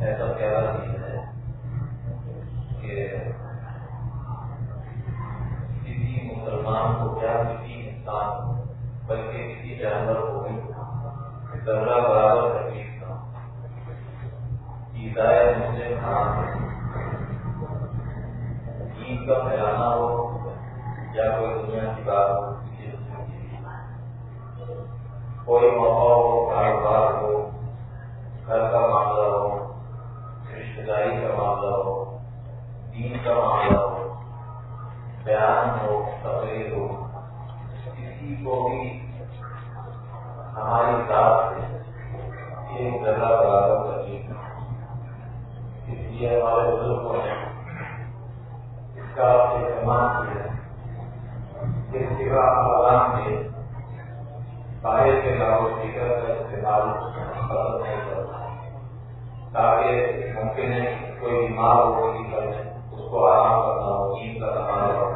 ایسا کہنا نہیں ہے؟ کہ کسی مسلمان کو کیا کسی انسان بلکہ کسی جانور کو بھی ذرا برابر تکلیف تھا ہدایت مسلم حرام ہے۔ دین کا پھیلانا ہو یا کوئی دنیا کی بات ہو، کسی دوسرے کی کوئی موقع ہو، کاروبار ہو، گھر کا معاملہ ہو رشتے داری کا معاملہ ہو، دین کا معاملہ ہو، بیان ہو، تقریر ہو، کسی کو بھی ہماری ذات سے ایک جگہ برابر تکلیف اس لیے ہمارے بزرگوں نے اس کا اہتمام کیا۔ اس سوا عوام میں باہر کے لاؤ اسپیکر کا استعمال پسند نہیں کرتا تاکہ ممکن ہے کوئی بیمار ہو، کوئی کر اس کو آرام کرنا ہو نیند کا سامان ہو۔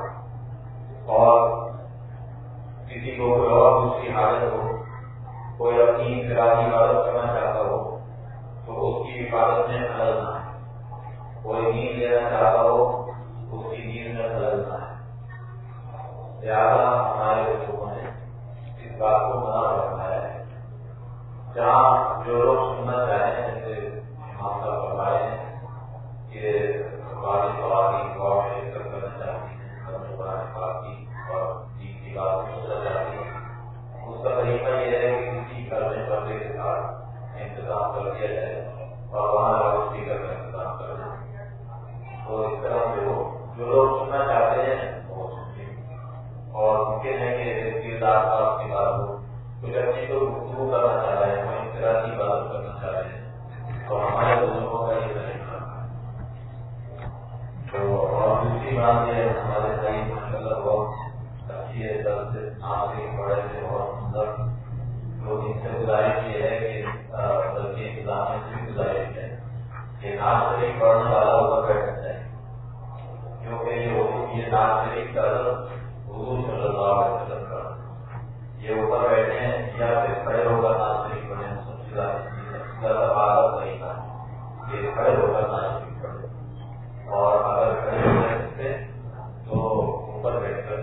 اور کسی کو کوئی اور دوسری حالت ہو، کوئی اپنی انفرادی عبادت کرنا چاہتا ہو، تو اس کی عبادت میں خلل نہ ہے کوئی نیند لینا چاہتا ہو، اس کی نیند میں خلل ہے لہٰذا ہمارے لوگوں نے اس بات کو منع رکھا ہے۔ جہاں جو لوگ سننا چاہیں جیسے کرنا چاہتی کی بات کا طریقہ یہ ہے کہ انتظام کر تو جو لوگ سننا چاہتے ہیں، وہ ہو۔ کچھ اپنی کو گفتگو کرنا چاہ رہے ہیں وہ انفرادی بات کرنا چاہ رہے ہیں۔ تو ہمارے بزرگوں کا یہ طریقہ تو اور دوسری بات یہ ہمارے صحیح ماشاء اللہ بہت اچھی ہے سب سے آگے بڑے سے بہت سندر تو ان سے گزارش یہ ہے کہ بلکہ انتظامیہ سے بھی گزارش ہے کہ نام شریف پڑھنے والا اوپر بیٹھنا چاہیے کیونکہ یہ یہ نام شریف کا حضور صلی اللہ علیہ وسلم کا یہ اوپر بیٹھے ہیں یا پھر کھڑے ہو نام شریف پڑھے سب سے زیادہ عادت نہیں یہ کھڑے ہو کر اور اگر کھڑے ہو سکتے تو اوپر بیٹھ کر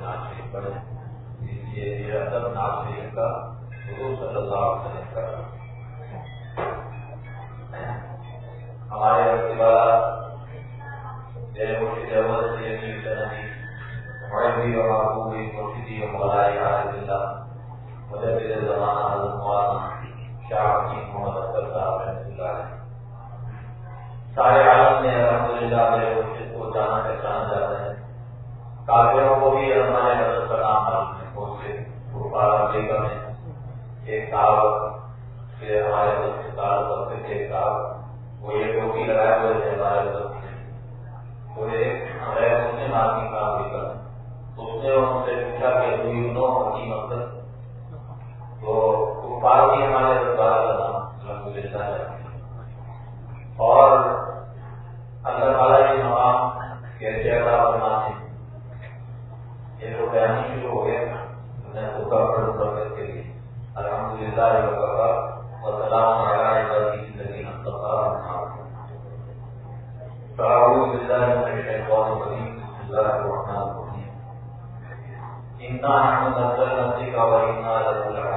نام شریف اس لیے یہ کا صلی اللہ علیہ وسلم کا ہمارے وقت والا سے زمانہ حضرت مولانا شاہ محمد اختر صاحب رحمۃ اللہ علیہ۔ سارے عالم نے الحمد للہ میرے مرشد کو جانا پہچانا جاتا ہے۔ کافروں کو بھی ہمارے حضرت کا نام معلوم ہے امریکہ میں ایک صاحب ہمارے حضرت تھے ایک صاحب۔ وہ یہ ٹوپی لگائے ہوئے تھے ہمارے حضرت نے ایک غیر مسلم آدمی کا امریکہ۔ اس نے ان سے پوچھا کہ نو تو بھی ہمارے الحمد للہ اور اللہ تعالیٰ کے کیسے بناتے یہ تو بیان شروع ہو گیا میں کا برکت کے لیے۔ الحمد للہ وسلام بالله من الشيطان الرجيم بسم الله الرحمن الرحيم إنا نحن نزلنا الذكر وإنا له لحافظون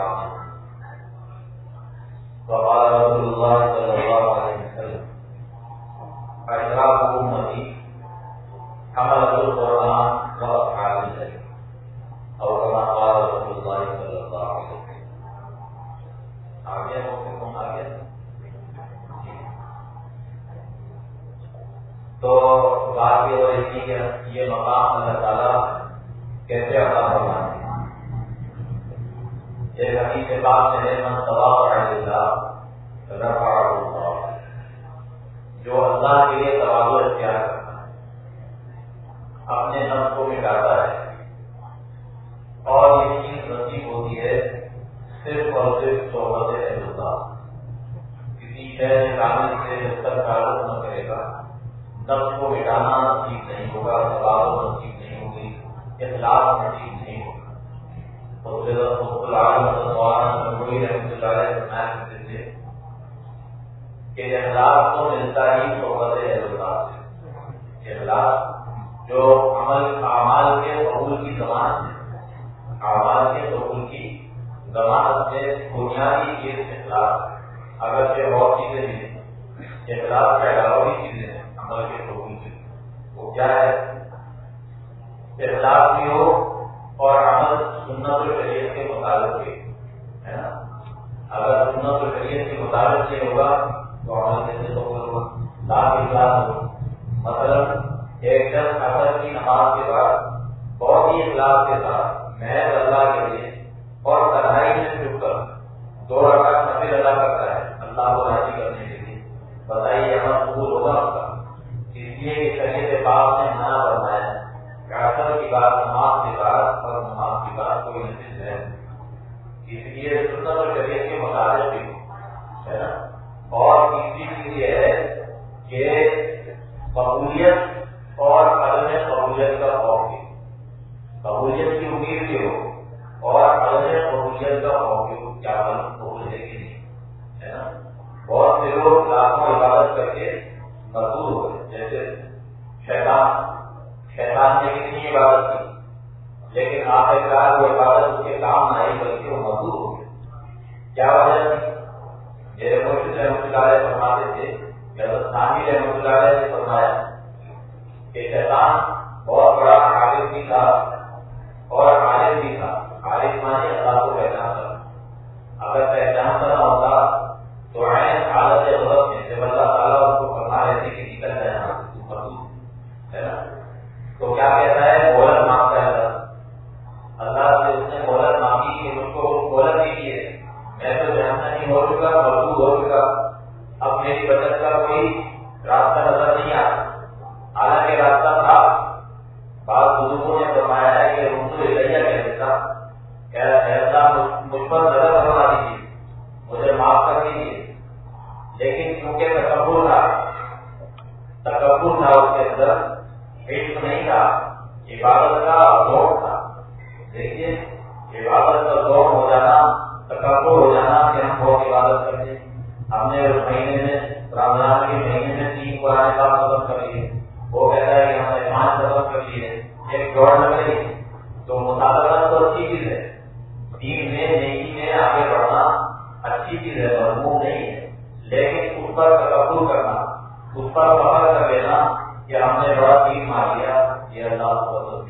نے بڑا دین مار لیا یہ اللہ کو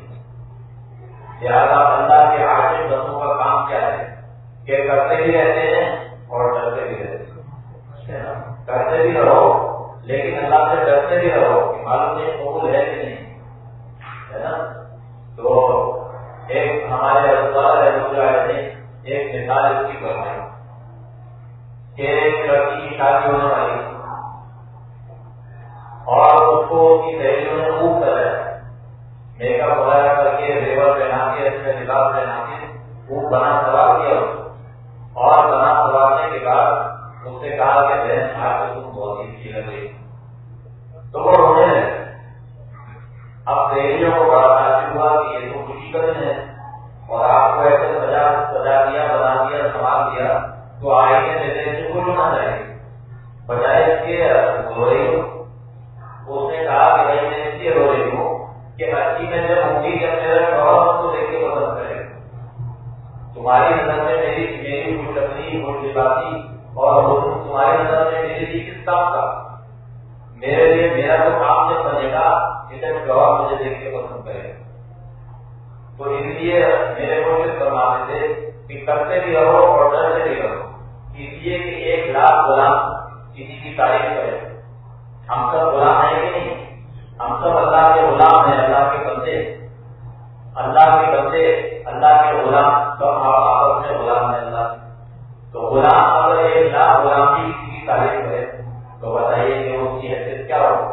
لہٰذا اللہ کے عاشق بندوں کا کام کیا ہے؟ کہ کرتے بھی رہتے ہیں اور ڈرتے بھی رہتے ہیں۔ کرتے بھی رہو، لیکن اللہ سے ڈرتے بھی رہو کہ معلوم نہیں قبول ہے کہ نہیں، ہے نا؟ تو ایک ہمارے اللہ نے ایک مثال اس کی بنائی کہ ایک لڑکی کی شادی ہونے والی اور اس کو اس کی سہیلیوں نے خوب کرایا میک اپ وغیرہ کر کے ریور پہنا کے، اس میں لباس پہنا کے خوب بنا سوار کیا۔ اس اور بنا سوارنے کے بعد اس سے کہا کہ بہن آج تم بہت ہی اچھی لگ رہی۔ تو وہ رونے لگے اب سہیلیوں کو بڑا تعجب ہوا کہ یہ تو خوشی کا دن ہے اور آپ کو ایسے سجا سجا دیا، بنا دیا سنبھال دیا۔ تو آئینے دیتے ہیں تو کوئی نہ جائے بجائے اس کے رو رہی ہو اس نے کہا کہ بھائی میں اس لیے رو رہی ہوں کہ اچھی میں جب ہوں گی کہ میرا شوہر اس کو دیکھ کے پسند کرے۔ تمہاری نظر میں میری میری خوش اپنی خوش لباسی اور تمہاری نظر میں میری لیے کس کام کا؟ میرے لیے میرا تو کام جب بنے گا کہ جب شوہر مجھے دیکھ کے پسند کرے۔ تو اس لیے میرے کو کوشش فرمانے سے کہ کرتے بھی رہو اور ڈرتے بھی رہو۔ اس لیے کہ ایک لاکھ غلام کسی کی تعریف کرے۔ ہم سب غلام ہیں کہ نہیں؟ ہم سب اللہ کے غلام ہیں، اللہ کے بندے۔ اللہ کے بندے، اللہ کے غلام۔ سب آپس میں غلام ہیں، اللہ تو غلام اگر ایک لاکھ غلام کی تعریف کرے، تو بتائیے کہ اس کی حیثیت کیا ہو؟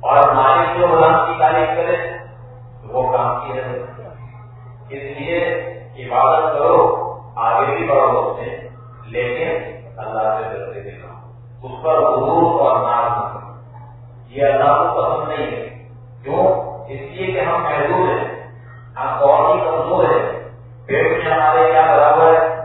اور مالک جو غلام کی تعریف کرے تو وہ کام کی ہے اس لیے عبادت کرو، آگے بھی بڑھو اس لیکن اللہ سے ڈرتے دینا اس پر غرور اور ناز نہ یہ اللہ کو پسند نہیں ہے۔ کیوں؟ اس لیے کہ ہم محدود ہیں۔ ہم بہت ہی کمزور ہیں۔ پیٹ میں ہمارے کیا برابر ہے؟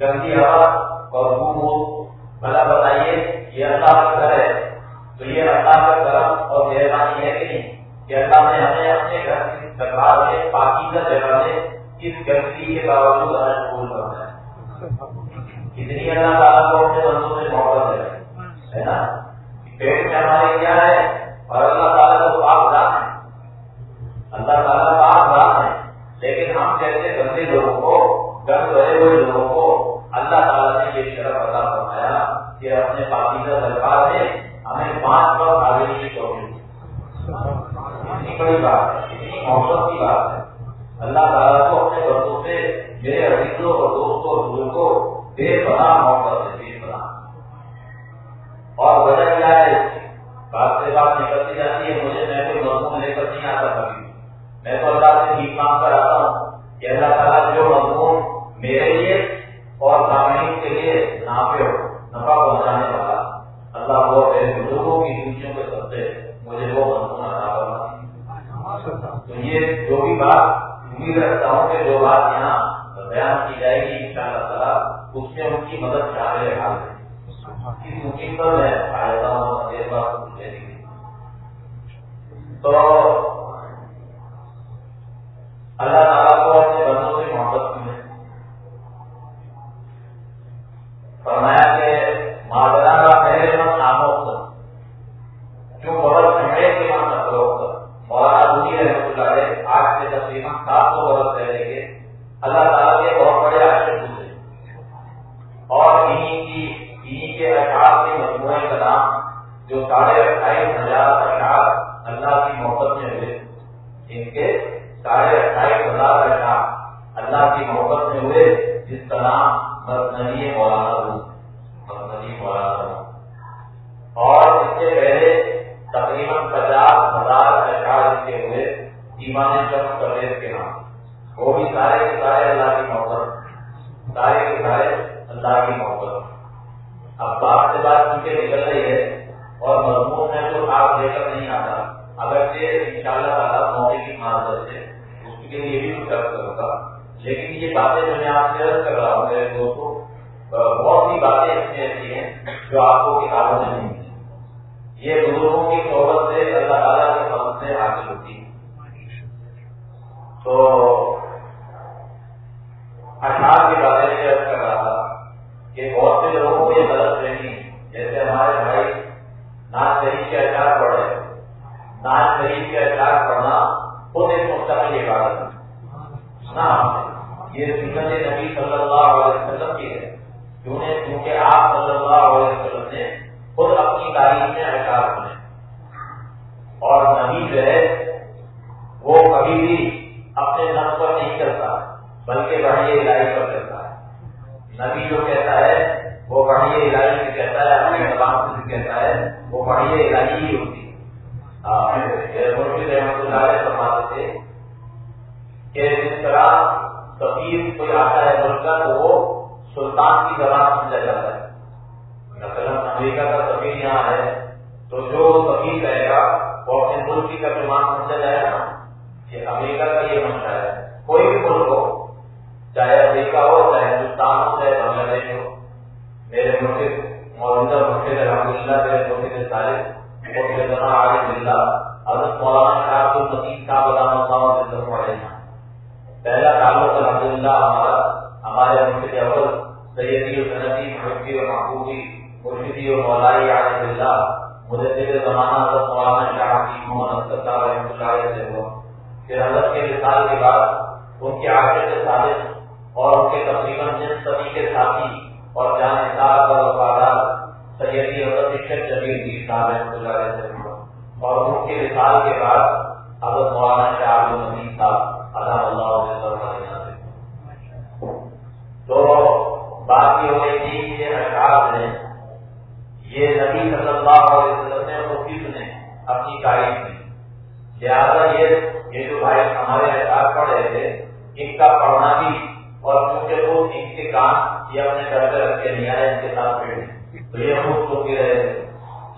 گندی ہوا اور بھو بھلا بتائیے، یہ اللہ کا گھر ہے؟ تو یہ اللہ کا کرم اور مہربانی ہے کہ نہیں؟ کہ اللہ نے ہمیں اپنے گھر کی دربار میں پاکیزہ جگہ میں اس گندگی کے باوجود ہمیں قبول کرنا ہے اتنی اللہ تعالیٰ کو اپنے بندوں سے محبت ہے نا؟ پیٹ میں ہمارے کیا ہے؟ اور اللہ تعالیٰ کو آپ جان ہے اللہ تعالیٰ کا آپ ہے لیکن ہم جیسے گندے لوگوں کو، گند بھرے ہوئے لوگوں کو اللہ تعالیٰ نے یہ شرف ادا فرمایا کہ اپنے پاکیزہ سرکار نے ہمیں پانچ بار آگے کی توفیق اتنی بڑی بات ہے، اتنی محبت کی بات ہے۔ اللہ تعالیٰ کو اپنے بندوں سے، میرے عزیزوں اور دوستوں اور بزرگوں بے پناہ محبت ہے بے پناہ اور وجہ کیا ہے؟ بات نکلتی جاتی ہے، مجھے میں کوئی مضمون لے کر نہیں آتا کبھی۔ میں تو اللہ سے ٹھیک کام کر آتا ہوں کہ اللہ تعالیٰ جو مضمون میرے لیے اور سامعین کے لیے نافع ہو، نفع پہنچانے والا۔ اللہ وہ میرے بزرگوں کی خوشیوں کے سب سے مجھے وہ مضمون ادا کرنا تو یہ جو بھی بات امید رکھتا ہوں کہ جو بات یہاں بیان کی جائے گی ان شاء اللہ تعالیٰ، اس میں ان کی مدد شامل حال ہے اس مقیم پر میں آیا ہوں تو اللہ تعالیٰ کو اپنے بندوں سے محبت کی ہے فرمایا کہ مادرا کا پہلے من نامو جو بہت چمڑے کے من نقلو مولانا دنی رحمۃ اللہ علیہ آج سے تقریباً سات سو برس پہلے کے اللہ تعالیٰ کے بہت بڑے عاشق گزرے. اور انہیں کی انہیں کے اشعار کے مجموعے کا نام جو ساڑھے اٹھائیس ہزار اشعار اللہ کی محبت میں ہوئے۔ ان کے ساڑھے اٹھائیس ہزار اشعار اللہ کی محبت میں ہوئے جس کا نام مرنی مولانا روح مرنی مولانا روح اور اس سے پہلے تقریباً پچاس ہزار اشعار ان کے ہوئے ایمان شخص پردیش کے نام۔ وہ بھی سارے کے سارے اللہ کی محبت۔ سارے کے سارے اللہ کی محبت۔ اب بات سے بات ان کے نکل رہی ہے اور مضمون میں تو آپ لے کر نہیں آتا۔ اگر یہ ان شاء اللہ تعالیٰ موقع کی معذرت سے اس کے لیے بھی کچھ عرض کروں گا، لیکن یہ باتیں جو میں آپ سے عرض کر رہا ہوں میرے دوستوں بہت سی باتیں اس میں ایسی ہیں جو آپ کو کتابوں میں نہیں ملی یہ بزرگوں کی صحبت سے اللہ تعالیٰ کے فضل سے حاصل ہوتی ہے۔ تو اشعار کی باتیں میں عرض کر رہا تھا کہ بہت سے لوگوں کو یہ غلط فہمی جیسے ہمارے بھائی ناز شریف کے اشعار پڑھ رہے ناز شریف کے اشعار پڑھنا خود ایک مستقل عبادت ہے۔ یہ سنت نبی صلی اللہ علیہ وسلم کی ہے۔ کیونکہ آپ صلی اللہ علیہ وسلم نے خود اپنی تاریخ میں اشعار بنے اور نبی جو ہے، وہ کبھی بھی اپنے نفس پر نہیں کرتا بلکہ بڑھئے الہی پر کرتا ہے۔ نبی جو کہتا ہے، وہ بڑھئے الہی سے کہتا ہے، اپنی زبان سے کہتا ہے، وہ بڑھئے الہی ہی ہوتی ہے۔ ہاں، مرشد رحمت اللہ علیہ فرماتے تھے کہ جس طرح سفیر کوئی آتا ہے ملک کا تو وہ سلطان کی سمجھا جاتا ہے۔ امریکہ کا سفیر یہاں ہے تو جو سفیر رہے گا، وہ اپنے ملک کی ترجمان سمجھا جائے کہ امریکہ کا یہ مسئلہ ہے۔ کوئی بھی ملک ہو، چاہے امریکہ ہو، چاہے ہندوستان ہو، چاہے بنگلہ دیش ہو، میرے موجودہ میرے حضرت مولانا شاہ عبد صاحب علامہ پہلا تعلق ہمارا ہمارے مرشد اول سیدی و سنتی و محبوبی مرشدی و مولائی زمانہ حضرت مولانا شاہ محمد صاحب سے ہوا پھر حضرت کے کے بعد ان کے اور ان کے تقریباً جن سبھی کے ساتھی اور جان نثار اور وفادار سیدی حضرت شیخ جمیل جی صاحب رحمۃ اللہ علیہ سے اور ان کے مثال کے بعد حضرت مولانا شاہ عبد النبی صاحب علیہ اللہ علیہ سے تو بات یہ ہو رہی تھی کہ یہ اشعار نے یہ نبی صلی اللہ علیہ وسلم نے خود نے اپنی تاریخ کی۔ لہٰذا یہ یہ جو بھائی ہمارے احساس پڑھ رہے تھے، ان کا پڑھنا بھی اور کیونکہ وہ ان کے کام یہ اپنے گھر پہ رکھ کے نہیں آئے ان کے ساتھ بیٹھے۔ تو یہ خود سو کے رہے تھے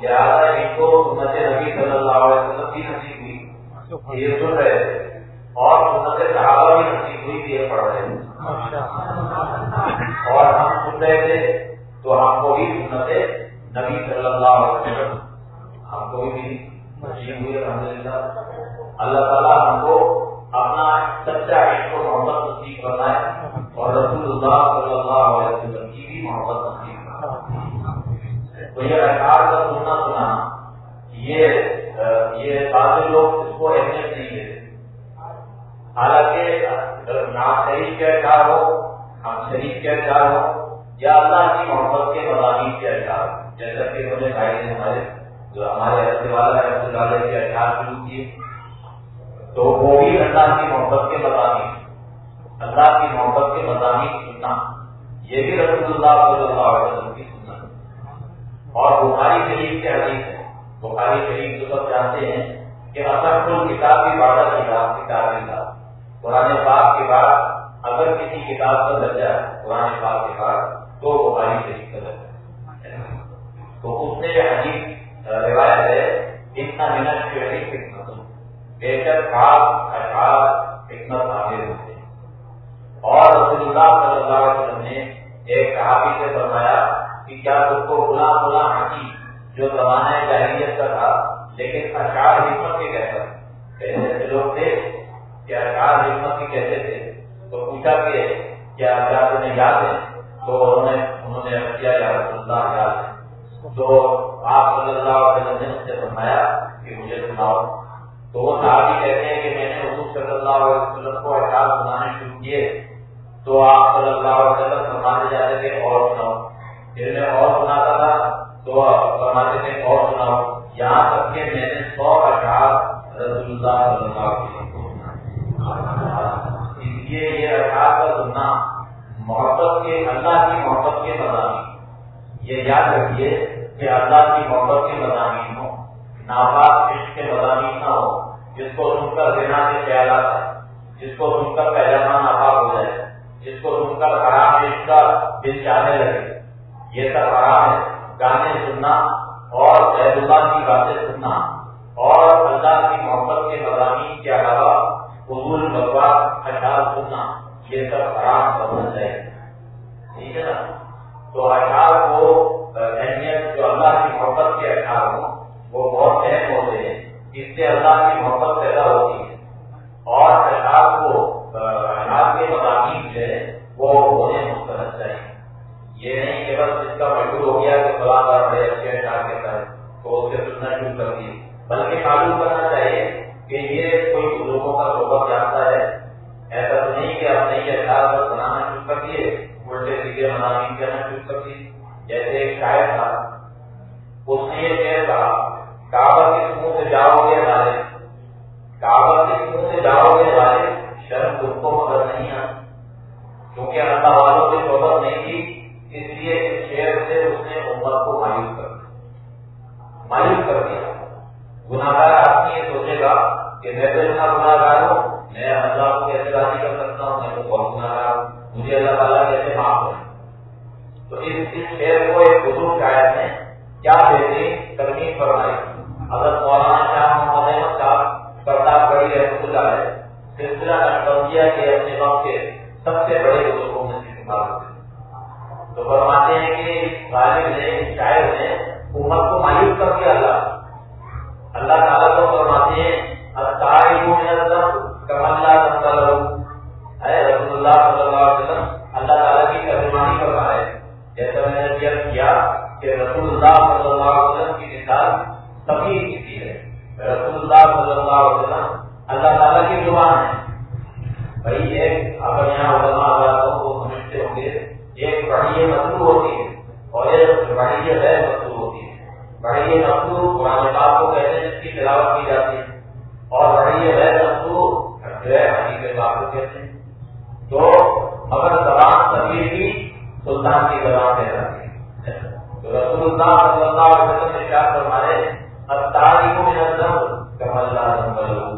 لہٰذا ان کو سنت نبی صلی اللہ علیہ وسلم کی نصیب ہوئی۔ یہ سن رہے تھے اور سنت صحابہ بھی نصیب ہوئی کہ یہ پڑھ رہے تھے اور ہم سن رہے تھے تو ہم کو بھی سنت نبی صلی اللہ علیہ وسلم ہم کو بھی نصیب ہوئی الحمد للہ اللہ تعالیٰ ہم کو اپنا سچا عشق و محبت نصیب بنائے اور رسول اللہ صلی اللہ علیہ وسلم کی بھی محبت نصیب تو یہ اشعار کا سننا سنا، یہ یہ بعض لوگ اس کو اہمیت نہیں دیتے۔ حالانکہ نام شریف کے اشعار ہو ہم شریف کے اشعار ہو، یا اللہ کی محبت کے مضامین کے اشعار جیسا کہ مجھے بھائی نے ہمارے، جو ہمارے رہنے والا رحمۃ اللہ کے اشعار شروع کیے تو وہ بھی اللہ کی محبت کے مضامین۔ اللہ کی محبت کے مضامین سننا۔ یہ بھی رسول اللہ صلی اللہ علیہ وسلم کی سننا اور بخاری شریف کے حدیث ہے بخاری شریف جو سب جانتے ہیں کہ اصل کل کتاب کی بارہ کتاب کتاب کتاب قرآن پاک کے بعد اگر کسی کتاب کا درجہ ہے، قرآن پاک کے بعد تو بخاری شریف کا درجہ تو اس نے یہ حدیث روایت ہے، اتنا منٹ شہری حکمت بے شک خاص اشعار حکمت حاضر ہوتے ہیں۔ اور رسول اللہ صلی اللہ علیہ وسلم نے ایک صحابی سے فرمایا کہ کیا تم کو بلا بلا حقیق جو زمانہ جاہلیت کا تھا، لیکن اشعار حکمت کے کہتا ایسے ایسے لوگ تھے کہ اشعار حکمت کے کہتے تھے۔ تو پوچھا کہ کیا کیا تمہیں یاد ہے؟ تو انہوں نے انہوں نے کیا یا رسول اللہ یاد ہے؟ تو آپ صلی اللہ علیہ وسلم نے اس سے فرمایا کہ مجھے سناؤ۔ تو وہ صحابی کہتے ہیں کہ میں نے حضور صلی اللہ علیہ وسلم کو اشعار سنانے شروع کیے۔ تو آپ صلی اللہ علیہ وسلم فرماتے جاتے تھے اور سناؤ۔ پھر میں اور سناتا تھا۔ تو فرماتے تھے اور سناؤ، یہاں تک کہ میں نے سو اشعار رسول اللہ صلی اللہ علیہ وسلم اس لیے یہ اشعار کا سننا محبت کے، اللہ کی محبت کے مضامین۔ یہ یاد رکھیے کہ اللہ کی محبت کے مضامین ہو ناپاک عشق کے مضامین نہ ہو جس کو سن کر دینا سے خیالات ہے، جس کو سن کر پیجامہ ناپاک ہو جائے، جس کو سن کر حرام عشق کا دل چاہنے لگے۔ یہ سب حرام ہے۔ گانے سننا اور اللہ کی باتیں سننا اور اللہ کی محبت کے مضامین کے علاوہ حضول بکواس اشعار سننا، یہ سب حرام سمجھ جائے ٹھیک ہے نا؟ تو اشعار کو، اہمیت جو اللہ کی محبت کے اشعار ہوں، وہ بہت اہم ہوتے ہیں۔ اس سے اللہ کی محبت پیدا ہوتی ہے۔ اور اشعار کو اشعار کے مضامین جو ہے، وہ ہونے مستحد چاہیے یہ نہیں کہ بس اس کا مشہور ہو گیا کہ فلاں بار بڑے اچھے اشعار کہتا ہے تو اسے سننا شروع کر دیے بلکہ معلوم کرنا چاہیے کہ یہ کوئی لوگوں کا سبق جانتا ہے۔ ایسا تو نہیں کہ آپ نے یہ اشعار بس بنانا شروع کر دیے الٹے سیدھے مناظر کرنا شروع کر دیے جیسے ایک شاعر تھا، اس نے یہ شعر کہا، کعبہ کس منہ سے جاؤ گے ہمارے کعبہ کس منہ سے جاؤ گے ہمارے شرم تم کو مگر نہیں آ کیونکہ اللہ والوں سے صحبت نہیں تھی اس لیے اس شعر سے اس نے امت کو مایوس کر دیا۔ مایوس کر دیا۔ گناگار آدمی یہ سوچے گا کہ میں تو اتنا گناگار ہوں، میں اللہ کو کیسے راضی کر سکتا ہوں؟ میں تو بہت گناگار ہوں۔ مجھے اللہ تعالیٰ کیسے معاف کرے تو اس اس شعر کو ایک بزرگ شاعر نے کیا بہترین ترمیم فرمائی؟ اگر مولانا شاہ محمد احمد صاحب کرتاب بڑی رحمت اللہ ہے سلسلہ نقبیہ کے اپنے وقت کے سب سے بڑے بزرگوں میں سے شمار ہوتے تو فرماتے ہیں کہ غالب نے، شاعر نے امت کو مایوس کر دیا اللہ۔ اللہ تعالیٰ کو فرماتے ہیں رسول اللہ صلی اللہ علیہ وسلم، اللہ تعالیٰ کی ترجمانی کر رہا ہے۔ جیسا میں نے ذکر کیا کہ رسول اللہ صلی اللہ علیہ وسلم کی مثال سبھی کسی ہے رسول اللہ صلی اللہ علیہ وسلم اللہ تعالیٰ کی زبان ہے۔ بھائی ایک اگر یہاں علماء کو سمجھتے ہوں گے ایک بڑی مطلوب ہوتی ہے اور ایک بڑی غیر مطلوب ہوتی ہے۔ بڑی مطلوب قرآن پاک کو کہتے ہیں جس کی تلاوت کی جاتی ہے۔ اور بڑی غیر مطلوب جو ہے حدیث پاک کو کہتے ہیں۔ تو اگر زبان سبھی بھی سلطان کی زبان کہہ جاتی ہے۔ تو رسول اللہ صلی اللہ علیہ وسلم نے کیا فرمائے اب اتاری کو منظم کمل اللہ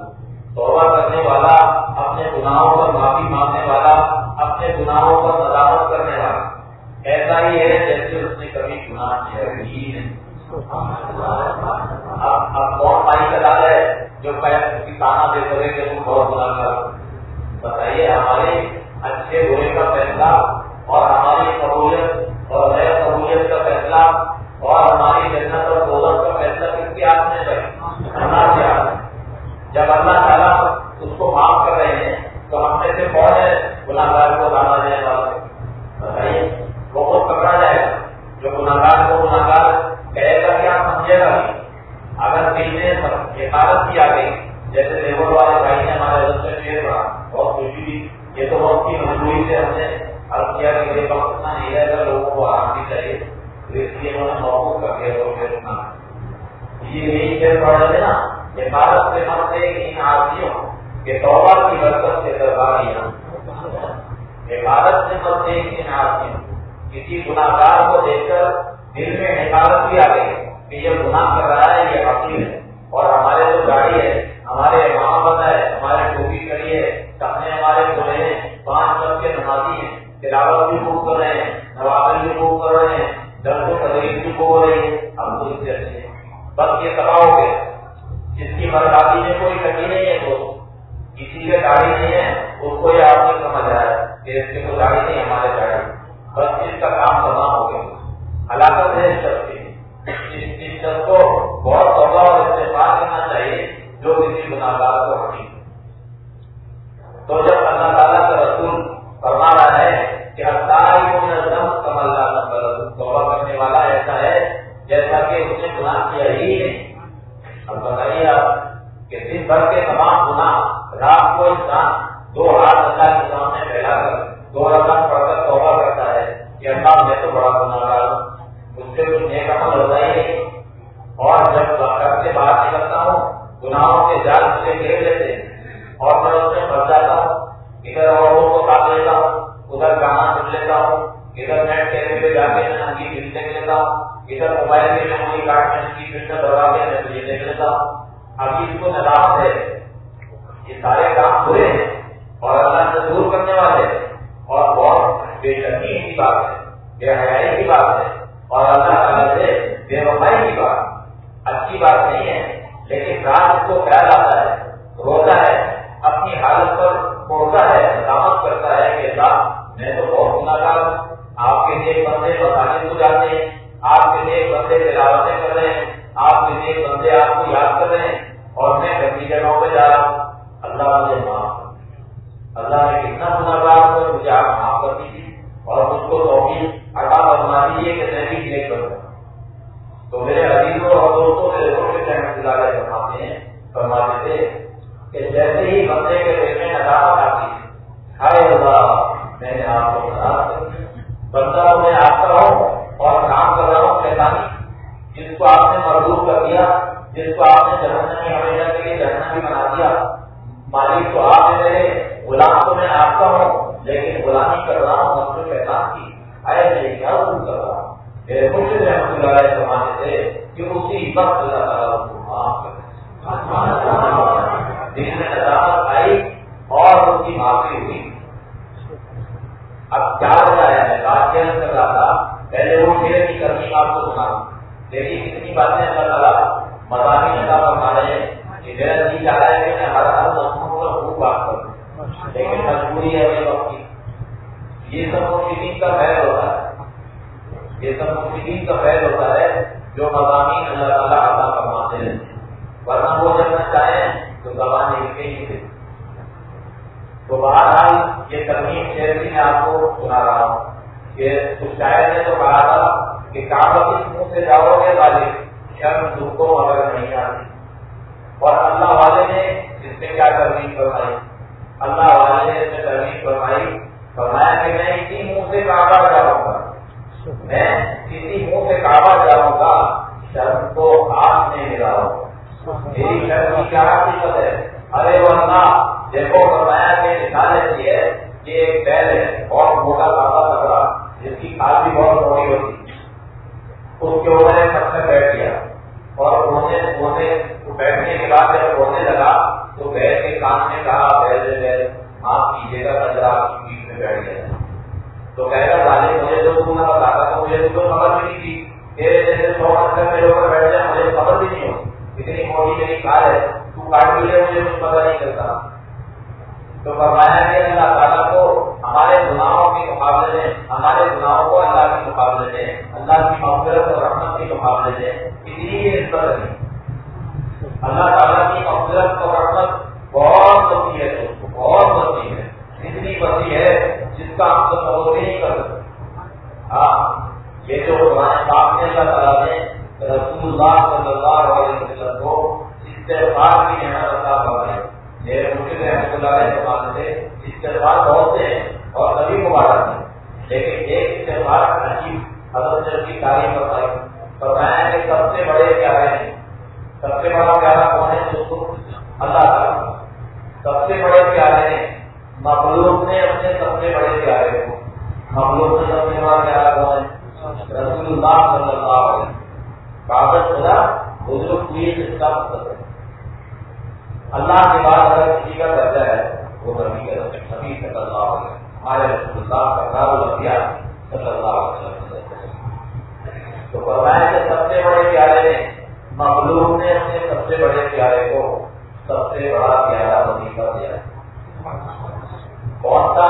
لیکن باتیں اللہ تعالیٰ مضامین ادا فرما رہے ہیں کہ میرا جی چاہ رہا ہے کہ ہر ہر مضمون پر خوب بات کروں۔ لیکن مجبوری ہے میرے وقت کی۔ یہ سب مفیدین کا خیر ہوتا ہے۔ یہ سب مفیدین کا فیل ہوتا ہے جو مضامین اللہ تعالیٰ عطا فرماتے ہیں۔ ورنہ وہ جب نہ چاہیں تو زبان لکھے ہی تھے تو بہرحال یہ ترمیم شعر بھی میں آپ کو سنا رہا ہوں کہ اس شاعر نے تو کہا تھا کہ کاغذ اس منہ سے جاؤ گے والے شرم دکھ کو اگر نہیں آتی اور اللہ والے نے اس سے کیا ترمیم فرمائی؟ اللہ والے نے اس میں ترمیم فرمائی، فرمایا کہ میں اسی منہ سے کعبہ جاؤں گا۔ میں کسی منہ سے کعبہ جاؤں گا، شرم کو آپ نے ملا میری شرم کی کیا حقیقت ہے؟ ارے ورنہ، دیکھو، فرمایا کہ نکال لیتی ہے یہ ایک بیل ہے، بہت موٹا کعبہ تکڑا جس کی کھال بھی بہت موٹی ہوتی۔ اس کے اوپر ایک پتھر بیٹھ گیا۔ اور رونے رونے بیٹھنے کے بعد جب رونے لگا تو بیل کے کان نے کہا بیل بیل آپ کیجیے گا نظر آپ کی بیچ میں بیٹھ گیا تو کہہ رہا ظالم، مجھے جو تم نے بتاتا تھا، مجھے تو خبر بھی نہیں تھی تیرے جیسے سو پتھر میرے اوپر بیٹھ جائے، مجھے خبر بھی نہیں ہو۔ اتنی موٹی میری کار ہے، تو کاٹ بھی لے، مجھے کچھ پتا نہیں چلتا۔ تو فرمایا کہ اللہ تعالیٰ کو ہمارے گناہوں کے مقابلے میں، ہمارے گناہوں کو اللہ کے مقابلے میں، اللہ کی مغفرت اور رحمت کے مقابلے میں اتنی ہی نسبت ہے اللہ تعالیٰ کی مغفرت اور رحمت بہت وسیع ہے دوستوں بہت وسیع ہے۔ اتنی وسیع ہے، جس کا ہم تصور نہیں کر سکتے۔ ہاں یہ جو قرآن پاک نے اللہ تعالیٰ نے رسول اللہ صلی اللہ علیہ وسلم کو استغفار کی نعمت عطا فرمائی۔ میرے مرشد رحمۃ اللہ علیہ سے بہت سے ہیں اور سبھی مبارک ہیں۔ لیکن ایک عجیب حضرت کی تعریف بتائی کہ سب سے بڑے پیارے ہیں؟ سب سے بڑا پیارا کون ہے؟ اللہ تعالیٰ۔ سب سے بڑے پیارے ہیں؟ مخلوق نے اپنے سب سے بڑے پیارے کو۔ مخلوق نے سب سے بڑا پیارا کون ہے؟ رسول اللہ صلی اللہ علیہ کاغذ خدا بزرگ اس کا ہے۔ اللہ کے بعد اگر کسی کا درجہ ہے، وہ نبی کا نبی صلی اللہ علیہ ہمارے رسول اللہ کا کار الفیا صلی اللہ علیہ وسلم۔ تو فرمایا کہ سب سے بڑے پیارے نے مخلوق نے اپنے سب سے بڑے پیارے کو سب سے بڑا پیارا وظیفہ دیا۔ کون سا؟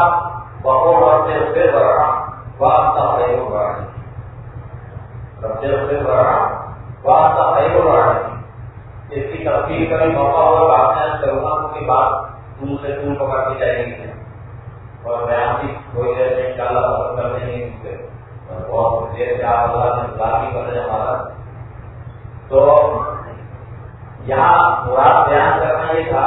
بہو بڑھتے ہوئے بڑھنا واسطہ ہے وہ بڑھنا سب سے بڑھنا واسطہ ہے بڑھنا اس کی تفصیل کا بھی موقع ہوا بات کروں گا اس کے بعد دور سے دور پکڑ کے جائے گی اور بیان بھی کوئی دیر میں ان شاء اللہ ختم کر دیں گے بہت دیر سے آپ اللہ نے بات بھی کر ہمارا تو یہاں مراد بیان کرنا یہ تھا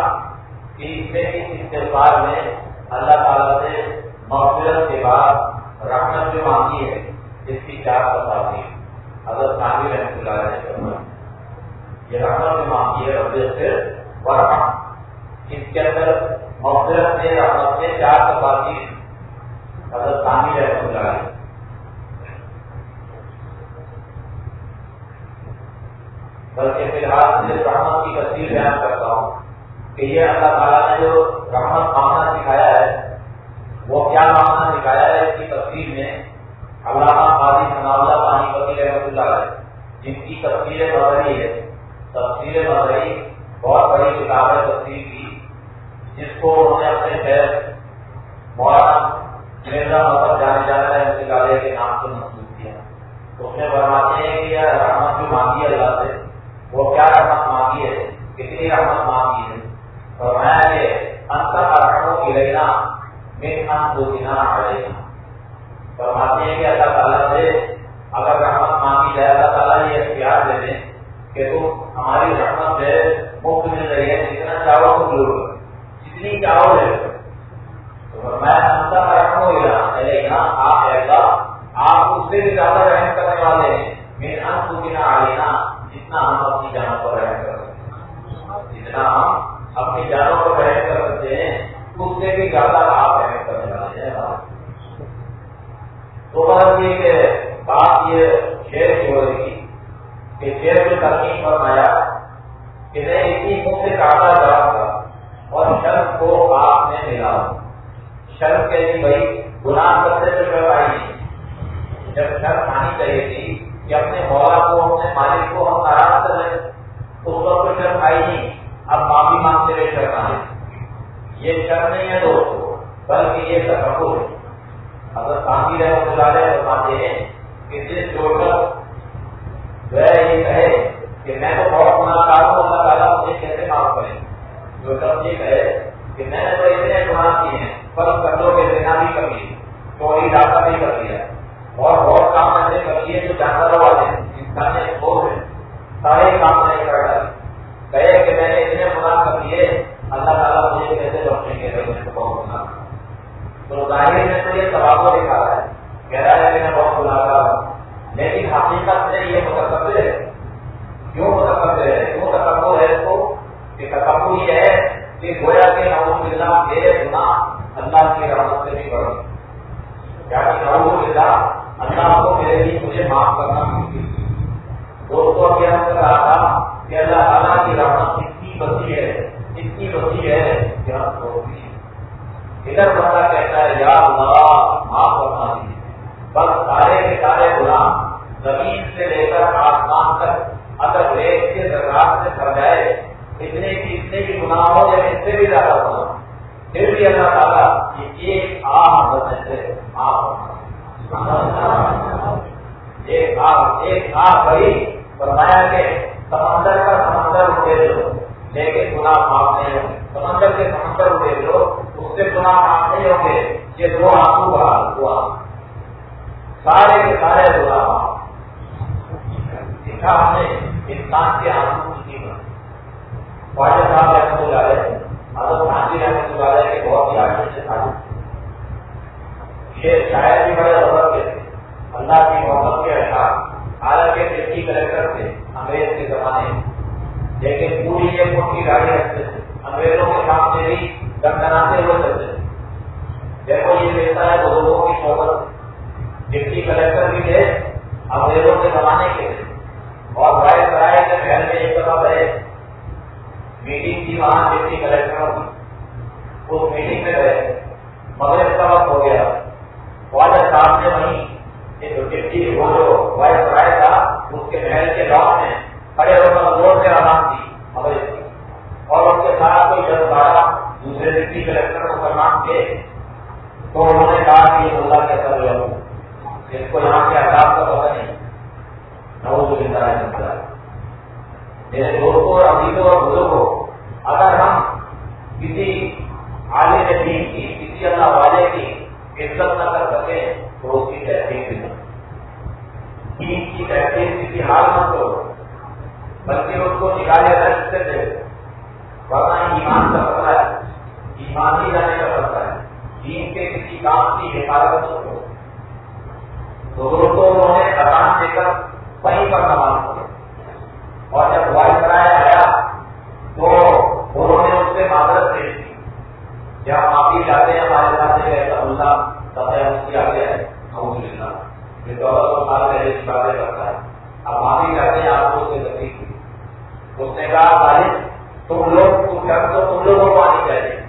کہ اس میں اس استفار میں اللہ تعالیٰ سے مغفرت کے بعد رحمت جو مانگی ہے، اس کی کیا بتاتی ہے حضرت خانی رحمۃ اللہ علیہ یہ رحمت مانگی ہے رب سے ورحم اس کے اندر مغفرت سے رحمت سے چار حضرت اللہ علیہ۔ بلکہ فی الحال صرف رحمت کی تصویر بیان کرتا ہوں کہ یہ اللہ تعالیٰ نے جو رحمت مانگنا سکھایا ہے، وہ کیا مانگنا سکھایا ہے، اس کی تصویر میں علامہ قاضی ثناء پانی پتی رحمۃ اللہ جن کی تصویر ہے تفصیل مظہری بہت بڑی کتاب ہے تصویر کی، جس کو انہوں نے اپنے خیر مولانا مرزا مطلب جانے جانے رحمۃ اللہ کے نام سے منسوخ کیا۔ اس میں فرماتے ہیں کہ یہ رحمت جو مانگی ہے اللہ سے، وہ کیا رحمت مانگی ہے؟ کتنی رحمت مانگی ہے؟ فرمایا کہ انتر ارحموں کی لینا من ان دو دنا علیہ فرماتے ہیں کہ اللہ تعالیٰ سے اگر رحمت مانگی جائے، اللہ تعالیٰ یہ اختیار دے دیں کہ تم ہماری رحمت سے مفت مل رہی ہے جتنا چاہو تم لوگ جتنی چاہو لے تو فرمایا انتر ارحموں کی لینا آپ ایسا آپ اس سے بھی زیادہ رحم کرنے والے ہیں من ان دو دنا علیہ جتنا ہم اپنی جانوں پر رحم کر سکتے ہیں۔ جتنا ہم اپنی جانوں پر رحم کر سکتے ہیں، اس سے بھی زیادہ آپ رحم کرنے والے ہیں۔ تو بات یہ کہ بات یہ شیر کی ہو رہی تھی کہ شیر میں ترکیب فرمایا کہ میں اتنی منہ سے کاٹا جاؤں گا اور شرم کو آپ نے ملا۔ شرم کے لیے بھائی، گناہ کرتے تو شرم آئی نہیں جب شرم آنی چاہیے تھی کہ اپنے مولا کو، اپنے مالک کو ہم ناراض کر لیں اس وقت شرم آئی نہیں۔ اب معافی مانگتے ہوئے شرم آئے یہ شرم نہیں ہے دوستو، بلکہ یہ تکبر ہے۔ اگر کافی رہے گزارے فرماتے ہیں کہ جس جوڑ کر جو ہے یہ کہے کہ میں تو بہت گناہ ہوں، اللہ تعالیٰ مجھے کیسے معاف کرے؟ جو سب یہ کہے کہ میں نے تو اتنے گناہ کیے ہیں پر قدروں کے دینا بھی کر لی چوری ڈاکہ بھی کر لیا اور بہت کام ایسے کر لیے جو جانور والے ہیں، انسان بہت ہے۔ سارے کام نہیں کر ڈالے کہے کہ میں نے اتنے گناہ کر لیے اللہ تعالیٰ مجھے کیسے بخشیں گے؟ میں تو بہت گناہ تو ظاہر میں تو یہ سوابوں دکھا رہا ہے۔ کہہ رہا ہے کہ میں بہت گناہ کر لیکن حقیقت میں یہ متقبر ہے۔ کیوں متقبر ہے؟ کیوں تکبر ہے؟ اس کو کہ تکبر یہ ہے کہ گویا کے نعوذ باللہ میرے گناہ اللہ کی رحمت سے بھی بڑھ۔ یعنی نعوذ باللہ اللہ کو میرے لیے مجھے معاف کرنا ممکن دوستوں ابھی ہم کر رہا تھا کہ اللہ تعالیٰ کی رحمت اتنی بسی ہے اتنی بسی ہے کہ ہم کو ادھر بندہ کہتا ہے، یا اللہ، معاف کرنا دیجیے بس سارے کے سارے غلام زمین سے لے کر آسمان تک، اگر ریت کے ذرات سے بھر جائے، اتنے کی اتنے کی گناہ ہو جائے اس سے بھی زیادہ گنا پھر بھی اللہ تعالیٰ یہ ایک آم بدنے سے ایک آگ ایک آگ بڑی، فرمایا کہ سمندر کا سمندر اٹھے دو۔ لیکن گناہ معاف نہیں ہوں سمندر کے سمندر اٹھے دو، اس سے گناہ معاف نہیں ہوں گے یہ دو آنسو بہا دو سارے کے سارے غلام ہم نے انسان کے آنسو کی قیمت۔ خواجہ صاحب رحمت اللہ علیہ، حضرت خانجی رحمت اللہ علیہ کے بہت ہی آگے سے تعلق یہ شاید بھی بڑے غلط کے اللہ کی محبت کے احساس حالانکہ ڈپٹی کلیکٹر تھے انگریز کے زمانے۔ میں لیکن پوری یہ فٹ کی گاڑی رکھتے تھے۔ انگریزوں کے سامنے بھی گنگناتے ہوئے چلتے تھے۔ دیکھو یہ کہتا ہے بزرگوں کی صحبت ڈپٹی کلیکٹر بھی تھے، انگریزوں کے زمانے کے تھے۔ اور رائے کرائے کے محل میں ایک دفعہ رہے میٹنگ تھی وہاں ڈپٹی کلیکٹر کی اس میٹنگ میں رہے مگر اس کا وقت ہو گیا۔ والد صاحب نے وہیں وہ جو وائس رائے تھا اس کے محل کے میں کھڑے ہو کر زور سے آرام اور ان کے ساتھ کوئی دس بارہ دوسرے ڈپٹی کلیکٹر تو انہوں نے کہا کہ یہ اللہ لوگ اس کو یہاں کے کا پتہ نہیں۔ نوز زندہ ہے میرے دوستوں اور عزیزوں اور بزرگوں، اگر ہم کسی عالم دین کی، کسی اللہ والے کی عزت نہ کر سکے تو اس کی تحقیق بھی دین کی تحقیق کسی حال مت کرو بلکہ اس کو نکالے رشت سے دے۔ ورنہ ایمان کا پتہ ہے، ایمان ہی جانے کا پتہ ہے۔ دین کے کسی کام کی حفاظت نہ کرو۔ بزرگوں نے اذان دے کر وہیں پر نماز پڑھی اور جب وائس کرایا آیا تو انہوں نے اس سے معذرت پیش کی جب معافی چاہتے ہیں ہمارے ساتھ اللہ سطح اس کی آگے ہے یہ دولت و سال پہلے کرتا ہے۔ اب معافی چاہتے ہیں، آپ کو اس سے تکلیف اس نے کہا طالب تم لوگ، تم گھر تو تم لوگوں کو آنی چاہیے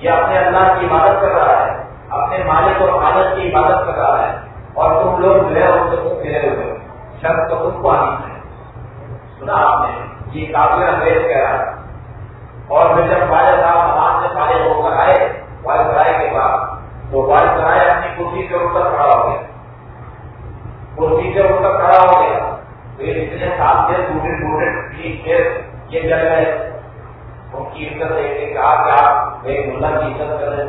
یہ اپنے اللہ کی عبادت کر رہا ہے۔ اپنے مالک اور حالت کی عبادت کر رہا ہے۔ اور تم لوگ جو ہے ان سے تم گرے ہوئے شرط تو تم کو آنی چاہیے سنا آپ نے، یہ کافی انگریز کہہ رہا ہے۔ اور پھر جب والد صاحب نماز سے فارغ ہو کر آئے، والد کرائے کے بعد تو والد کرائے اپنی کرسی سے اٹھ کر کھڑا ہو گیا۔ کرسی سے اٹھ کر کھڑا ہو گیا۔ تو یہ جتنے سال سے ٹوٹے ٹوٹے ٹھیک ہے یہ جل گئے ان کی عزت دیکھ کے کہا کہ آپ ایک ملا کی عزت کر رہے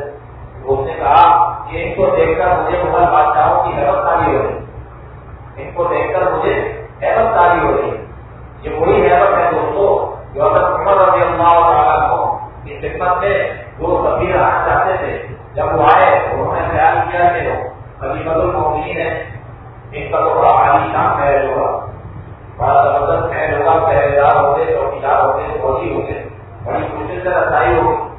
اس نے کہا کہ ان کو دیکھ کر مجھے مغل بادشاہوں کی حیرت تاری ہو رہی ان کو دیکھ کر مجھے حیرت تاری ہو رہی یہ وہی حیرت ہے دوستوں جو اگر عمر رضی اللہ تعالیٰ کو اس خدمت میں جو تبدیل آنا چاہتے تھے۔ جب وہ آئے انہوں نے خیال کیا کہ خلیفت المومنین ہے ان کا تو بڑا عالی شان ہے ہوگا بڑا زبردست ہے ہوگا پہلے دار ہوتے، چوکیدار ہوتے، فوجی ہوتے۔ بڑی کوشش سے رسائی ہوگی۔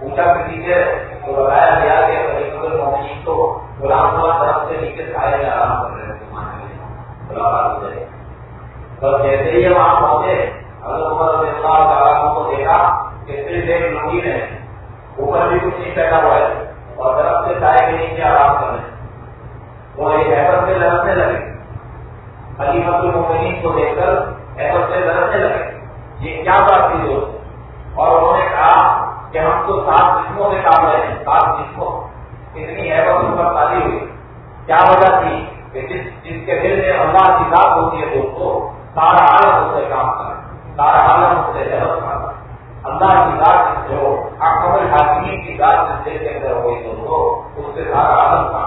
پوچھا کسی سے تو بتایا گیا کہ خلیفت المومنین تو غلام اللہ طرف سے نیچے سائے میں آرام کر رہے ہیں ملاقات بس جیسے ہی وہاں پہنچے، حضرت عمر رضی اللہ تعالیٰ کو دیکھا کہ صرف ایک لوگی نے، اوپر بھی کچھ نہیں پہنا ہوا ہے اور طرف سے سائے کے نیچے آرام کر رہے ہیں۔ وہ ایک حیبت سے لڑکنے لگے۔ خلیفت المؤمنین کو دیکھ کر حیبت سے لڑکنے لگے۔ یہ کیا بات تھی دوست اور انہوں نے کہا کہ ہم تو سات جسموں سے کام رہے ہیں، سات جسموں۔ اتنی حیبت ان پر تالی ہوئی۔ کیا وجہ تھی کہ جس جس کے دل میں اللہ کی ذات ہوتی ہے دوستوں سارا عالم اس سے کام کرا سارا عالم اس سے حیرت کرا اللہ کی ذات جو اکمل حاکمی کی ذات جس دل کے اندر ہو گئی دوستوں اس سے سارا عالم کام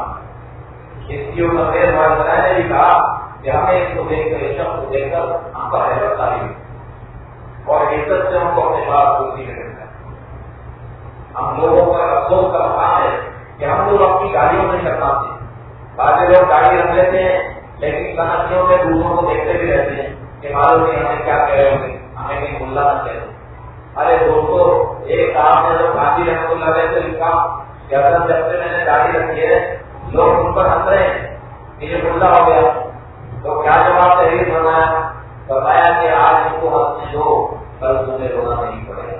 اس کی عمر دیر بھائی نے بھی کہا کہ ہمیں اس کو دیکھ کر شخص کو دیکھ کر ہم پر حیرت تاری ہوئی اور عزت سے ہم کو اپنے بات پوچھی کرتا ہے ہم لوگوں پر افسوس کا مقام ہے کہ ہم لوگ اپنی گاڑیوں میں کرنا تھے بعض لوگ گاڑی رکھ لیتے ہیں، لیکن صنعتوں میں دوسروں کو دیکھتے بھی رہتے ہیں کہ معلوم نہیں ہمیں کیا کہہ رہے ہوں گے، ہمیں کہیں ملا نہ کہہ ارے دوستوں ایک کام ہے جو گاندھی رحمت اللہ علیہ سے لکھا کہ اگر جب سے میں نے گاڑی رکھی ہے لوگ ان پر ہنس رہے ہیں۔ کہ یہ ملا ہو گیا، تو کیا جواب تحریر بنایا بتایا کہ آج ان کو ہنسنے دو کل تمہیں رونا نہیں پڑے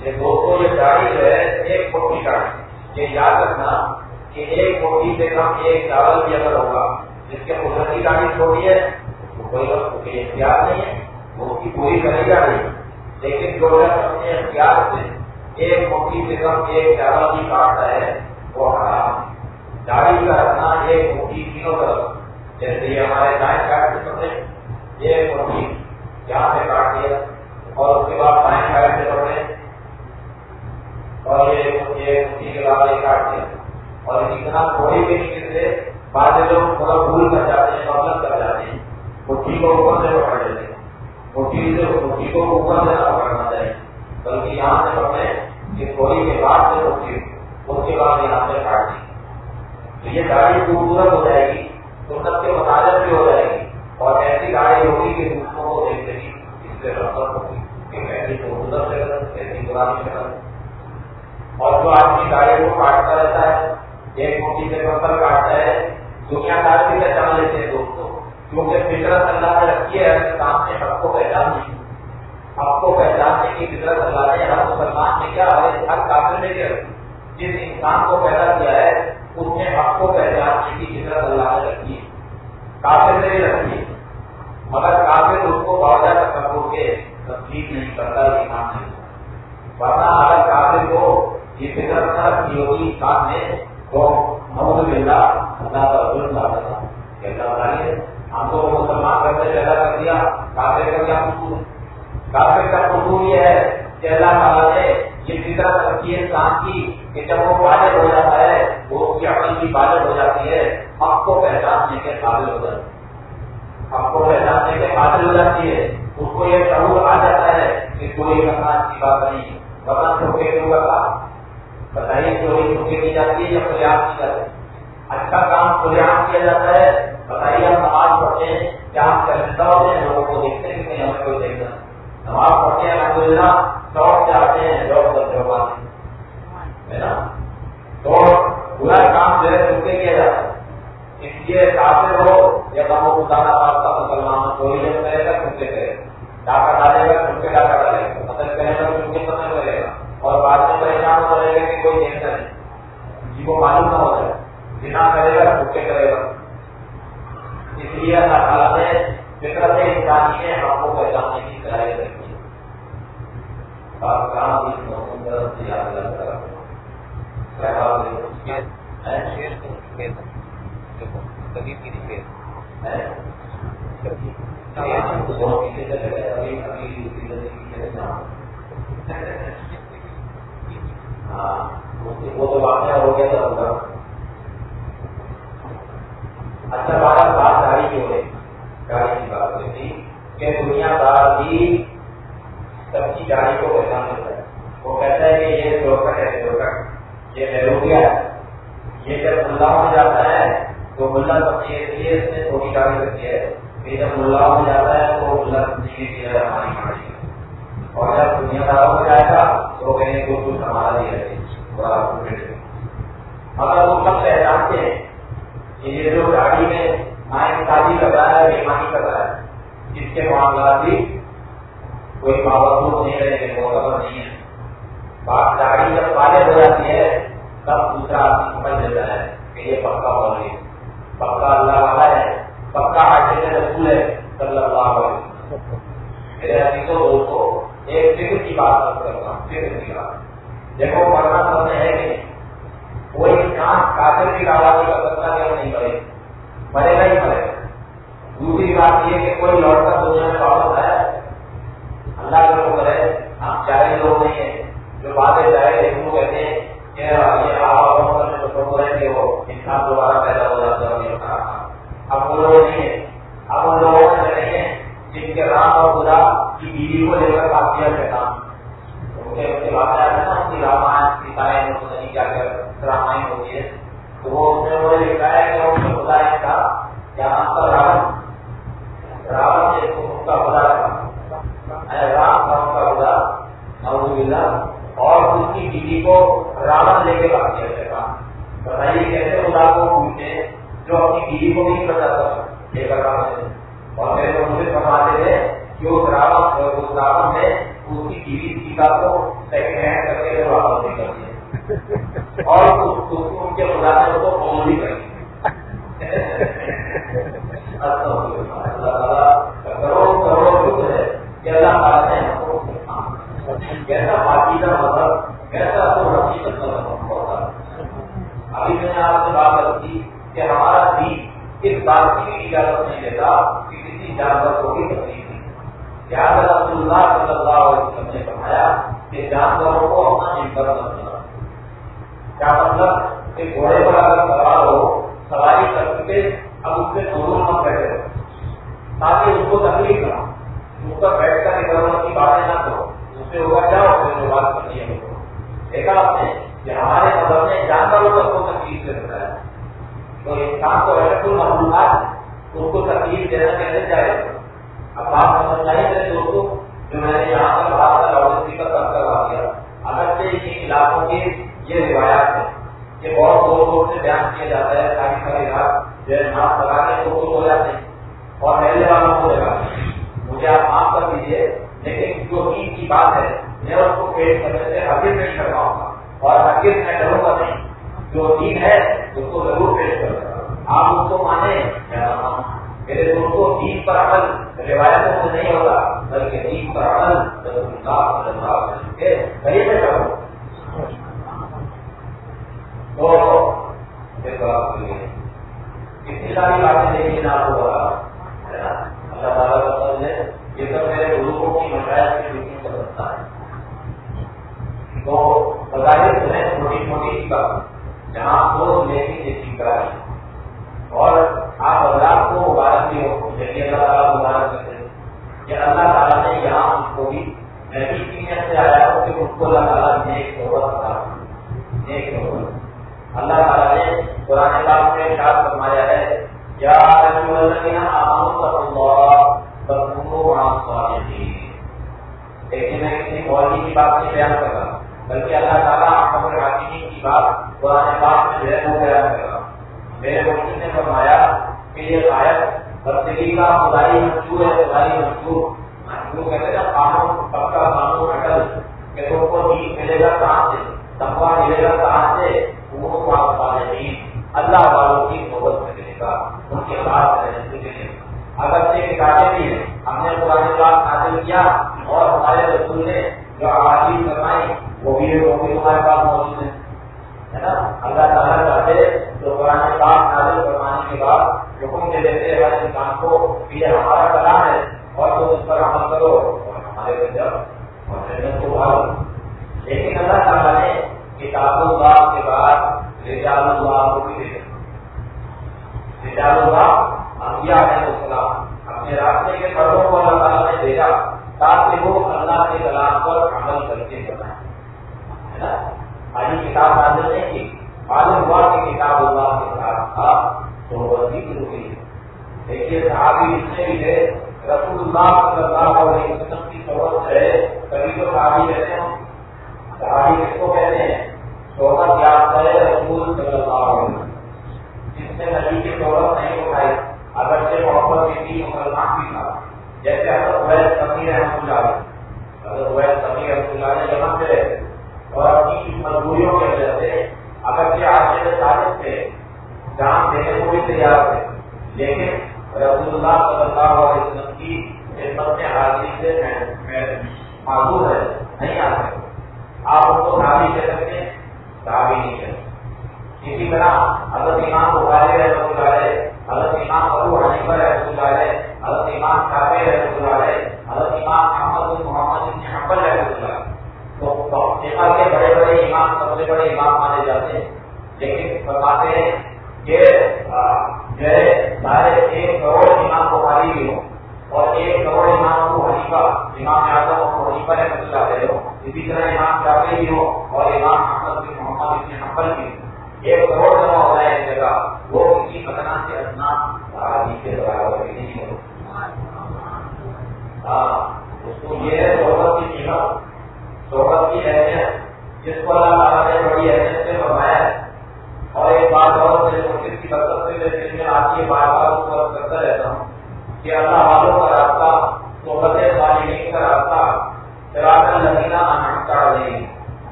یہ دوستوں، یہ گاڑی جو ہے، ایک فٹ کی گاڑی یہ یاد رکھنا کہ ایک موٹی سے کم ایک چاول بھی اگر ہوگا، جس کے قدرتی گاڑی چھوٹی ہے، وہ کوئی وقت کے اختیار نہیں ہے، وہ اس کی پوری کرے گا نہیں۔ لیکن جو ہے، اپنے اختیار سے ایک موٹی سے کم ایک چاول بھی کاٹتا ہے وہ حرام۔ گاڑی کا رکھنا ایک موٹی تینوں طرف جیسے یہ ہمارے دائیں کاٹ سے پکڑے ایک موٹی یہاں سے کاٹ دیا۔ اور اس کے بعد دائیں کاٹ سے پکڑے اور یہ موٹی کے بعد یہ کاٹ دیا۔ اور اتنا تھوڑی بھی نہیں سے بعض لوگ تھوڑا بھول کر جاتے ہیں، غفلت کر جاتے ہیں۔ مٹھی کو اوپر سے پکڑ لیتے ہیں۔ مٹھی سے مٹھی کو اوپر سے نہ پکڑنا چاہیے۔ بلکہ یہاں سے پکڑے کہ تھوڑی کے بعد سے مٹھی اس کے بعد یہاں سے کاٹ دی تو یہ گاڑی خوبصورت ہو جائے گی، سنت کے مطابق بھی ہو جائے گی اور ایسی گاڑی ہوگی کہ دوسروں کو دیکھ گی اس سے رفت ہوگی۔ کہ ایسی خوبصورت شکل ایسی پرانی شکل اور جو آپ کی گاڑی کو کاٹتا رہتا ہے، ایک موٹی سے پتھر کاٹتا ہے، دنیا دار بھی پہچان لیتے ہیں دوستوں۔ کیونکہ فطرت اللہ نے رکھی ہے انسان نے حق کو پہچان نہیں حق کو پہچاننے کی فطرت اللہ نے، ہر مسلمان نے کیا، ہر کافر نے کیا۔ رکھی جس انسان کو پیدا کیا ہے، اس نے حق کو پہچاننے کی فطرت اللہ نے رکھی ہے۔ کافر نے بھی رکھی۔ ہے مگر کافر اس کو بہت زیادہ تصور کے تصدیق نہیں کرتا، ایمان نہیں ورنہ اگر کافر کو یہ فطرت نہ رکھی ہوگی، انسان نے تو محمد بلّہ اللہ کا ظلم لاتا تھا کہتا بتائیے ہم کو مسلمان گھر سے پیدا کر دیا، کافر کا کیا قصور؟ کافر کا قصور یہ ہے کہ اللہ تعالیٰ نے یہ فطرت رکھی ہے انسان کی۔ کہ جب وہ بالغ ہو جاتا ہے، وہ اس کی عقل کی بالغ ہو جاتی ہے حق کو پہچاننے کے قابل ہو جاتی ہے۔ حق کو پہچاننے کے قابل ہو جاتی ہے۔ اس کو یہ شعور آ جاتا ہے کہ کوئی کرنا اچھی بات نہیں ورنہ چھوٹے کیوں کرتا بتائیے چوری چھوٹے کی جاتی ہے یا پریاس کی جاتی ہے؟ اچھا کام کھلے پریاس کیا جاتا ہے؟ بتائیے ہم نماز پڑھتے ہیں، کیا ہم شرمندہ ہوتے ہیں لوگوں کو دیکھتے ہیں کہ نہیں، ہمیں کوئی دیکھنا نماز پڑھتے ہیں الحمد للہ شوق سے آتے ہیں جاب کر جو ہے نا؟ تو برا کام جو ہے چھوٹ کے کیا جاتا ہے؟ اس لیے کافر ہو یا کام کو دانا پاتا مسلمان چوری جب کرے گا چھوٹ کے کرے ڈاکہ ڈالے گا چھوٹ کے ڈاکہ ڈالے گا۔ مطلب کرے گا چھوٹ کے پتہ کرے گا۔ اور بعد میں پریشان ہو رہے گا کہ کوئی دیکھتا نہیں جی کو معلوم نہ ہو جائے۔ جنا کرے گا چھوٹ کے کرے گا۔ اس لیے اللہ تعالیٰ نے فطرت انسانی نے ہم کو پہچاننے کی صلاحیت رکھی۔ کام اس موسم طرف سے یاد رکھا وہ تو واقعہ ہو گیا تھا ہوگا اچھا بات بات گاڑی کی گاڑی کی بات ہوئی تھی کہ دنیا دار بھی سب کی گاڑی کو پہچان ہے وہ کہتا ہے کہ یہ روکٹ ہے روکٹ یہ میروگیا ہے یہ جب ملا ہو جاتا ہے تو ملا سمجھے اس لیے اس نے تھوڑی گاڑی رکھی ہے۔ پھر جب ملا ہو جاتا ہے تو ملا سمجھے کہ یہ ہماری گاڑی ہے اور جب دنیا دار ہو جائے گا تو کہیں کو کچھ ہمارا نہیں رہے بڑا اگر وہ سب پہچانتے ہیں کہ یہ جو گاڑی میں مائیں شادی کر رہا ہے بیمانی کر رہا ہے جس کے معاملات بھی کوئی پابند نہیں رہے گا خبر نہیں ہے بات گاڑی جب والے ہو جاتی ہے، تب دوسرا آدمی سمجھ لیتا ہے کہ یہ پکا ہو ہے۔ پکا اللہ والا ہے۔ پکا آٹے سے رسول ہے، صلی اللہ علیہ وسلم۔ میرے عزیزوں دوستوں ایک فکر کی بات کرتا ہوں، فکر کی بات۔ دیکھو مرنا سمجھ ہے کہ نہیں کوئی انسان کافر کی دعوت کر سکتا ہے وہ نہیں کرے؟ مرے گا ہی مرے۔ گا دوسری بات یہ کہ کوئی لوٹ کر دنیا میں واپس آیا، اللہ کا شکر ہے ہم چاہے لوگ نہیں ہیں۔ جو باتیں چاہے کہتے ہیں کہ یہ کہ وہ انسان دوبارہ پیدا ہو جاتا ہے اب وہ لوگ نہیں ہیں۔ اب ان لوگوں میں نہیں ہیں جن کے رام اور خدا کی بیوی کو لے کر کام کیا ان کے بات نا رامائن سیتائیں کیا کر رامائن ہوتی ہے۔ تو وہ اس نے لکھا ہے کہ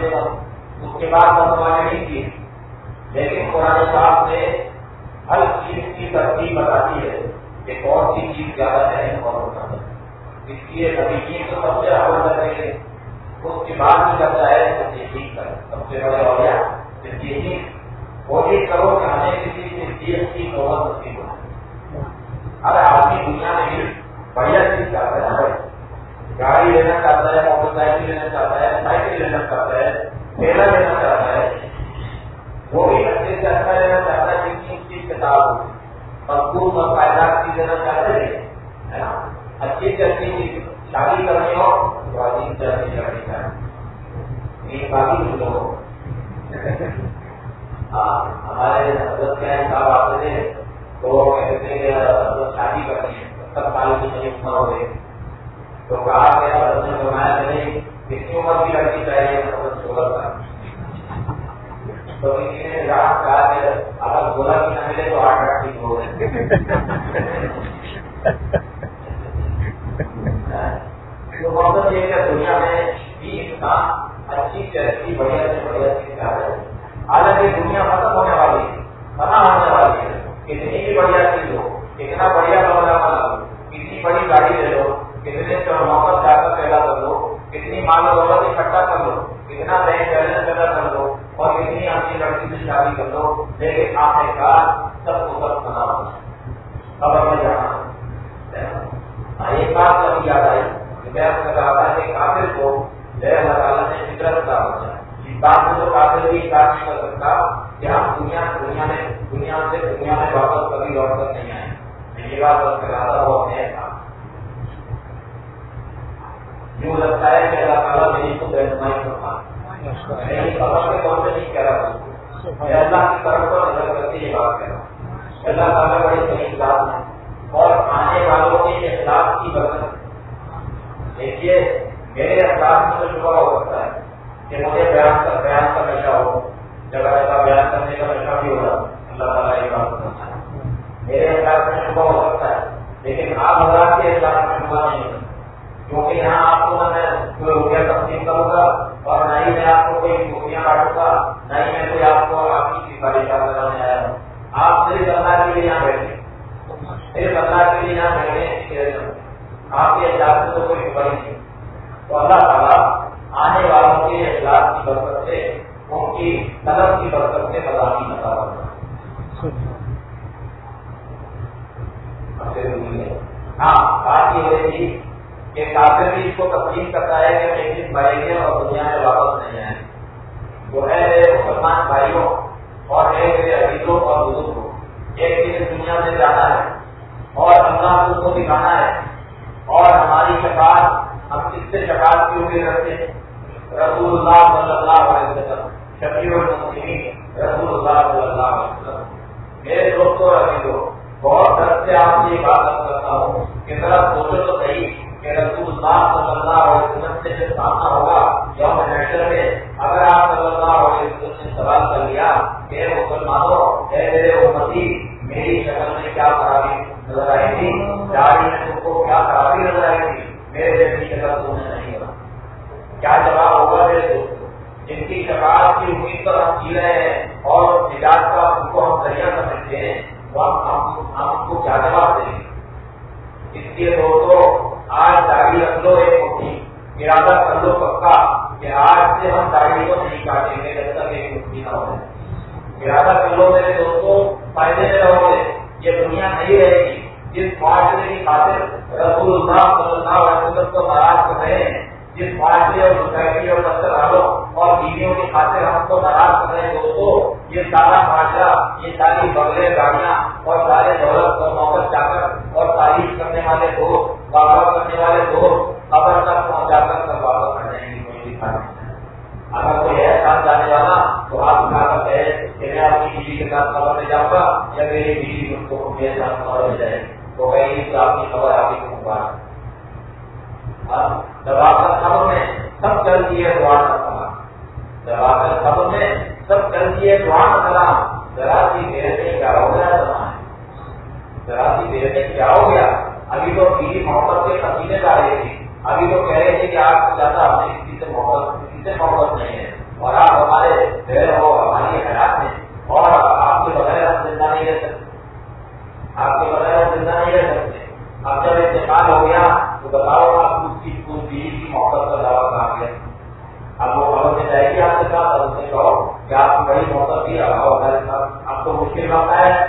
اللہ کا جانتے ہیں اس کے بعد بس نہیں کیے لیکن قرآن صاحب نے ہر چیز کی ترتیب بتاتی ہے کہ کون سی چیز زیادہ اہم اور ہوتا ہے اس لیے نبی چیز تو سب سے اول کریں گے اس کے بعد بھی کرتا ہے تصدیق کر سب سے بڑے ہو گیا تصدیق کوشش کرو کہ ہمیں کسی تصدیق کی قوت نصیب ہو ارے آدمی دنیا میں بڑھیا چیز چاہتا ہے نا گاڑی لینا چاہتا ہے، موٹر سائیکل لینا چاہتا ہے، سائیکل لینا چاہتا ہے ٹھیلا لینا چاہتا ہے، وہ بھی اچھے سے اچھا لینا چاہتا ہے، جن کی اس کی کتاب ہو۔ مضبوط اور پائیدار چیز لینا چاہتے ہیں اچھی سے اچھی چیز۔ شادی کرنی ہو تو عظیم سے اچھی کرنی۔ چاہیے ایک باقی لوگ ہاں، ہمارے حضرت کے صاحب آتے تھے، تو وہ کہتے تھے کہ شادی کرنی ہے۔ سب سال کی نہیں ہو گئے تو کہا گیا حضرت نے فرمایا نہیں کتنی عمر کی لڑکی چاہیے حضرت شوگر کا تو کسی نے جہاں کہا کہ اگر بولا بھی نہ ملے تو آٹھ آٹھ ٹھیک ہو گئے تو مطلب یہ کہ دنیا میں بھی انسان اچھی سے اچھی، بڑھیا سے بڑھیا چیز چاہ رہے ہیں حالانکہ دنیا ختم ہونے والی ہے ختم ہونے والی ہے۔ کتنی بھی بڑھیا چیز ہو کتنا بڑھیا بڑھیا بنا کتنی بڑی گاڑی لے لو کتنے محبت جا کر پیدا کر لو، کتنی مال و دولت اکٹھا کر لو، کتنا بینک بیلنس پیدا کر لو اور کتنی اپنی لڑکی سے شادی کر لو لیکن آخر کار سب کو سب بنا ہونا خبر میں جانا۔ ایک بات کبھی یاد آئی۔ میں آپ نے کہا تھا کہ کافر کو میرے اللہ تعالیٰ نے فطرت کا ہوتا ہے۔ بات کو تو کافر بھی کام نہیں کر سکتا کہ ہم دنیا دنیا میں، دنیا سے دنیا میں واپس کبھی لوٹ کر نہیں آئے۔ یہ بات بس کر رہا تھا، وہ اپنے یوں لگتا ہے کہ اللہ تعالیٰ میری کو رہنمائی کرتا میری خبر کے طور پہ نہیں کہہ رہا میں اللہ کی طرف پر نظر کر کے یہ بات کہہ رہا ہوں۔ اللہ تعالیٰ بڑے اخلاق ہیں اور آنے والوں کے اخلاق کی برکت دیکھیے میرے اخلاق میں تو شبہ ہو سکتا ہے کہ مجھے بیان کا بیان کا نشہ ہو۔ جب ایسا بیان کرنے کا نشہ بھی ہو رہا اللہ تعالیٰ یہ بات کرتا ہے۔ میرے اخلاق میں شبہ ہو سکتا ہے لیکن آپ حضرات کے اخلاق میں شبہ نہیں ہوتا۔ کیونکہ یہاں آپ کو میں کوئی روپیہ تقسیم کروں گا اور نہ ہی میں آپ کو کوئی روپیاں کاٹوں گا نہ ہی میں کوئی آپ کو آپ کی کرنے آیا ہوں۔ آپ صرف اللہ کے لیے یہاں بیٹھے۔ صرف اللہ کے لیے یہاں بیٹھے آپ کے اجلاس کوئی خبر نہیں۔ تو اللہ تعالیٰ آنے والوں کے اجلاس کی برکت سے ان کی طلب کی برکت سے بتا کی نتا ہاں بات یہ ہو رہی تھی کہ کافر بھی اس کو تسلیم کرتا ہے کہ ایک دن مریں گے اور دنیا میں واپس نہیں آئیں۔ وہ ہے میرے مسلمان بھائیوں اور ہے میرے عزیزوں اور بزرگوں۔ ایک دن دنیا میں جانا ہے اور اللہ کو دکھانا ہے اور ہماری شفاعت، ہم کس سے شفاعت کی امید رکھتے ہیں۔ رسول اللہ صلی اللہ علیہ وسلم، شفیع المسلمین رسول اللہ صلی اللہ علیہ وسلم۔ میرے دوستوں رکھے بہت درد سے آپ سے یہ بات کرتا ہوں کہ ذرا سوچو تو صحیح۔ کہ رسول اللہ صلی اللہ علیہ وسلم سے جب سامنا ہوگا یوم نیشر میں، اگر آپ صلی اللہ علیہ وسلم نے سوال کر لیا کہ مسلمانوں، اے میرے امتی، میری شکل میں کیا خرابی نظر آئی تھی؟ داڑھی میں تم کو کیا خرابی نظر آئی تھی؟ میرے جیسی شکل تم نے نہیں ہوگا کیا جواب ہوگا میرے دوست جن کی شفاعت کی امید پر ہم جی رہے ہیں اور نجات کا ان کو ہم ذریعہ سمجھتے ہیں تو ہم کو کیا جواب دیں گے؟ اس لیے دوستوں داڑھی رکھ لو ایک مٹھی ارادہ کر لو پکا کہ آج سے ہم داڑھی کو نہیں کاٹیں گے، جب تک ایک مٹھی نہ ہو ارادہ کر لو میرے دوستوں، فائدے میں رہو گے۔ یہ دنیا نہیں رہے گی۔ جس معاشرے کی خاطر رسول اللہ صلی اللہ علیہ وسلم کو ناراض کر رہے ہیں، جس معاشرے اور سوسائٹی اور دفتر والوں اور بیویوں کی خاطر ہم کو ناراض کر رہے ہیں، دوستوں، یہ سارا معاشرہ، یہ ساری بغلے گاڑیاں اور سارے دولت اور نوکر جا کر اور تعریف کرنے والے دوست واپس کرنے والے دوست خبر تک پہنچا کر کر واپس کر جائیں گے، کوئی دکھا نہیں اگر کوئی احساس جانے والا تو آپ اٹھا کر کہے کہ میں اپنی بیوی کے ساتھ خبر میں جاؤں گا یا میری بیوی اس کو میرے ساتھ خبر میں جائے۔ تو کہیں تو آپ کی خبر آپ ہی کو دبا کر خبر میں سب چل دیے دعا کا سلام دبا کر خبر میں سب چل دیے دعا کا سلام ذرا سی میرے سے کیا ہو گیا؟ زمان ذرا سی میرے سے کیا ہو گیا؟ ابھی تو بیوی محبت کے پسینے جا رہی تھی ابھی تو کہہ رہے تھے کہ آپ کو زیادہ ہمیں کسی سے محبت کسی سے محبت نہیں ہے۔ اور آپ ہمارے دیر ہو، ہماری حیات میں۔ اور آپ کے بغیر ہم زندہ نہیں رہ سکتے۔ آپ کے بغیر ہم زندہ نہیں رہ سکتے۔ اب جب انتقال ہو گیا، تو بتاؤ آپ اس کی اس بیوی کی محبت کا دعویٰ کہاں گیا اب وہ خبر میں جائے گی آپ کے ساتھ اور اسے کہو کہ آپ کی بڑی محبت تھی، اب تو مشکل وقت ہے۔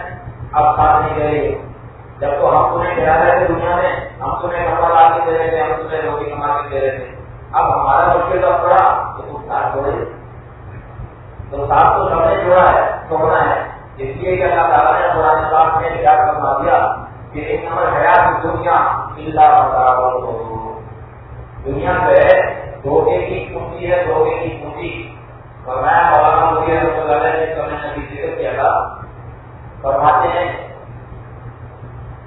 اب ساتھ نہیں گئے جب تو ہم تمہیں کہہ رہے تھے دنیا میں ہم تمہیں کپڑا لا کے دے رہے تھے ہم تمہیں روٹی کما کے دے رہے تھے اب ہمارا مشکل وقت پڑا تو تم ساتھ چھوڑے تو ساتھ تو سب نے چھوڑا ہے چھوڑنا ہے۔ اس لیے کہ اللہ تعالیٰ نے قرآن پاک میں کیا کروا دیا کہ ایک نمبر حیات دنیا اللہ دنیا پہ دھوکے کی کنجی ہے دھوکے کی کنجی فرمایا مولانا مودی رحمۃ اللہ نے ذکر کیا تھا، فرماتے ہیں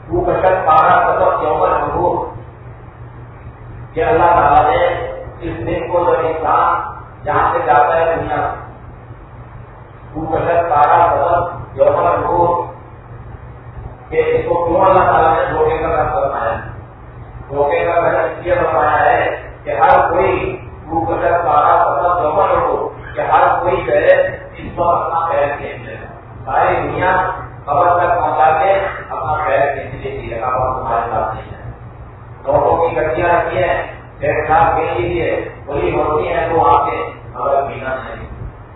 تو کشت پارا سبق یوم الحبور کہ اللہ تعالیٰ نے اس دن کو جب انسان جہاں سے جاتا ہے دنیا۔ تو کشت پارا سبق یوم الحبور کہ اس کو کیوں اللہ تعالیٰ نے دھوکے کا رنگ بنایا؟ دھوکے کا رنگ اس لیے بنایا ہے کہ ہر کوئی تو کشت پارا سبق یوم الحبور کہ ہر کوئی پہلے اس کو اپنا پیر کھینچ لے ساری دنیا خبر تک پہنچا کے اپنا پیر کھینچ لیتی ہے آپ تمہارے ساتھ نہیں ہے۔ نوٹوں کی گڈیاں رکھی ہیں ڈیڑھ لاکھ کے لیے کھلی ہوتی ہیں تو آ کے خبر پینا نہیں۔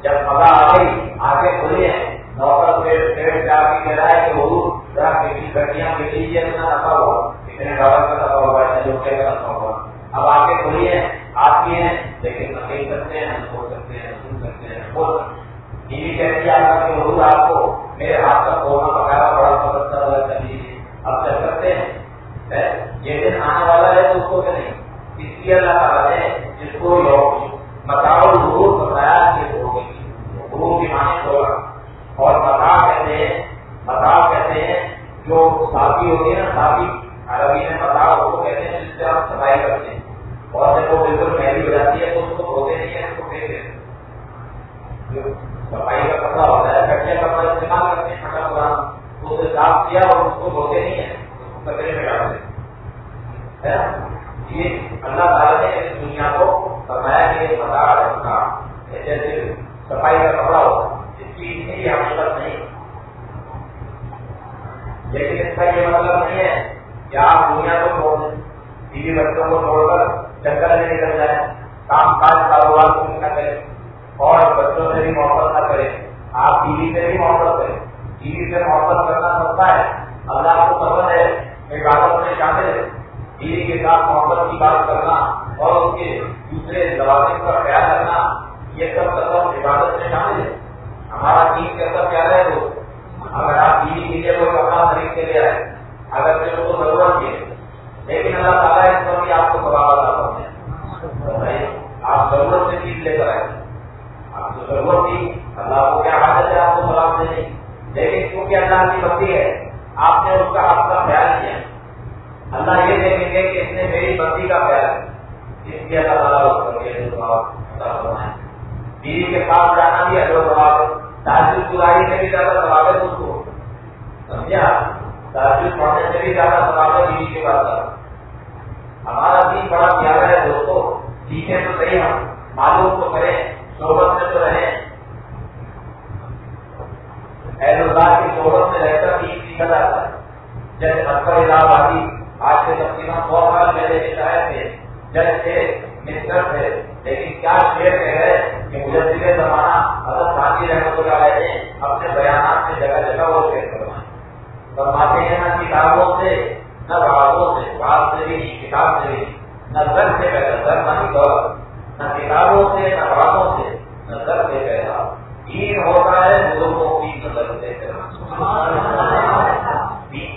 جب خبر آ گئی آگے کھلی ہیں، نوکر پیڑ پیڑ سے کے کہہ رہا ہے کہ وہ ذرا گڈیاں کے لیجیے اتنا رکھا ہوا۔ اتنے ڈالر کا رکھا ہوا ہے جو کہ رکھا ہوا۔ اب آگے کھلی ہیں آتی ہیں، لیکن نہ کہیں سکتے ہیں سو سکتے ہیں، سن سکتے ہیں، بول سکتے بیوی کہتی ہے حضور آپ کو میرے ہاتھ کا قورمہ پکایا، بڑا پسند والا کر لیجیے اب چل سکتے ہیں۔ یہ دن آنے والا ہے تو اس کو کہ نہیں؟ اس لیے اللہ تعالیٰ نے جس کو متاؤ ضرور بتایا کہ ہوگی۔ غرور کی معنی چھوڑا اور متا کہتے ہیں متا کہتے ہیں جو ساتھی ہوتی ہے نا ساتھی عربی میں متا اس کو کہتے ہیں جس سے آپ صفائی کرتے ہیں۔ اور جب وہ بالکل میلی ہو جاتی ہے تو اس کو دھوتے نہیں ہے اس کو پھینک دیتے صفائی کا کپڑا ہوتا ہے کٹیا کپڑا استعمال کرتے ہیں پھٹا پورا اسے صاف کیا اور اس کو دھوتے نہیں ہے اس کو کچرے میں ڈال دیتے یہ اللہ تعالیٰ نے اس دنیا کو فرمایا کہ یہ مزاق رکھا جیسے صفائی کا کپڑا ہوتا اس کی اتنی حقیقت نہیں۔ لیکن اس کا یہ مطلب نہیں ہے کہ آپ دنیا کو چھوڑ دیں، بیوی بچوں کو چھوڑ کر جنگل میں نکل جائیں، کام کاج کاروبار کو نہ کریں۔ اور بچوں سے بھی محبت نہ کریں۔ آپ بیوی سے بھی محبت کریں۔ بیوی سے محبت کرنا سکتا ہے۔ اللہ کو پسند ہے۔ عبادت میں شامل ہے۔ بیوی کے ساتھ محبت کی بات کرنا اور اس کے دوسرے لوازم کا خیال رکھنا، یہ سب قدم عبادت میں شامل ہے۔ ہمارا دین کے اندر کیا ہے۔ وہ اگر آپ بیوی کے لیے کوئی کپڑا خرید کے لے آئے، اگر پھر اس کو ضرورت ہے۔ لیکن اللہ تعالیٰ اس پر بھی آپ کو بڑا بڑا ضرورت تھی۔ اللہ کو کیا حاجت ہے آپ کو سلام دینے لیکن کیونکہ اللہ کی بکتی ہے، آپ نے اس کا آپ کا خیال کیا۔ اللہ یہ دیکھیں گے کہ اس نے میری بکتی کا خیال اس لیے اللہ تعالیٰ بیوی کے ساتھ جانا بھی اگر سواب تاجر گزاری سے بھی زیادہ سواب ہے اس کو۔ سمجھا؟ تاجر پڑھنے سے بھی زیادہ سواب ہے بیوی کے پاس ہمارا دین بڑا پیارا ہے دوستوں ٹھیک تو صحیح ہم، معلوم تو کریں۔ صحبت میں تو رہیں۔ اہل اللہ کی صحبت میں رہ کر دین سیکھا جاتا ہے۔ جیسے اکبر الہ آبادی آج سے تقریباً سو سال پہلے کے شاید تھے۔ جج تھے منسٹر تھے۔ لیکن کیا شعر کہہ رہے کہ مجھے زمانہ حضرت شادی رحمت اللہ علیہ نے اپنے بیانات سے جگہ جگہ وہ شعر کروائے فرماتے ہیں نہ کتابوں سے، نہ بازوں سے بات سے بھی، کتاب سے بھی۔ نہ در سے پہلے در نہیں دور نہ کتابوں سے، نہ بازوں سے، نہ در سے دین ہوتا ہے بزرگوں کی نظر سے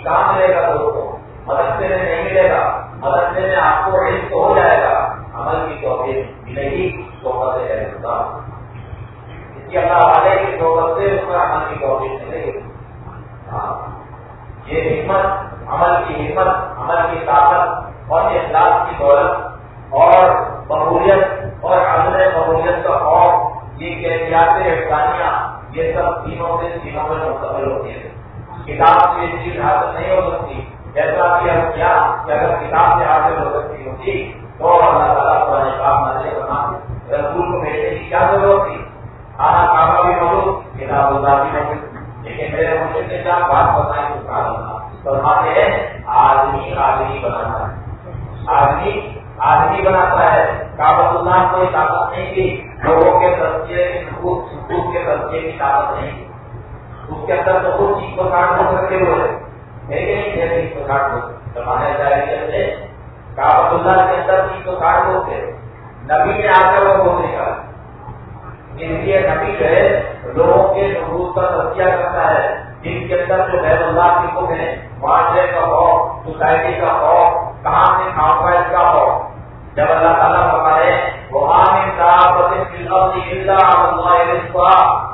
کام ملے گا دوستوں مدد سے نہیں ملے گا۔ مدد سے آپ کو علم تو ہو جائے گا۔ عمل کی توفیق ملے گی۔ صحبت ہے اس کی اللہ والے کی صحبت سے اس پر عمل کی توفیق ملے گی۔ ہاں۔ یہ ہمت عمل کی ہمت عمل کی طاقت اور اخلاق کی دولت اور قبولیت اور عمل قبولیت کا خوف، یہ کیفیات افغانیاں یہ سب تینوں سے تینوں میں مستقل ہوتی ہے۔ کتاب سے چیز حاصل نہیں ہو سکتی، جیسا کہ ہم کیا، کہ اگر کتاب سے حاصل ہو سکتی ہوتی، تو اللہ تعالیٰ قرآن پاک نازل کرنا رسول کو بھیجنے کی کیا ضرورت تھی؟ آنا کعبہ بھی موجود، کتاب اللہ بھی موجود۔ لیکن میرے مجھے سے کیا بات بتائیں تو کہا اللہ، فرماتے ہیں، آدمی آدمی بناتا ہے آدمی آدمی بناتا ہے۔ کابت اللہ کوئی طاقت نہیں کی لوگوں کے تذکیے کی کے تذکیے کی طاقت نہیں کی اس کے اندر تو وہ چیز کو کاٹ ہو سکتے ہوئے۔ ہو۔ زمانے اللہ کے اندر چیز ہوتے۔ نبی نے آ کر وہ اس لیے نبی جو ہے، لوگوں کے نبوت کا تذکیہ کرتا ہے۔ جن کے اندر جو غیر اللہ کی کو ہے معاشرے کا ہو، سوسائٹی کا ہو، کہاں سے کانفرنس کا ہو؟ جب اللہ تعالیٰ بتائے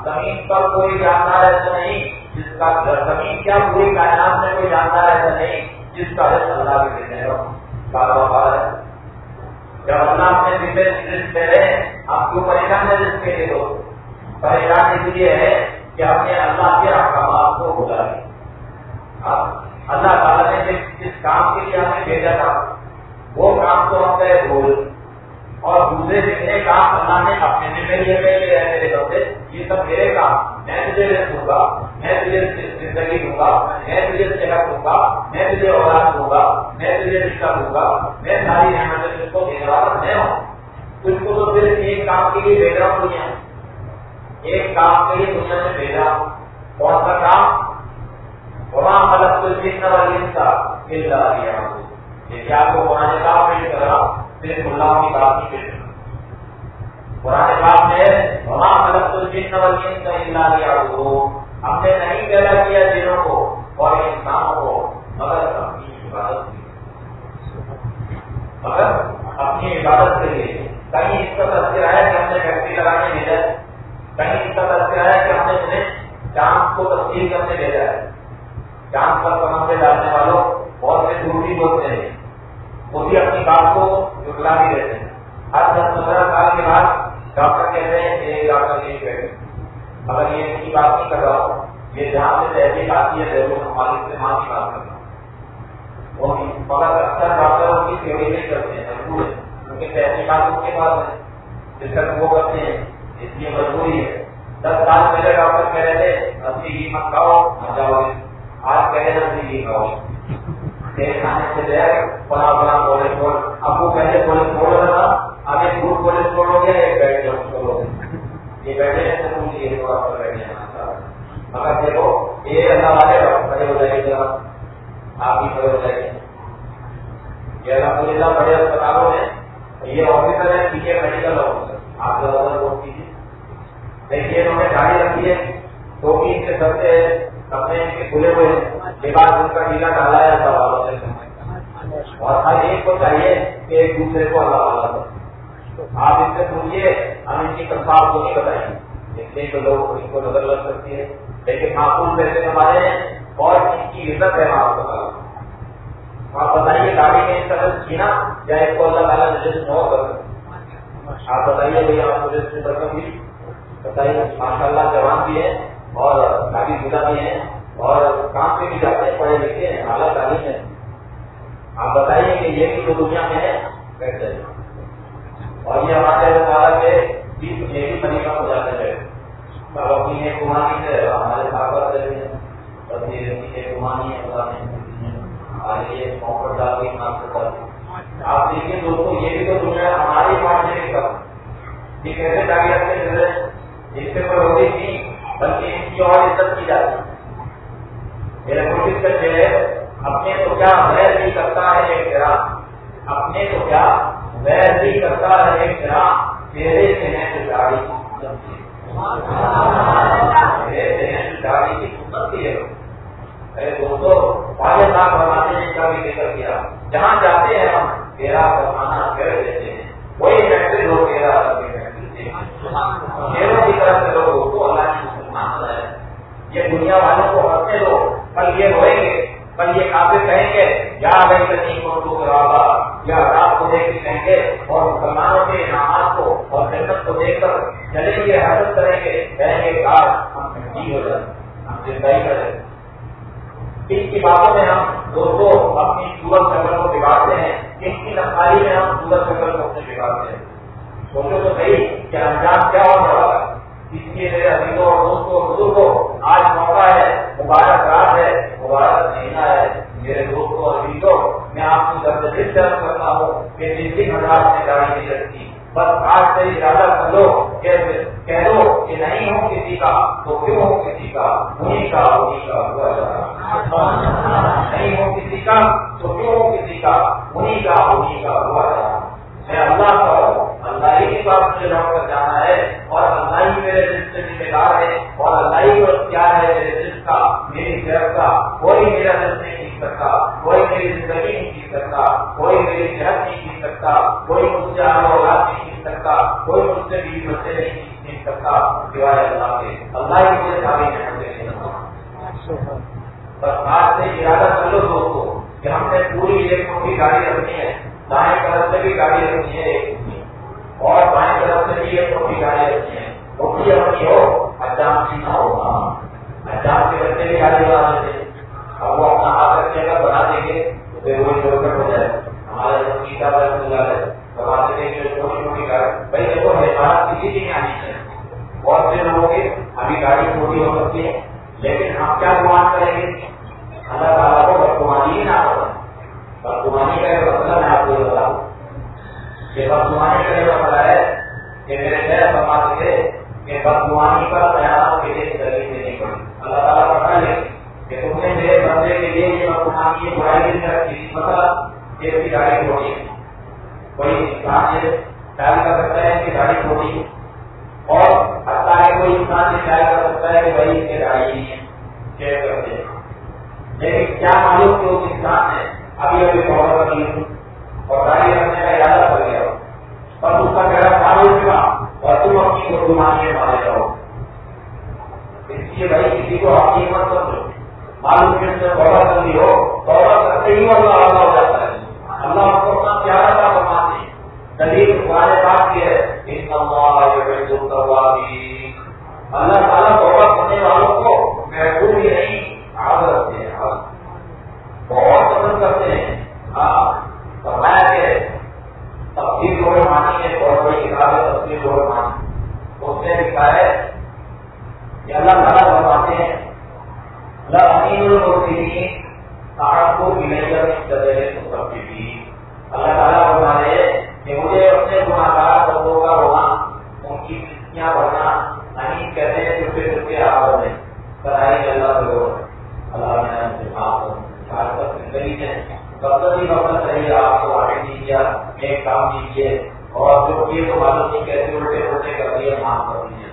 زمین پر کوئی جانتا ہے تو نہیں، جس کا زمین کیا پوری کائنات میں کوئی جانتا ہے تو نہیں، جس کا رس اللہ کے دینے کاروبار ہے۔ جب اللہ اپنے دل رزق دے رہے آپ کیوں پریشان ہے رزق کے لیے؟ دو پریشان اس لیے ہے کہ ہم نے اللہ کے احکامات کو بھولا اللہ تعالیٰ نے جس کام کے لیے ہمیں بھیجا تھا وہ کام تو ہم گئے بھول اور دوسرے جتنے کام اللہ نے اپنے ذمہ لیے میرے میرے بندے یہ سب میرے کام، میں تجھے دوں گا، میں تجھے زندگی دوں گا، میں تجھے صحت دوں گا، میں تجھے اولاد دوں گا، میں تجھے رشتہ دوں گا، میں ساری احمد تجھ کو دینے والا میں ہوں۔ تجھ کو تو صرف ایک کام کے لیے بھیج رہا ہوں دنیا ایک کام کے لیے دنیا میں بھیجا۔ کون سا کام؟ وہاں مطلب تو جن کا مل رہا ہے جیسے آپ کو قرآن کا پیش کر رہا صرف اللہ کی بات نہیں پیش قرآن پاک میں وہاں مطلب تو جن والجن کا اللہ لیا ہم نے نہیں پیدا کیا جنوں کو اور انسانوں کو مگر اپنی عبادت مگر اپنی عبادت کے لیے کہیں اس کا تذکر ہے کہ ہم نے فیکٹری لگانے بھیجا ہے کہیں اس کا تذکر ہے کہ ہم نے انہیں چاند کو تبدیل کرنے بھیجا ہے چاند پر کمن سے ڈالنے والوں بہت سے دور بھی بولتے ہیں وہ بھی کو جٹلا بھی دیتے ہیں۔ ہر دس پندرہ سال کے بعد ڈاکٹر کہتے ہیں کہ ڈاکٹر یہ بیٹھے۔ اگر یہ کی بات نہیں کر رہا ہوں یہ جہاں سے تحریر آتی ہے ضرور مالک سے ماں کی بات کر رہا ہوں مگر اکثر ڈاکٹر ان کی تھیوری نہیں کرتے ہیں، مجبور ہے کیونکہ تحقیقات ان کے پاس ہے جس کا وہ کرتے ہیں، اس لیے مجبوری ہے۔ دس سال پہلے ڈاکٹر کہہ رہے تھے اسی گھی مت کھاؤ، مت جاؤ گے۔ آج کہہ رہے ہیں اسی گھی کھاؤ۔ کھانے سے جو ہے بڑا بڑا کولیسٹرول اب وہ پہلے کولیسٹرول رہا اب ایک گروپ کولیسٹرول ہو گیا ایک بیٹھ کولیسٹرول یہ بیٹھے ہیں تو مجھے یہ تھوڑا سا بیٹھے مگر دیکھو یہ اللہ والے کھڑے ہو جائے گا آپ بھی کھڑے ہو جائیں گے یہ الحمد للہ بڑے اسپتالوں میں یہ آفیسر ہے پیچھے میڈیکل آفیسر آپ زیادہ تر ووٹ کیجیے دیکھیے انہوں نے گاڑی رکھی ہے تو ان کے سب سے اپنے کھلے ہوئے ہیں لباس ان کا ڈیلا ڈالا ہے اللہ والوں سے اور ہر ایک کو چاہیے کہ ایک دوسرے کو اللہ والا دو آپ ان سے پوچھیے ہم ان کی تنخواہ کو نہیں بتائیں۔ گے اس لیے تو لوگ ان کو نظر لگ سکتی ہے لیکن معقول پیسے کمانے ہیں اور ان کی عزت ہے آپ کو آپ بتائیے، گاڑی میں اس طرح کی نا یا اس کو اللہ تعالیٰ نے جس نو کر بتائیے، بھائی، آپ پولیس میں رقم بھی بتائیے ماشاء اللہ جوان بھی ہیں اور کافی گزا بھی ہیں اور کام پہ بھی جاتے ہیں، پڑھے لکھے ہیں، اعلیٰ تعلیم ہے۔ آپ بتائیے کہ یہ بھی تو دنیا میں ہے؟ کیسے اور یہ ہمارے تعالیٰ کے بیس یہ بھی طریقہ ہو جاتا ہے۔ اب اپنی ایک کمانی سے ہمارے ساتھ رہے ہیں بس یہ کمانی ہے۔ پتا نہیں اور یہ موقع ڈال کے کام کرتا ہے آپ دیکھیے دوستوں یہ بھی تو دنیا ہماری معاشرے کی طرف یہ کیسے جاگے رکھتے ہیں؟ جس سے کوئی ہوتی نہیں بلکہ ان کی اور عزت کی جاتی ہے۔ میرا کوشش کرتے ہیں اپنے تو کیا ویر بھی کرتا ہے ایک گرا اپنے تو کیا ویر بھی کرتا ہے ایک گرا تیرے سے ہیں داڑھی داڑھی کی ہے۔ ارے صاحب کا بھی ذکر کیا جہاں جاتے ہیں ہم، تیرا فرمانا کر دیتے ہیں۔ وہی فیکٹری لوگ تیرا شیروں کی طرف سے کو اللہ مسلمان یہ دنیا والوں کو ہنسنے دو کل یہ روئیں گے۔ کل یہ کافی کہیں گے، یا گئی تنی کو تو کرا یا رات کو دیکھ کے کہیں گے، اور مسلمانوں کے انعامات کو اور جنت کو دیکھ کر چلیں گے، حرکت کریں گے، کہیں گے کار ہم جی ہو جائیں ہم زندگی کریں اس کی باتوں میں ہم دوستوں اپنی سورت شکل کو بگاڑتے ہیں، اس کی نقالی میں ہم سورت شکل کو اپنے بگاڑتے ہیں۔ سوچو تو صحیح کہ انجام کیا ہو رہا ہے اس لیے میرے عزیزوں اور دوستوں اور بزرگوں، آج موقع ہے، مبارک رات ہے، مبارک مہینہ ہے۔ میرے دوستوں اور عزیزوں میں آپ کو درد دل درد کرتا ہوں کہ جس دن ہزار سے گاڑی نہیں رکھتی بس آج سے ارادہ کر لو کہہ دو کہ نہیں ہو کسی کا، تو کیوں ہو کسی کا؟ انہیں کا انہیں کا، ہوا جا نہیں ہو کسی کا، تو کیوں ہو کسی کا؟ انہیں کا انہیں کا، ہوا جا میں اللہ کا اللہ ہی کی بات مجھے لوٹ کر جانا ہے اور اللہ ہی میرے دل سے ذمہ دار ہے اور اللہ ہی کو کیا ہے میرے دل کا، میری صحت کا، کوئی میرا دل نہیں جیت سکتا، کوئی میری زندگی نہیں جیت سکتا، کوئی میری صحت نہیں جیت سکتا، کوئی مجھ سے آلو اولاد نہیں جیت سکتا، کوئی مجھ سے بیوی بچے نہیں جیت سکتا، سوائے اللہ کے۔ اللہ ہی مجھے ساری محنت بس آج سے ارادہ کر لو دوستوں کہ ہم نے پوری ایک موٹی گاڑی رکھنی ہے، دائیں طرف سے بھی گاڑی رکھنی ہے اور بائیں طرف سے بھی ایک موٹی گاڑی رکھنی ہے موٹی اپنی ہو اچانک سینا ہوگا۔ اچانک کے بچے بھی گاڑی بنا دیتے اب وہ اپنا ہاتھ رکھنے کا بنا دیں گے، تو پھر وہی ڈوکٹ ہو جائے۔ ہمارے جو گیتا پر پوجا ہے بتاتے ہیں کہ چھوٹی چھوٹی گاڑی، بھائی دیکھو حفاظت کسی کی نہیں آنی چاہیے۔ بہت سے لوگوں کی ابھی گاڑی چھوٹی ہو سکتی ہے، لیکن ہم کیا گمان کریں گے؟ اللہ تعالیٰ کو بدگمانی ہی نہ ہو بدگمانی کا یہ مطلب میں آپ کو بتاؤں۔ کہ بدگمانی کا مطلب ہے کہ میرے شہر فرما سکے کہ کے لیے دینی پڑی اللہ تعالیٰ لے کہ تم نے میرے بندے کے لیے یہ برائی مطلب گاڑی ہے کوئی انسان یہ خیال کر سکتا ہے کہ گاڑی ہے اور حتیٰ کہ کوئی انسان یہ خیال کر سکتا ہے کہ بھائی اس گاڑی نہیں ہے۔ شیئر کرتے لیکن کیا معلوم کہ اس انسان نے ابھی ابھی اور گیا اس کا ہوا اور تم اپنی اس لیے بھائی کسی کو مت سمجھو معلوم توبہ ہو توبہ کرتے ہی اللہ اللہ ہو جاتا ہے۔ اللہ کو اپنا پیارا فرماتے ہیں دلیل تمہارے پاس کی ہے، ان اللہ اللہ تعالیٰ توبہ کرنے والوں کو محبوب ہی نہیں رکھتے ہیں بہت پسند کرتے ہیں۔ ہاں۔ فرمایا کہ تفصیل کو مانی ہے بہت بڑی کتاب ہے، تفصیل کو مانی اس نے لکھا ہے کہ اللہ تعالیٰ فرماتے ہیں لامین المسلمین سارا کو ملے اللہ تعالیٰ فرما رہے کہ مجھے اپنے گناہ گار بندوں کا رونا، ان کی کشتیاں بڑھنا نہیں کہتے ہیں چھوٹے چھوٹے آواز میں کرائی اللہ کرو اللہ نے زندگی میں کب ہی وقت چاہیے، آپ کو آگے دیجیے ایک کام دیجیے اور جو یہ تو معلوم نہیں کہتے الٹے الٹے کر دیے، معاف کر دیجیے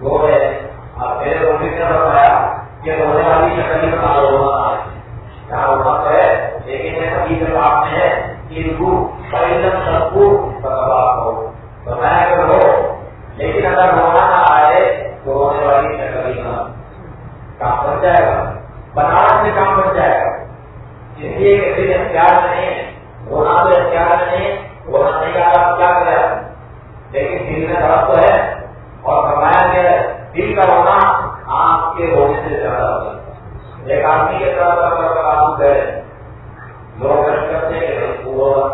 وہ ہے، آپ میرے روٹی نے بتایا کہ رونے والی شکل بنا رونا ہے۔ کیا ہونا ہے؟ لیکن میں سبھی سے بات میں ہے کہ رکو پہلم سب کو ہو بتایا کہ ہو، لیکن اگر رونا نہ آئے تو رونے والی شکل بنا کام بن جائے گا۔ بنانا سے کام بن جائے گا۔ اس لیے کسی اختیار میں نہیں ہے رونا تو اختیار میں نہیں ہے رونا نہیں آ رہا کیا کرے۔ لیکن دل میں درد تو ہے اور فرمایا گیا دل کا رونا آنکھ کے رونے سے زیادہ ہوتا ہے۔ ایک آدمی کے طرف کر آپ کہہ رہے لوگ کرتے ہیں ہوگا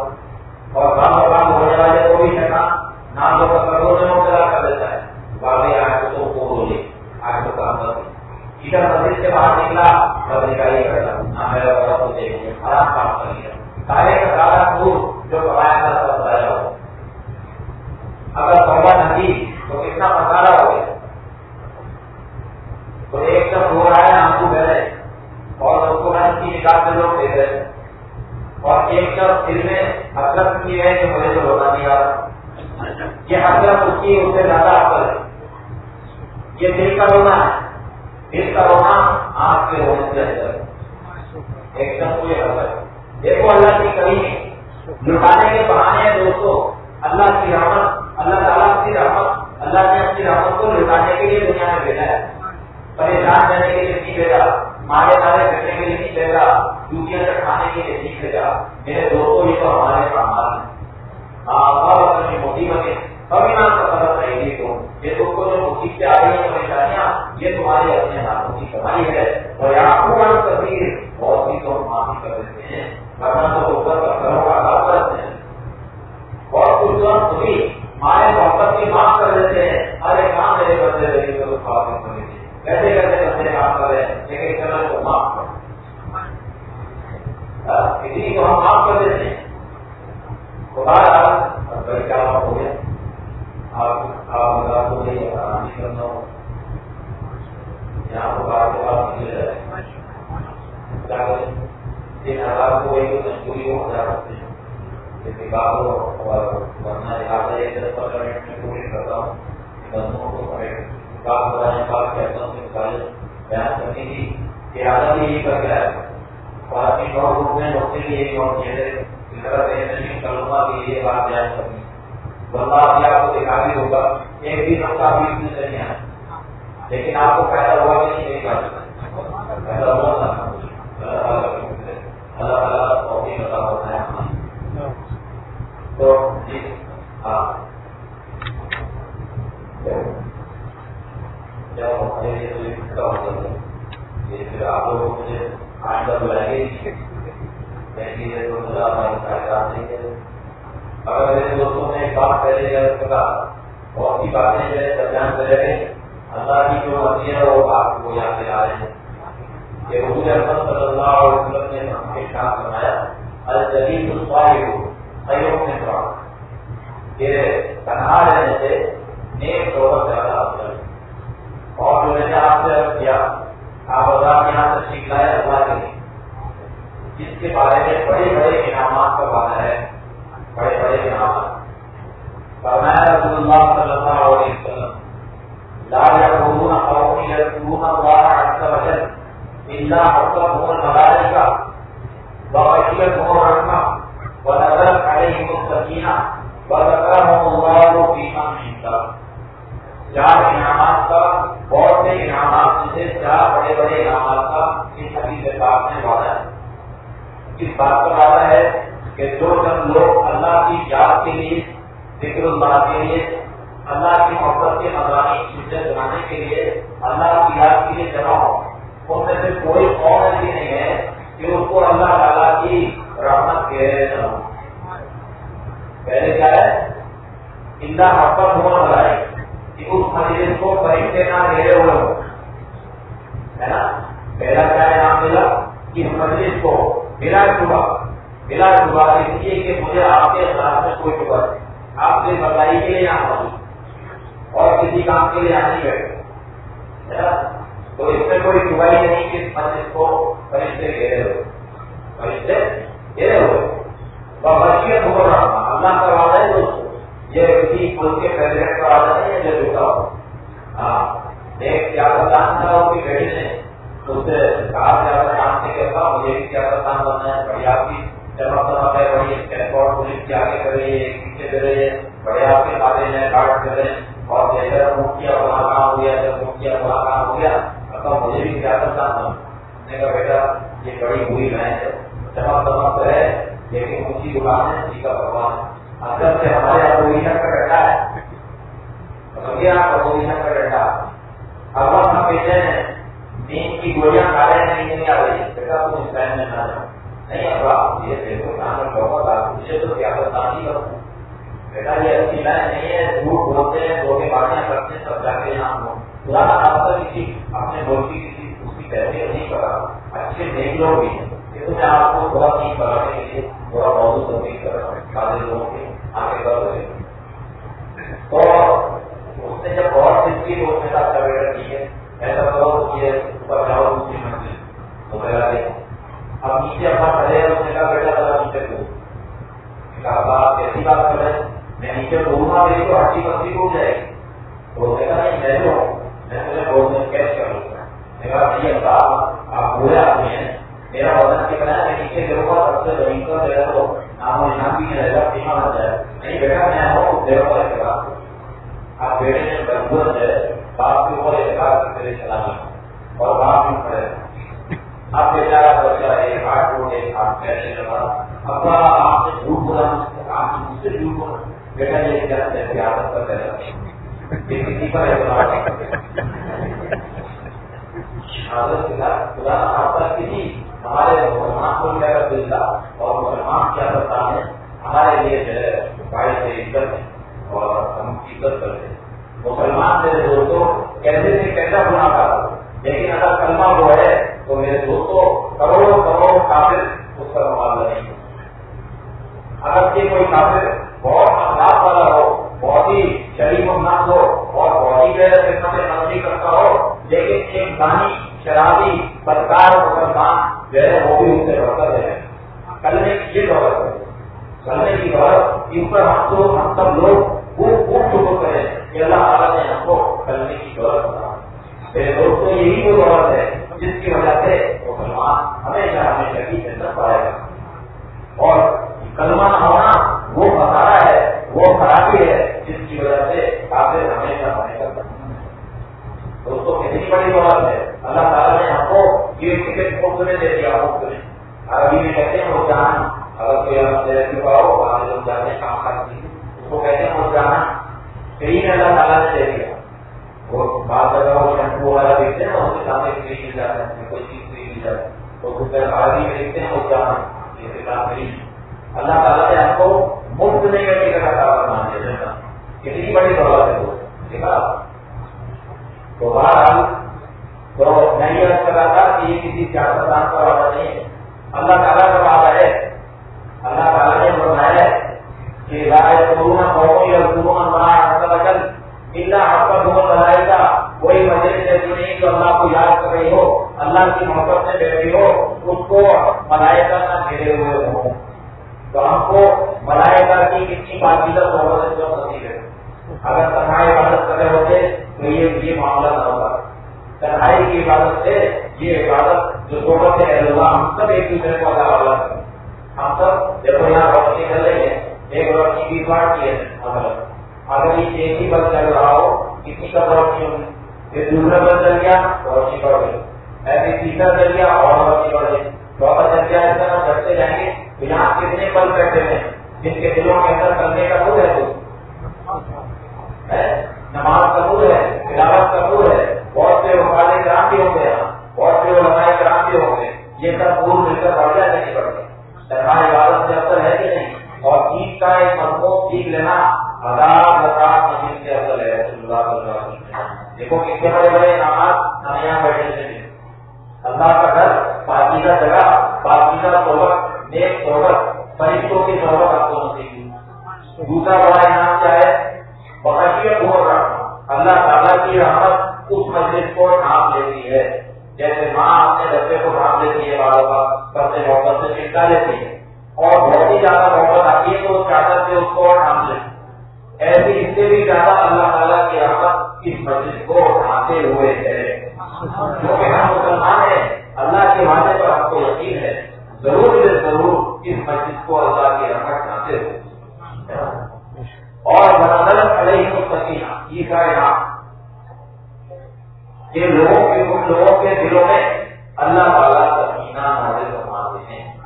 اور کام کام ہونے والے کو بھی ہے نا نام لوگ کروڑوں میں مبتلا کر دیتا ہے۔ باقی آج تو کو بولے آج تو کام کر ادھر مسجد سے باہر نکلا بس نکالی کرتا ہاں، میرا بڑا تو دیکھ خراب کام کر لیا سارے کا سارا پور جو کمایا تھا سب بتایا ہو۔ اگر توبہ نہ کی تو کتنا مسالہ ہو گیا؟ تو ایک دم ہو رہا ہے ہم کو گئے۔ اور اس کو رنگ کی نکال سے لوگ دے گئے اور ایک طرف دل میں حسرت کی ہے کہ مجھے تو رونا نہیں آ رہا یہ حسرت اس کی، اس سے زیادہ اثر ہے۔ یہ دل کا رونا ہے۔ دل کا رونا آنکھ کے رونے سے ایک دم کوئی حسر دیکھو اللہ کی کمی ہے۔ لٹانے کے بہانے ہیں دوستوں اللہ کی رحمت، اللہ تعالیٰ کی رحمت، اللہ نے اپنی رحمت کو لٹانے کے لیے دنیا میں بھیجا ہے۔ پریشان رہنے کے لیے نہیں بھیجا۔ مارے مارے کرنے کے لیے نہیں بھیجا۔ ڈیوٹیاں کھانے کے لیے نہیں بھیجا۔ میرے دوستوں یہ تو ہمارے کامال ہیں ہاں اپنی موٹی بنے کبھی نہ پسند رہے گی تو یہ تم کو جو مصیبتیں آ رہی ہیں پریشانیاں یہ تمہارے اپنے ہاتھوں کی کمائی ہے اور آپ کو کبھی بہت سی تو معافی کر دیتے ہیں ورنہ تو اوپر پتھروں کا حال کرتے ہیں اور کچھ لوگ بھی مارے محبت کی معاف کر دیتے ہیں ارے کہاں میرے بندے رہے تو خواب کر دیتے کیسے کیسے بندے کام کر رہے ہیں لیکن چلو کو معاف کر کسی کو ہم معاف کر دیتے ہیں خدا بڑی کیا ہو گیا آپ آپ کو نہیں آرام کرنا ہو یہاں پر بات کے بعد مل جائے کیا کریں تین ہزار کو ایک مجبوری ہو ہزار رکھتے ہیں جیسے کام ہو اور ورنہ یاد ہے دس پندرہ منٹ میں کوشش کرتا ہوں بندوں کو کام کرانے بات کہتا ہوں نکالے بیان کرنے کی ارادہ بھی یہی کر کے آیا اور اپنی نو گروپ میں بات کرنی ورنہ ابھی آپ کو دکھا بھی ہوگا، ایک بھی نقطہ بھی نہیں آیا لیکن آپ کو پیدا ہوا کہ نہیں بات پیدا ہوا تھا اللہ تعالیٰ توفیق عطا ہوتا ہے تو جی ہاں یہ پھر آپ لوگ مجھے آئندہ بلائیں گے اگر میرے دوستوں نے ایک بات پہلے کہا بہت سی باتیں جو کر رہے ہیں اللہ کی جو مرضی ہے وہ آپ کو یاد دلا رہے ہیں۔ کہ حضور احمد صلی اللہ علیہ وسلم نے ہم کے ساتھ بنایا الجدید سیوم نے کہا کہ تنہا رہنے سے نیک دولت زیادہ افضل اور جو میں نے آپ سے عرض کیا، آپ اللہ کے یہاں سے سیکھ لائے، اللہ کے لیے۔ جس کے بارے میں بڑے بڑے انعامات کا وعدہ ہے، بڑے بڑے انعامات۔ فرمایا رسول اللہ صلی اللہ علیہ وسلم لا يقولون قوم يذكرون الله عز وجل. إلا حفظهم الملائكة. وغشيتهم الرحمة. ونزلت عليهم السكينة. وذكرهم الله في من عنده چار انعامات کا، بہت سے انعامات میں سے چار بڑے بڑے انعامات کا اس حدیث پاک میں وعدہ ہے۔ اس بات کا وعدہ ہے کہ جو چند لوگ اللہ کی یاد کے لیے، ذکر اللہ کے لیے اللہ کی محبت کے مضامین سوچے بنانے کے لیے اللہ کی یاد کے لیے جمع ہو۔ ان میں سے کوئی قوم ایسی نہیں ہے کہ اس کو اللہ تعالیٰ کی رحمت کے پہلے کیا ہے؟ اللہ محبت ہو بنائے کہ اس مجلس کو فرشتے نہ گھیرے ہوئے ہو ہے نا؟ پہلا کیا نام ملا؟ کہ اس مجلس کو بلا شبہ بلا شبہ، اس لیے کہ مجھے آپ کے خلاف میں کوئی شبہ نہیں۔ آپ سے بتائی کے لیے یہاں موجود اور کسی کام کے لیے یہاں نہیں تو اس میں کوئی شبہ نہیں کہ اس مجلس کو فرشتے گھیرے ہوئے فرشتے گھیرے ہوئے بشیت ہو رہا اللہ کا وعدہ ہے دوستوں یہ کسی ملک کے پریزیڈنٹ کا وعدہ نہیں ہے جو جھوٹا ہو۔ ہاں ایک سیاستدان تھا اس کی بیٹی نے اس سے کہا کہ سیاست کام سے کہتا مجھے بھی سیاستدان بننا ہے، بڑی آپ کی جمع کرنا ہے بڑی ایئرپورٹ پولیس کی آگے کر رہی ہے پیچھے کر رہی ہے بڑے آپ کے باتیں ہیں کارڈ کر رہے ہیں۔ اور جیسے مکھیا وہاں کام ہو گیا، جب مکھیا وہاں کام ہو گیا، اب مجھے بھی سیاستدان بننا نے کہا بیٹا، یہ بڑی بری بہن ہے جمع کرنا تو ہے، لیکن اونچی دکان ہے اسی کا بھگوان ہے۔ اصل سے ہمارے یہاں کوئی کا بیٹھا ہے گیا پوزیشن کا ڈنڈا؟ اب ہم کہتے ہیں، نیند کی گولیاں کھا رہے ہیں نہیں آ رہی۔ بیٹا، تم اس ٹائم میں نہ جاؤ۔ نہیں، اب آپ یہ دیکھو کام بہت آپ مجھے تو کیا بتا نہیں کروں بیٹا یہ اچھی لائن نہیں ہے، جھوٹ بولتے ہیں کرتے ہیں، سب کسی اپنے بول کی کسی اس کی تحریر نہیں اچھے بھی میں آپ کو تھوڑا کے لیے تھوڑا تبدیل کر رہا ہوں، سارے لوگوں کے آگے بڑھ رہے تو اس نے جب بہت دن کی اس نے ہے ایسا کرو یہ اوپر جاؤ منزل تو دیکھو اب نیچے اپنا کھڑے اس نے کہا، بیٹا ذرا نیچے کو کہا، بات ایسی بات کر رہے میں نیچے بولوں گا میری تو ہڈی پسی ٹوٹ جائے گی۔ تو میں نہیں میں تو میں تمہیں بہت دن کیش کر لوں گا میں کہا نہیں اللہ آپ برے آدمی ہیں، میرا وزن کتنا ہے؟ میں نیچے گروں گا، سب سے زمین پر میرا تو نام و نام بھی رہے گا قیمہ نہ جائے۔ نہیں بیٹا، میں ہوں دیو پر اعتبار آپ بیٹے نے مجبور ہے، باپ کے اوپر اعتبار کرتے چلانا اور باپ بھی کھڑے اب بیچارا بچہ ایک ہاتھ ٹوٹ ایک ہاتھ پیسے لگا ابا آپ نے جھوٹ بولا، آپ نے مجھ سے جھوٹ بولا۔ بیٹا یہ عادت پر خدا آپ کسی ہمارے مسلمان کو کیا کر دل اور مسلمان کیا کرتا ہے ہمارے لیے جو ہے سے عزت ہے اور ہم عزت کرتے ہیں مسلمان میرے دوستوں کیسے سے کیسا گنا کر لیکن اگر کلمہ وہ ہے تو میرے دوستوں کروڑوں کروڑوں کافر اس کا مقابلہ نہیں اگر کہ کوئی کافر بہت اخلاق والا ہو، بہت ہی شریف الناس ہو، اور بہت ہی غیر خدمت نظری کرتا ہو، لیکن ایک دانی، شرابی، بدکار مسلمان جو ہے وہ بھی اس سے برکت ہے۔ کلنے کی یہ دولت ہے کلنے کی دولت اس پر ہم تو، ہم سب لوگ خوب خوب شکر کریں کہ اللہ تعالیٰ نے ہم کو کلنے کی دولت بنا۔ میرے دوستوں، یہی وہ دولت ہے جس کی وجہ سے مسلمان ہمیشہ ہمیشہ کی جنت پائے گا۔ اور کلمہ ہونا وہ خسارا ہے، وہ خرابی ہے، جس کی وجہ سے کافر ہمیشہ ہمیشہ دوستوں کتنی بڑی دولت ہے۔ اللہ تعالیٰ نے ہم کو یہ ٹکٹ مفت میں دے دیا مفت میں عربی میں کہتے ہیں وہ جان اگر کوئی آپ ہو آگے لوگ جاتے ہیں کام کرتی اس کو کہتے ہیں وہ جانا کہیں اللہ تعالیٰ نے دے دیا۔ وہ بات اگر وہ شیمپو والا دیکھتے ہیں اس کے سامنے فری مل جاتا ہے کوئی چیز فری مل جاتی ہے تو خود عربی میں دیکھتے ہیں وہ جانا یہ کتاب فری اللہ تعالیٰ نے ہم کو مفت نہیں کرنے کا کتاب مان دیا کتنی بڑی دولت ہے۔ وہ ٹھیک ہے تو بہرحال، تو میں یہ کر رہا تھا کہ یہ کسی سیاستدان کا وعدہ نہیں ہے۔ اللہ تعالیٰ کا وعدہ ہے۔ اللہ تعالیٰ نے بتایا کہ رائے کورونا قوموں یا کورونا بنا اللہ آپ کا بہت بنائے گا کوئی مسجد ایسی نہیں جو اللہ کو یاد کر رہی ہو، اللہ کی محبت سے بیٹھی ہو، اس کو ملائکہ نہ گھیرے ہوئے ہو تو ہم کو ملائکہ کی کتنی باقی محبت جو نصیب ہے اگر تنہائی عبادت کر رہے ہوتے تو یہ یہ معاملہ نہ ہوگا تنہائی کی عبادت سے یہ عبادت جو صحبت ہے اللہ، ہم سب ایک دوسرے کو ادا والا ہم سب جب یہاں روشنی کر رہے ہیں، ایک روشنی کی بات کی ہے اگر یہ ایک ہی بل چل رہا ہو، کسی کا روشنی ہوگی پھر دوسرا بل چل گیا روشنی بڑھ گئی۔ ایسے تیسرا چل گیا اور روشنی بڑھ گئی۔ چوتھا چل اس طرح چڑھتے جائیں گے۔ تو کتنے بل بیٹھے ہیں؟ جن کے دلوں کے اندر کرنے کا خود ہے نماز قبول ہے، تلاوت قبول ہے۔ بہت سے وفاد کرام بھی ہوں گے بہت سے علماء کرام بھی ہوں گے۔ یہ سب پور مل کر بڑھ جائے نہیں پڑتے سرکار عبادت سے افضل ہے کہ نہیں؟ اور سیکھ کا ایک مضمون سیکھ لینا ہزار زکات مسجد سے افضل ہے اللہ دیکھو کتنے بڑے بڑے انعامات ہم یہاں بیٹھے اللہ کا گھر پاکیزہ جگہ پاکیزہ صحبت، نیک صحبت فرشتوں کی صحبت آپ کو نصیب دوسرا بڑا انعام کیا ہے؟ بحثیت ہو رہا اللہ تعالیٰ کی رحمت اس مسجد کو ڈھانپ لیتی ہے۔ جیسے ماں اپنے بچے کو ڈھانپ لیتی ہے والوں کا کرتے محبت سے چنتا لیتی ہے۔ اور بہت ہی زیادہ محبت آتی ہے تو اس چادر سے اس کو ڈھانپ لیتی ہے۔ ایسے اس سے بھی زیادہ اللہ تعالیٰ کی رحمت اس مسجد کو ڈھانپتے ہوئے ہے۔ کیونکہ ہم مسلمان ہیں اللہ کے وعدے پر ہم کو یقین ہے، ضرور سے ضرور اس مسجد کو اللہ کی رحمت ڈھانپتے ہوئے اور منظر علیہ مستقینا یہ کا انعام کہ لوگوں کے ان لوگوں کے دلوں میں اللہ تعالیٰ سکینہ نازل فرماتے ہیں۔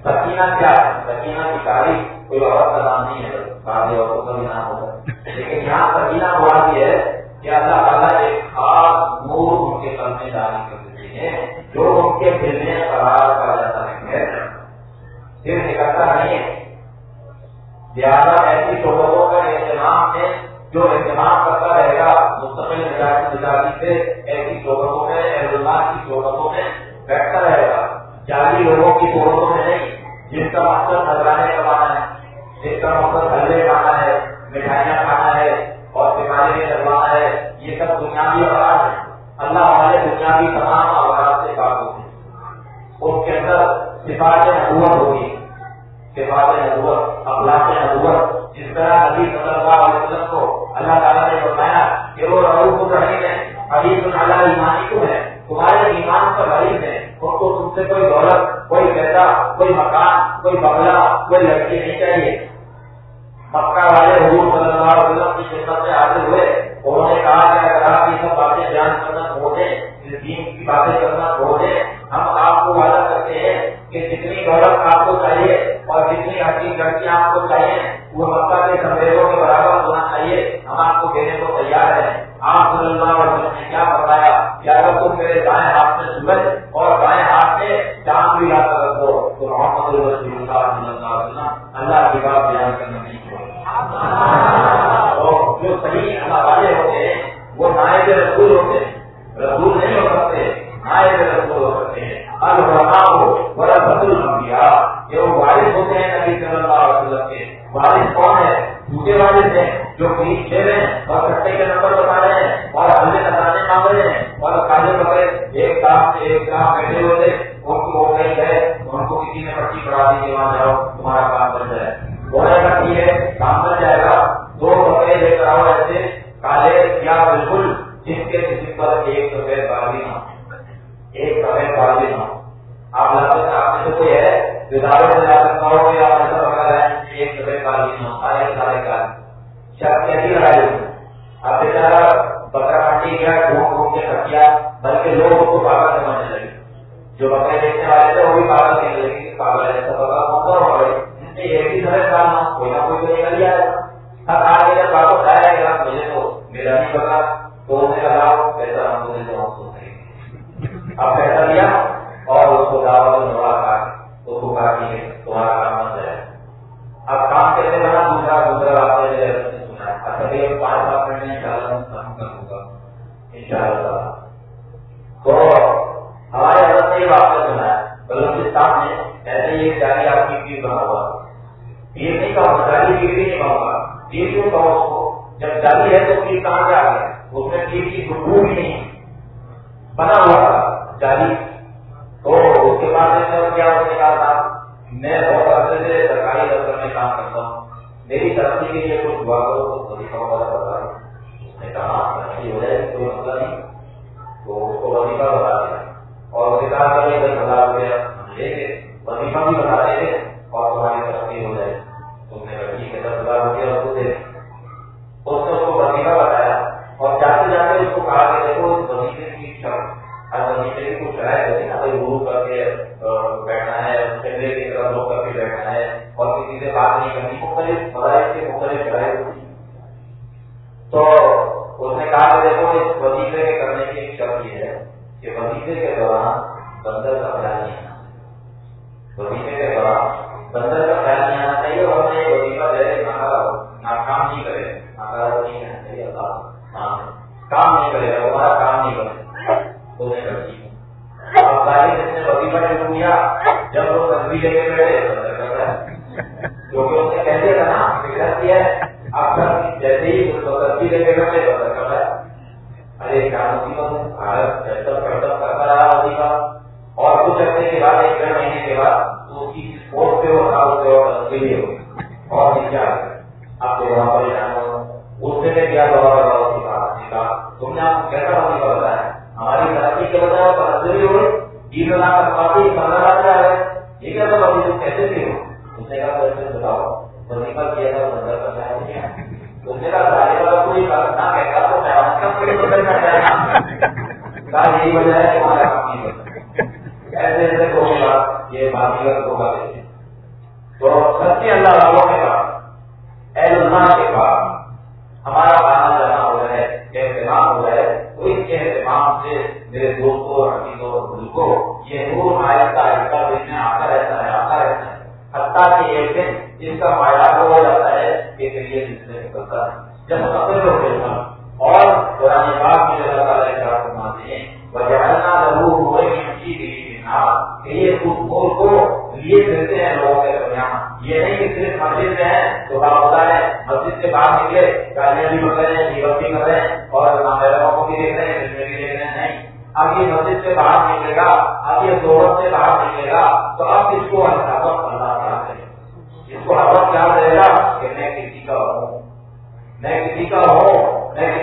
سکینہ کیا ہے؟ سکینہ کی تاریخ کوئی عورت کا نام نہیں ہے بعض عورتوں کا بھی نام ہوتا ہے لیکن یہاں سکینہ مرادی ہے کہ اللہ تعالیٰ ایک خاص نور ان کے سامنے جاری کر دیتے ہیں۔ جو ان کے دل میں قرار پا جاتا ہے پھر نکلتا نہیں ہے۔ لہٰذا ایسی شہرتوں کا اہتمام ہے، جو اہتمام کرتا رہے گا، مستقل مزاجی سے ایسی شہرتوں میں اللہ کی شہرتوں میں بیٹھتا رہے گا۔ جعلی لوگوں کی شہرتوں میں نہیں، جس کا مقصد نظرانے کروانا ہے، جس کا مقصد ہلے کھانا ہے، مٹھائیاں کھانا ہے، اور بیماری میں چلوانا ہے، یہ سب بنیادی آواز ہے۔ اللہ ہمارے بنیادی تمام اس کے اندر سفارت نبوت ہوگی۔ سفارت نبوت، اخلاق نبوت۔ جس طرح نبی صلی اللہ علیہ وسلم کو اللہ تعالیٰ نے بتایا کہ وہ رعوف الرحیم ہے حبیب اللہ ایمانی کو ہے تمہارے ایمان پر غریب ہے ان کو تم سے کوئی دولت، کوئی پیسہ، کوئی مکان، کوئی بگلا کوئی لڑکی نہیں چاہیے۔ مکہ والے حضور صلی اللہ علیہ وسلم کی خدمت میں حاضر ہوئے۔ انہوں نے کہا کہ اگر آپ یہ سب باتیں بیان کرنا چھوڑ دیں، اس دین کی باتیں کرنا چھوڑ دیں آپ کو وعدہ کرتے ہیں کہ جتنی دولت آپ کو چاہیے اور جتنی اچھی لڑکیاں آپ کو چاہیے، وہ مکہ کے سمیروں کے برابر ہونا چاہیے۔ ہم آپ کو دینے کو تیار ہیں۔ آپ صلی اللہ علیہ وسلم نے کیا بتایا کہ اگر تم میرے دائیں ہاتھ میں سورج اور بائیں ہاتھ میں چاند بھی لا کر رکھو۔ تو محمد رسول اللہ صلی اللہ علیہ وسلم اللہ کی بات بیان کرنا نہیں جو صحیح اللہ والے ہوتے ہیں، وہ نائب رسول ہوتے ہیں۔ رسول نہیں ہو سکتے۔ نائب ہیں الرحا ہو بڑا بدل یہ وہ وارث ہوتے ہیں نبی صلی اللہ علیہ وسلم کے وارث کون ہے دوسرے وارث ہیں جو رہے ہیں اور کٹے کے نمبر بتا رہے ہیں اور مانگ رہے ہیں اور کاجے ایک کام ایک کام بیٹھے ان کو وہ کہیں گئے ان کو کسی نے پٹی پڑھا دی کہ وہاں جاؤ تمہارا کام بن جائے بولے گا۔ ٹھیک ہے کام بن جائے گا دو بکرے لے کر آؤ ایسے، کالے یا بالکل، جس کے کسی پر ایک سفید باغی نہ ایک سفید باغی نہ آپ لگتے آپ میں سے کوئی ہے وداوت سے جا سکتا ہو یا ایسا وغیرہ ہے ایک سفید باغی نہ سارے سارے کال شک کیسی لڑائی ہوئی۔ اب بیچارا بکرا منڈی گیا، گھوم گھوم کے کھٹ گیا، بلکہ لوگ اس کو پاگل سمجھنے لگے۔ جو بکرے دیکھنے والے تھے، وہ بھی پاگل کہنے لگے کہ پاگل ایسا بکرا کون سا ہو گئے ایک ہی سفید ڈالنا کوئی نہ کوئی تو نکل جائے گا مجھے تو میرا نہیں پتا تو نے کہا پیسہ ہم کو دیتے ہم اب پیسہ دیا اور اس کو دعوت میں بڑا کہا اس کو کہا کہ تمہارا کام بن جائے۔ اب کام کیسے بنا؟ دوسرا دوسرا آپ نے سنا۔ اچھا یہ پانچ سات منٹ میں ان شاء اللہ کام کر دوں گا۔ ان شاء اللہ تو ہمارے حضرت نے یہ واقعہ سنا ہے۔ بلوچستان میں ایسے ہی ایک جاری آپ کی بنا ہوا۔ پیر نہیں کہا جاری پیر بھی نہیں کہوں گا پیر کیوں کہو اس کو؟ جب جاری ہے تو پیر کہاں سے آ گیا اس میں پیر کی گفتگو بھی نہیں بنا ہوا تھا۔ جاری۔ تو اس کے بعد کیا اس نے کہا تھا؟ میں بہت عرصے سے سرکاری دفتر میں کام کرتا ہوں۔ میری ترقی کے لیے کچھ دعا کرو تو وظیفہ والا بتا اس نے کہا، ترقی ہو جائے، کوئی مسئلہ نہیں۔ تو اس کو وظیفہ بتا دیا۔ اور اسے کہا کہ دس ہزار روپیہ لے کے وظیفہ بھی بتا دیں گے اور تمہاری ترقی ہو جائے۔ تم نے کہا، ٹھیک ہے، دس ہزار روپیہ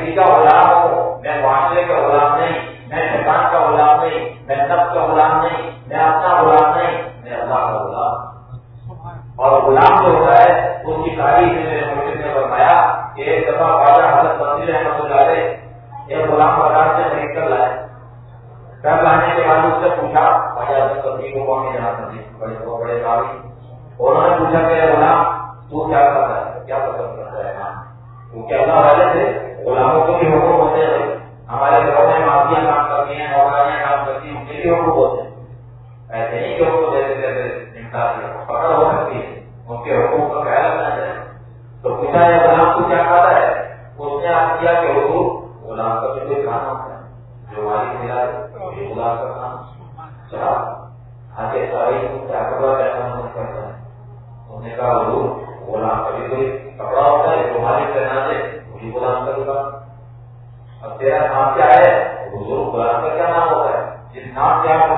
ہوں والا نام سے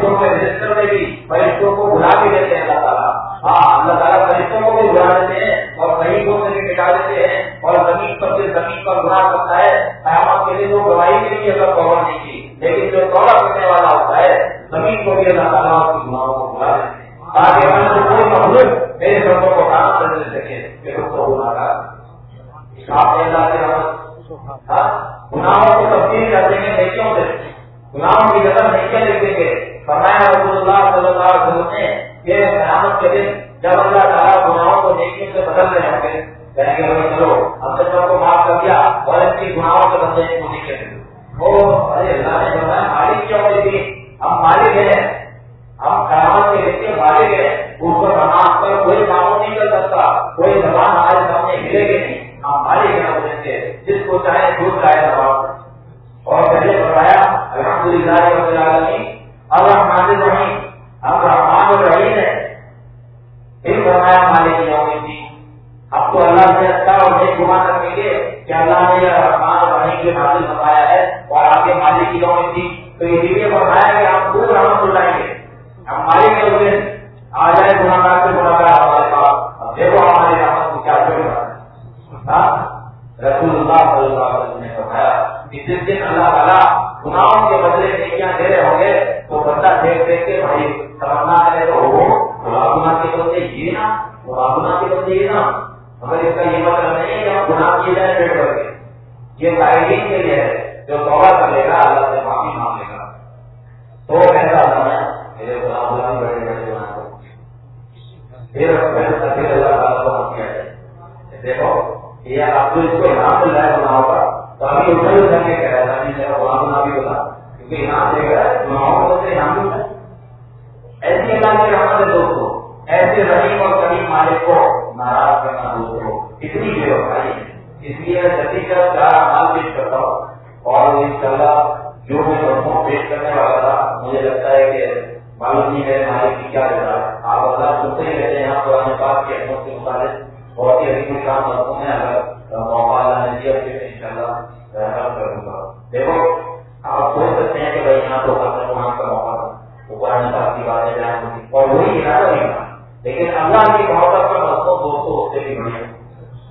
کو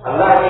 اللہ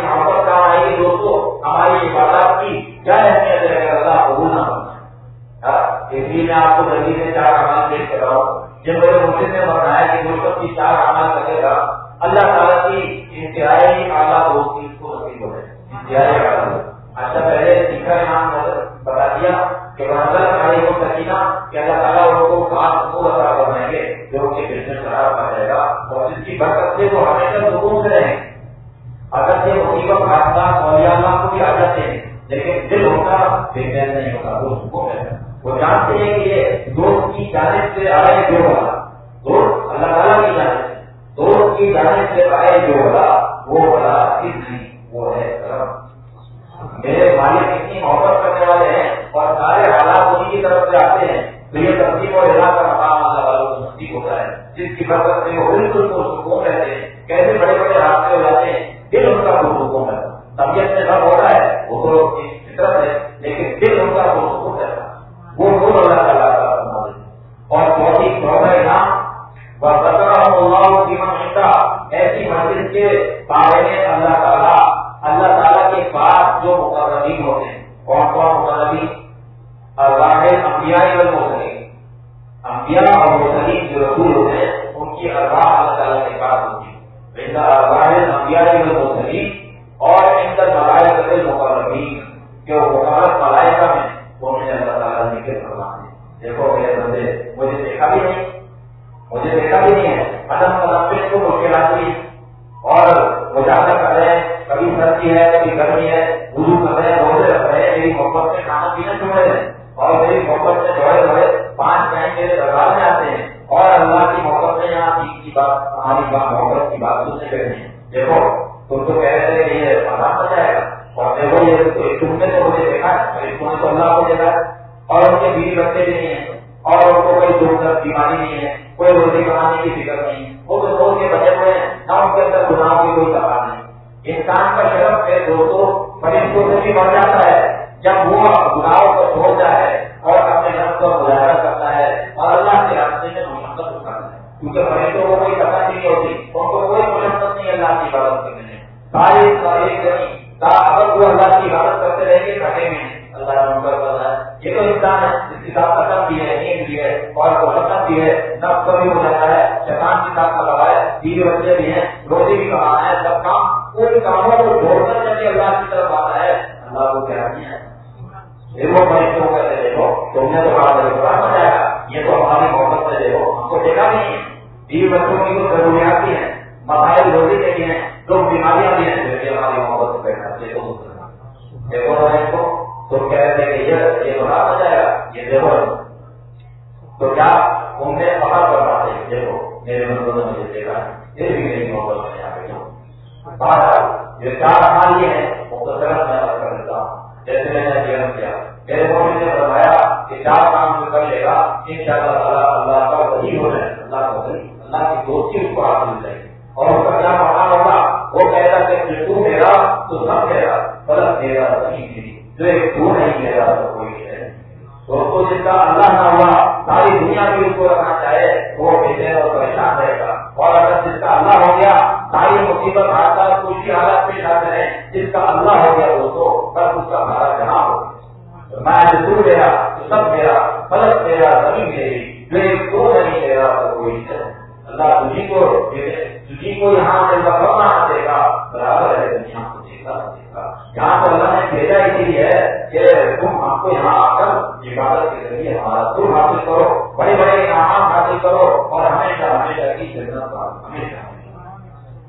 اللہ تجھی کو یہاں سے اللہ کب نہ دے گا برابر ہے دنیا کو جیتا دے گا یہاں پر اللہ نے بھیجا اسی لیے کہ تم آپ کو یہاں آ کر عبادت کے ذریعے ہمارا تم حاصل کرو بڑے بڑے انعام حاصل کرو اور ہمیشہ ہمیشہ کی جنت ہمیشہ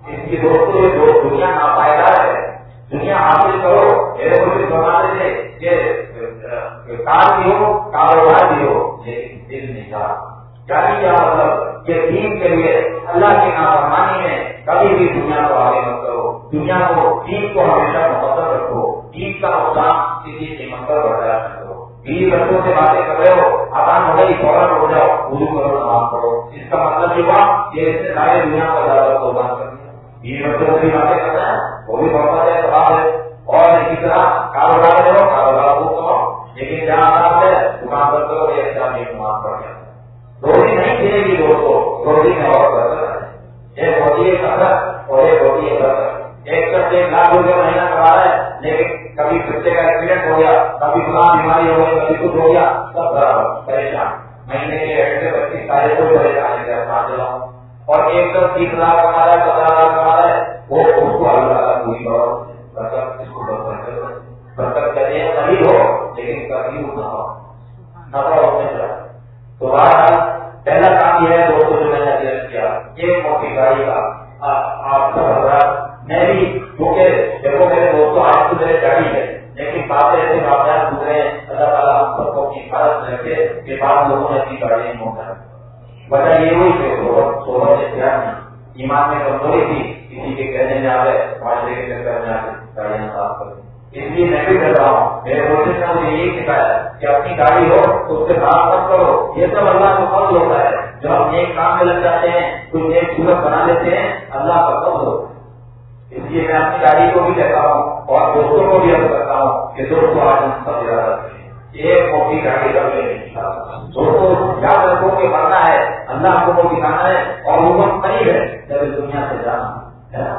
اس کی دوستوں یہ دوست دنیا ناپائیدار ہے دنیا حاصل کرو میرے مجھے بنانے سے یہ کار بھی ہو کاروبار بھی ہو لیکن دل نہیں کہا مطلب یہ دین کے لیے اللہ کی نافرمانی میں کبھی بھی دنیا کو آگے مت کرو۔ دنیا کو، دین کو ہمیشہ مقدر رکھو۔ دین کا نقصان کسی قیمت پر برداشت نہ کرو بیوی بچوں سے باتیں کر رہے ہو، آسان ہو گئی، فوراً ہو جاؤ اردو کرو، نماز پڑھو۔ اس کا مطلب یہ ہوا کہ اس نے دنیا کو زیادہ قربان کر دیا۔ بیوی بچوں سے باتیں کر رہے ہیں۔ وہ بھی بہت ہے خراب ہے۔ اور اسی طرح، کاروبار کرو، کاروبار کو کماؤ لیکن جہاں آپ ہے، دکان پر کرو، یہ ایک نماز پڑھ گیا روٹی نہیں ملے گی لوگ کو روٹی میں اور کرنا ہے ایک روٹی ایک اثر اور ایک روٹی ایک اثر ایک شخص ایک لاکھ روپئے مہینہ کما رہا ہے لیکن کبھی بچے کا ایکسیڈنٹ ہو گیا کبھی فلاں بیماری ہو گئی کبھی کچھ ہو گیا سب برابر پریشان مہینے کے ایڈ سے پچیس تاریخ کو پریشان ہے اور ایک سب تیس لاکھ کما رہا ہے پندرہ لاکھ کما رہا ہے وہ اس کو اللہ کا پوری کرو لیکن کبھی نہ ہو نفع ہونے تو بہرحال پہلا کام یہ ہے دوستوں جو میں نے بیان کیا۔ یہ موقع گاڑی کا آپ میں بھی کیونکہ دیکھو میرے دوستوں آپ کو میرے گاڑی ہے لیکن بات ایسے واقعات گزرے اللہ تعالیٰ ہم سب کو حفاظت میں رکھے کہ بعد لوگوں نے اپنی گاڑی نہیں ہوتا وجہ یہ ہوئی کہ سولہ سے کیا نہیں۔ ایمان میں کمزوری تھی، کسی کے کہنے میں آ گئے، معاشرے کے چکر میں آ گئے، گاڑیاں صاف کریں اس لیے میں بھی کر رہا ہوں، میرے کوشش نے مجھے یہی سکھایا کہ اپنی گاڑی ہو، تو اس سے صاف مت کرو۔ یہ سب اللہ کو فضل ہوتا ہے۔ جو ہم ایک کام میں لگ جاتے ہیں، کچھ ایک صورت بنا لیتے ہیں، اللہ کا فضل ہوتا ہے۔ اس لیے میں اپنی گاڑی کو بھی کہتا ہوں اور دوستوں کو بھی اب کرتا ہوں کہ دوستوں، آج ہم سب زیادہ ایک موٹی گاڑی رکھ لیں دوستوں، یاد رکھو کہ بڑھنا ہے، اللہ کو دکھانا ہے اور وہ وقت قریب ہے۔ جب اس دنیا سے جانا، ہے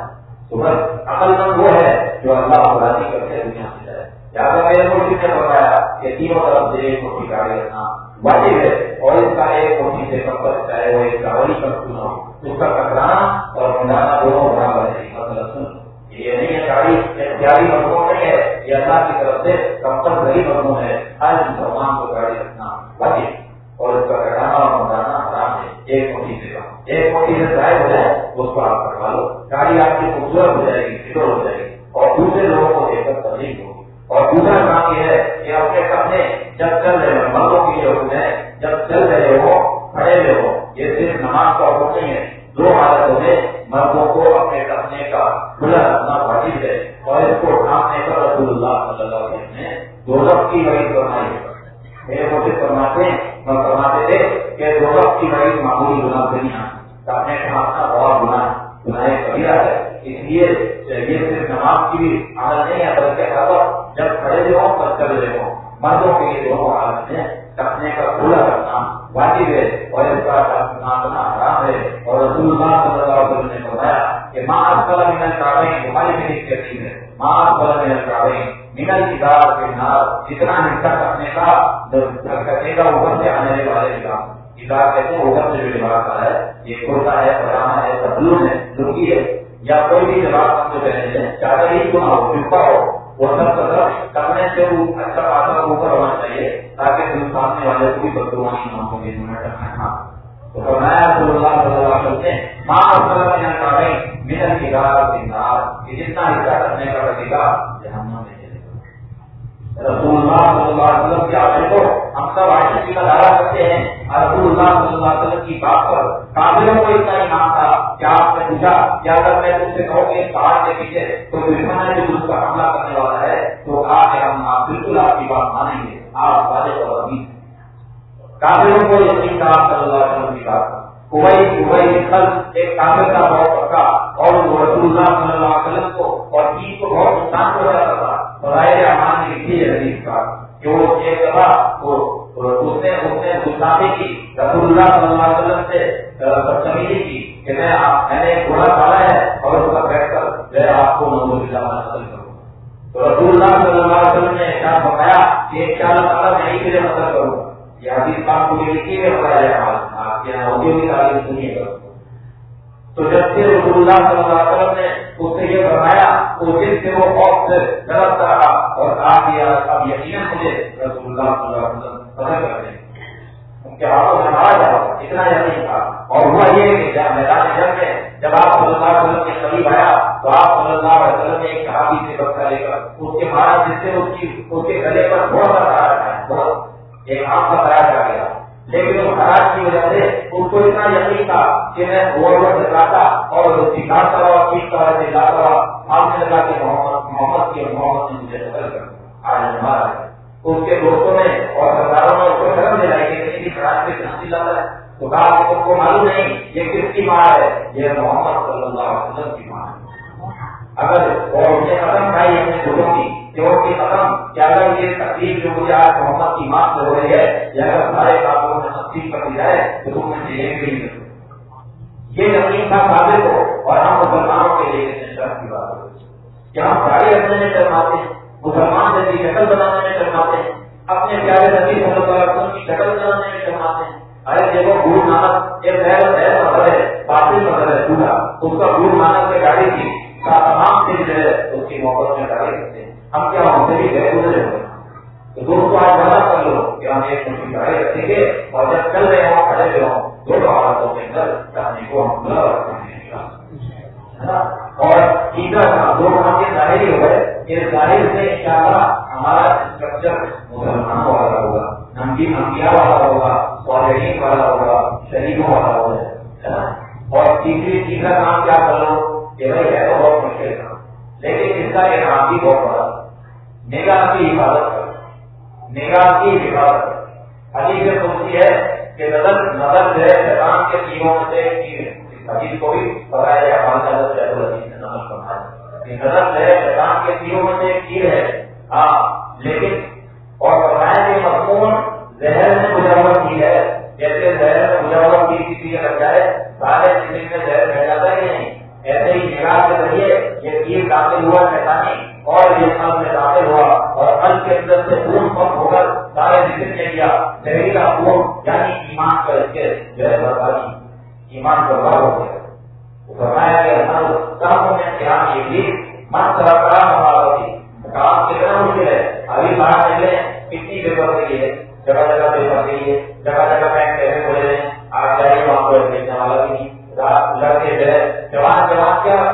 تو بس عقل مند وہ ہے جو اللہ کو راضی کر کے دنیا سے جائے یاد میرے مرشد نے بتایا کہ تینوں طرف سے ایک موٹی گاڑی رکھنا واجب ہے۔ اور اس کا ایک موٹی سے کمپر چاہے وہ ایک گاڑی کا سنا اس کا ٹکرانا اور ملانا دونوں برابر ہے مطلب سن یہ نہیں ہے گاڑی اختیاری مضمون نہیں ہے۔ یہ اللہ کی طرف سے کمپلسری مضمون ہے۔ ہر مسلمان کو گاڑی رکھنا واجب۔ اور اس کا ٹکرانا اور ملانا حرام ہے۔ ایک موٹی سے کم ایک موٹی سے ظاہر ہو جائے، اس کو آپ کروا لو۔ گاڑی آپ کی خوبصورت ہو جائے گی فکر ہو جائے گی۔ اور دوسرے لوگوں کو دیکھ کر تبدیل ہوگی اور دوسرا کام یہ ہے کہ اپنے کپڑے جب چل رہے ہو مردوں کی ضرورت ہے، جب چل رہے ہو کھڑے ہوئے ہو یہ صرف نماز کا حکم نہیں ہے دو حالتوں میں مردوں کو اپنے کپنے کا کھلا رکھنا واجب ہے اور اس کو ڈھانپنے پر رسول اللہ صلی اللہ علیہ وسلم نے دو رقص کی وعید فرمائی ہے۔ میرے کوشش فرماتے ہیں فرماتے تھے کہ دو رقص کی وعید معمولی گناہ سے نہیں آتی اپنے ڈھانپنا بہت گناہ گناہ کبیرہ ہے۔ اس لیے یہ صرف نماز کی بھی عادت نہیں ہے، بلکہ ہر وقت جب کھڑے ہوئے ہوں تب چل رہے ہوں۔ مردوں کے لیے دونوں حالت میں کپنے کا کھلا رکھنا واجب ہے اور اس کا ناپنا حرام ہے۔ اور رسول اللہ صلی اللہ علیہ وسلم نے بتایا کہ ماں اصل من الکعبین ہماری بھی ایک ترتیب ہے۔ ماں اصل من الکعبین من الجدار کے نار، جتنا حصہ کپنے کا کپنے کا اوپر سے آنے والے نظام کتاب کہتے ہیں، اوپر سے جو لباس ہے، یہ کرتا ہے پجامہ ہے تبلون ہے لنگی ہے۔ یا کوئی بھی لباس ہم جو پہنتے ہیں چاہے ہی گنا ہو چپا ہو، وہ سب کا کرنے سے اچھا پاسا اوپر ہونا چاہیے تاکہ دل سامنے والے کو بھی بدگوانی نہ ہو، یہ ہاں۔ تو فرمایا رسول اللہ صلی اللہ علیہ وسلم نے ماں اللہ میرا جتنا حصہ کرنے کا رکھے جہنم میں چلے رسول اللہ صلی اللہ علیہ وسلم کو ہم سب عاشقی کا دعویٰ کرتے ہیں۔ رسول اللہ صلی اللہ علیہ وسلم کی بات پر کافروں کو اتنا ایمان تھا کہ آپ نے پوچھا کہ اگر میں تم سے کہوں کہ پہاڑ کے پیچھے کوئی دشمن ہے جو اس پر حملہ کرنے والا ہے، تو آپ ہم آپ بالکل آپ کی بات مانیں گے۔ آپ والے اور ابھی کافروں کو یقین تھا صلی اللہ علیہ وسلم کی بات کوئی کوئی خل ایک کافر کا بہت پکا اور وہ رسول اللہ صلی اللہ علیہ وسلم کو اور دین کو بہت نقصان ہو پہنچاتا تھا برائے امان نے لکھی ہے حدیث کا کہ وہ ایک دفعہ وہ اس نے اس نے گستاخی کی، رسول اللہ صلی اللہ علیہ وسلم سے بدتمیزی کی کہ میں میں نے گھوڑا پالا ہے اور اس پر بیٹھ کر میں آپ کو نظر اللہ نسل کروں۔ تو رسول اللہ صلی اللہ علیہ وسلم نے ایک بتایا کہ ایک چار تعالیٰ میں ہی میرے مدد کروں۔ گا یہ حدیث پاک کو لکھی ہے بتایا آپ کے یہاں آڈیو کی تعلیم سنیے۔ گا تو جب سے رسول اللہ صلی اللہ علیہ وسلم نے اس سے یہ فرمایا، تو جس سے وہ خوف سے درخت رہا اور کہا کہ اب یقیناً مجھے رسول اللہ صلی اللہ علیہ وسلم پسند کرتے ہیں۔ ان کے ہاتھوں میں مارا جاؤ، اتنا یقین تھا اور ہوا یہ کہ جب میدان جنگ میں جب آپ صلی اللہ علیہ وسلم کے قریب آیا، تو آپ صلی اللہ علیہ وسلم نے ایک صحابی سے لے کر، اس کے مارا، جس سے اس کی، اس کے گلے پر بہت سا تارا ہے بہت۔ ایک کا تارا گیا۔ لیکن اس خراج کی وجہ سے اس کو اتنا یقین تھا کہ میں اوور دکھاتا اور آپ نے کہ محمد محمد کی محمد نے مجھے قتل کر آج ہمارا ہے۔ اس کے دوستوں نے اور سرداروں نے اس کو شرم دلائی کہ کسی خراج سے کہاں لاتا ہے تو کہا کہ تم کو معلوم نہیں یہ کس کی ماں ہے، یہ محمد صلی اللہ علیہ وسلم کی ماں ہے۔ اگر اور اسے قدم کھائی اپنے گھروں کی، کہ وہ کی قدم کیا اگر یہ تکلیف جو مجھے آج محمد کی ماں سے ہو رہی ہے، یا اگر سارے کاموں میں تقسیم کر دی جائے تو تم نے جیلیں گے نہیں یہ یقین تھا قابل کو اور ہم مسلمانوں کے لیے شرف کی بات ہو کہ ہم گاڑی رکھنے میں شرماتے ہیں۔ مسلمان جیسی شکل بنانے میں شرماتے ہیں، اپنے پیارے نبی صلی اللہ علیہ وسلم کی شکل بنانے میں شرماتے ہیں۔ ارے دیکھو، گرو نانک ایک نیا نیا مذہب ہے، باطل مذہب ہے پورا اس کا گرو نانک سے گاڑی تھی تمام چیز جو ہے، اس کی محبت میں گاڑی رکھتے ہیں ہم کیا ہم سے بھی گئے گزرے ہوئے تو دوستوں آپ بنا کر لو کہ ہم ایک مٹھی گاڑی رکھیں گے اور جب چل رہے ہوں، کھڑے ہوئے ہوں دونوں حالتوں کے اندر چاہنے کو ہم بلا رکھیں گے اور تیسرا کام دو کام کے ظاہری ہو گئے۔ کہ ظاہر سے ان شاء اللہ ہمارا اسٹرکچر مسلمانوں والا ہوگا نمکی نمکیا والا ہوگا والدین والا ہوگا شریفوں والا ہوگا اور تیسری تیسرا کام کیا کرو کہ بھائی ہے تو بہت مشکل تھا لیکن اس کا ایک نام بھی بہت بڑا نگاہ کی حفاظت کر نگاہ کی حفاظت کر حدیث سے سوچتی ہے کہ نظر نظر جو ہے، شیطان کے تیروں سے حدیث کو بھی بتایا گیا ہمارے حضرت شہد الحدیث نے نمل فرمایا نظر جو ہے، شیطان کے تیروں میں سے ایک تیر ہے۔ ہاں لیکن، اور بتایا کہ مضمون زہر میں مجاور کی ہے۔ جیسے زہر میں مجاور کی کسی لگ جائے، سارے زندگی میں زہر رہ جاتا ہے نہیں۔ ایسے ہی نگاہ کے ذریعے یہ تیر داخل ہوا شیطانی، اور یہ سب میں داخل ہوا، اور قلب کے اندر سے خون پمپ ہو کر سارے ذکر نے لیا زہریلا خون یعنی ایمان کا اس کے جو ہے بربادی۔ ایمان برباد ہو گیا۔ فرمایا کہ قیام یہ بھی کام کتنا مشکل ہے۔ ابھی باہر نکلے کتنی بے ہے جگہ جگہ بے ہے جگہ جگہ بینک کیسے کھولے ہیں۔ آج وہاں پر والا بھی نہیں لڑکے جو ہے جوان جوان کیا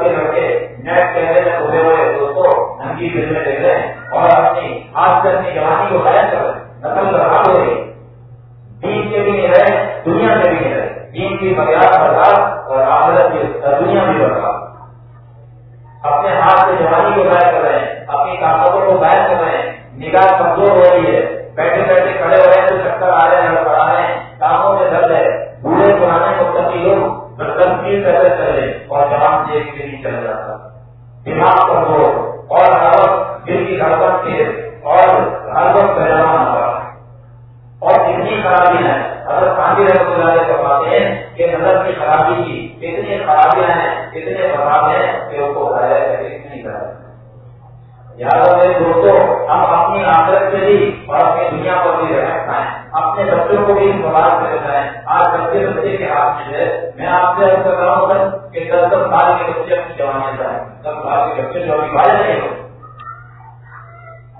کے لڑکے نیٹ کھلے ہوئے دوستوں ننگی دیکھ رہے ہیں اور اپنی آج سے اپنی جوانی کو کر برباد ہو رہی دین بھی نہیں رہے، دنیا کے بھی نہیں رہے۔ دین کی بغیر برباد اور آخرت کی دنیا بھی برباد اپنے ہاتھ سے جوانی کو غائب کر رہے ہیں، اپنی طاقتوں کو غائب کر رہے ہیں۔ نگاہ کمزور ہو رہی ہے۔ بیٹھے بیٹھے کھڑے ہو رہے ہیں، تو چکر آ رہے ہیں پڑھا رہے ہیں۔ کاموں میں درد ہے۔ بوڑھے پرانے مستقی لوگ تنقید کرتے چلے اور جوان دیکھ کے نہیں چل جاتا دماغ کمزور اور ہر وقت دل کی گڑبڑ کے اور ہر وقت پہلوان ہوا اور اتنی خرابی ہے اگر اللہ فرماتے ہیں کہ نظر کی خرابی کی اتنی خرابیاں ہیں اتنے خراب ہیں کہ کو بتایا نہیں میرے دوستوں ہم اپنی آخرت سے بھی اور اپنی دنیا پر بھی اپنے بچوں کو بھی سوال آج بچے بچے کے ہاتھ میں ہے، میں آپ سے کر رہا ہوں کہ دس دس سال کے بچے اپنی جوانی جائیں دس سال کے بچے جو ابھی والے نہیں ہو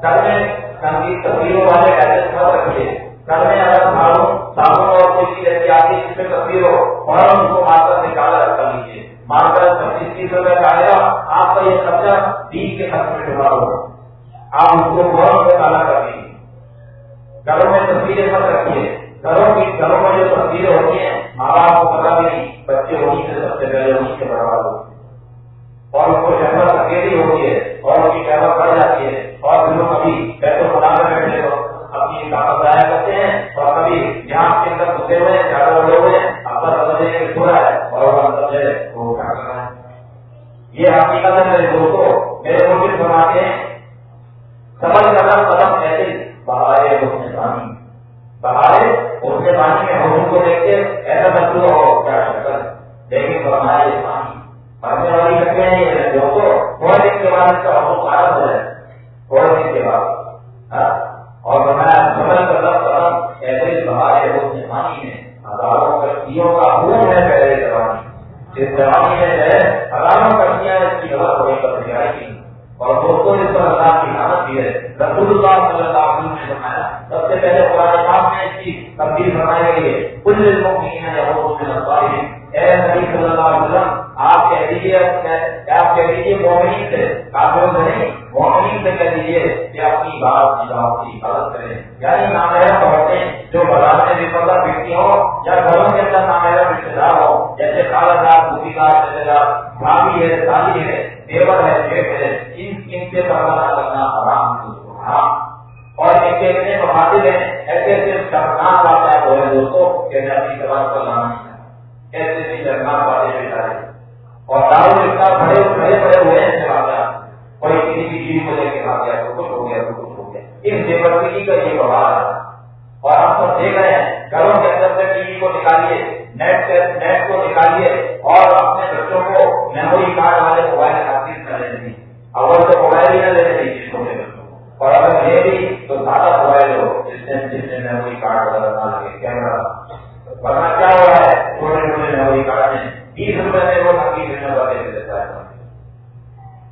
گھر میں والے ایسے رکھیے گھر میں اگر معلوم صابن اور کسی جیسی آتی میں تصویر ہو اور ان کو مار کر نکالا کر لیجیے مار پچیس تیس روپئے کا آئے گا آپ کا یہ خرچہ بیس کے خرچ میں ڈبا ہوگا آپ اس کو بہت سے کالا کر دیجیے گھروں میں تصویریں مت رکھیے۔ گھروں کی گھروں میں جو تصویریں ہوتی ہیں، ماں باپ کو پتا بھی نہیں، بچے وہیں سے سب سے پہلے وہیں سے برباد ہوتے اور ان کو شہرت اکیلی ہوتی ہے، اور ان کی شہرت بڑھ جاتی ہے۔ اور پھر وہ کبھی پیسے بنا کر بیٹھے ہو اپنی طاقت ضائع کرتے ہیں اور کبھی یہاں کے اندر گھسے ہوئے ہیں زیادہ بڑے ہوئے ہیں، آپ کا سمجھے کہ چھوڑا ہے اور وہ مطلب ہے وہ کیا کر رہا ہے یہ حقیقت ہے میرے دوستوں میرے ملک فرماتے ہیں سمجھ کرنا قدم ایسے بہارے اس پانی بہارے اس نے پانی میں حکم کو دیکھ کے ایسا مطلب ہو کیا شکل لیکن فرمائے پانی پڑھنے والی لگتے ہیں یہ دوستوں تھوڑے دن کے بعد اس کا حکم خراب ہو جائے، تھوڑے دن کے بعد ہاں؟ اور بنایا سمجھ کر رب قدم ایسے بہارے اس نے پانی میں ہزاروں کشتیوں کا خون ہے پہلے جوانی جس جوانی میں ہے، ہزاروں کشتیاں اس کی غلط ہوئی پر آئے گی اور دوستوں اس پر اللہ کی حالت بھی ہے۔ رسول اللہ صلی اللہ علیہ وسلم نے فرمایا، سب سے پہلے قرآن پاک میں اس کی تبدیل فرمائی گئی ہے۔ کچھ لوگوں کی ہیں یا وہ سے نصاری اے نبی صلی اللہ علیہ وسلم، آپ کہہ دیجیے آپ کہہ دیجیے مومنین سے، کافروں سے نہیں۔ مومنین سے کہہ دیجیے کہ اپنی بات کی بات کی حفاظت کریں۔ یعنی نامہرا عورتیں جو بازار میں مطلب بے پردہ بکتی ہو یا گھروں کے اندر نامہرا رشتے دار ہو جیسے خالہ دار دوسری دار رشتے دار، بھابھی ہے شادی ہے، دیور ہے بیٹ ہے، ان ان سے پردہ کرنا حرام ہے حرام اور ان کے اتنے مخاطب ہیں، ایسے ایسے شرمناک واقعات ہو رہے دوستوں، کہ میں اپنی زبان پر لانا نہیں ایسے ایسی شرمناک باتیں بتا رہے اور دارو اتنا بڑے بڑے بڑے ہوئے ہیں ایسے واقعات کوئی کسی کی چیز کو لے کے بھاگ گیا تو کچھ ہو گیا، تو کچھ ہو گیا۔ اس بے پردگی کا یہ بہار ہے۔ اور ہم سب دیکھ رہے ہیں، گھروں کے اندر سے ٹی وی کو نکالیے، نیٹ نیٹ کو نکالیے، اور اپنے بچوں کو میموری کارڈ والے موبائل حاصل کر لینے دی اول تو موبائل ہی نہ لینے دیجیے چھوٹے بچوں کو۔ اور اگر لے بھی، تو زیادہ موبائل ہو جس میں جس میں میموری کارڈ وغیرہ نہ لگے۔ کیمرہ۔ ورنہ کیا ہو رہا ہے؟ چھوٹے چھوٹے میموری کارڈ میں بیس روپئے میں وہ حقیقی میں بتا دیتا ہے۔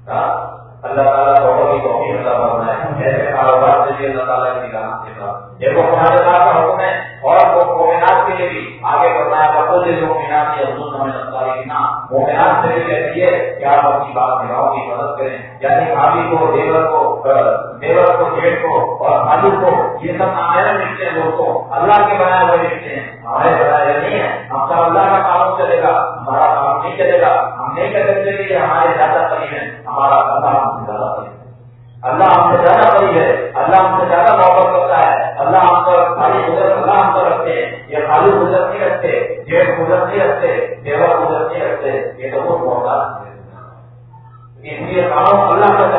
ہاں؟ اللہ تعالیٰ توفیق عطا فرمائے۔ کاروبار اللہ تعالیٰ کی رحمت کے ساتھ۔ کا حکم ہے۔ اور وہ مومنات کے لیے بھی آگے سے مومنات کی حضور ہمیں مومنات سے بھی کہتی ہے کہ آپ اپنی بات نگاہوں کی مدد کریں۔ یعنی بھابھی کو، دیور کو دیور کو، جیٹ کو اور کو، یہ سب ہمارے رشتے ہیں دوستوں اللہ کے بنائے ہوئے رشتے ہیں۔ ہمارے بنائے نہیں ہے ہم سب اللہ کا کام چلے گا، ہمارا کام نہیں چلے گا۔ ہم نہیں کہہ سکتے کہ ہمارے زیادہ قریب ہے ہمارا اللہ ہم سے زیادہ قریب ہے۔ اللہ ہم سے زیادہ قریب ہے، اللہ ہم سے زیادہ محبت کرتا ہے۔ اللہ ہم پر خالی قدرت، اللہ ہم پر رکھتے ہیں۔ یہ خالی قدرت نہیں رکھتے جیٹ قدرت نہیں رکھتے دیور قدرت نہیں رکھتے، یہ تو بہت محبت اس لیے کام اللہ کا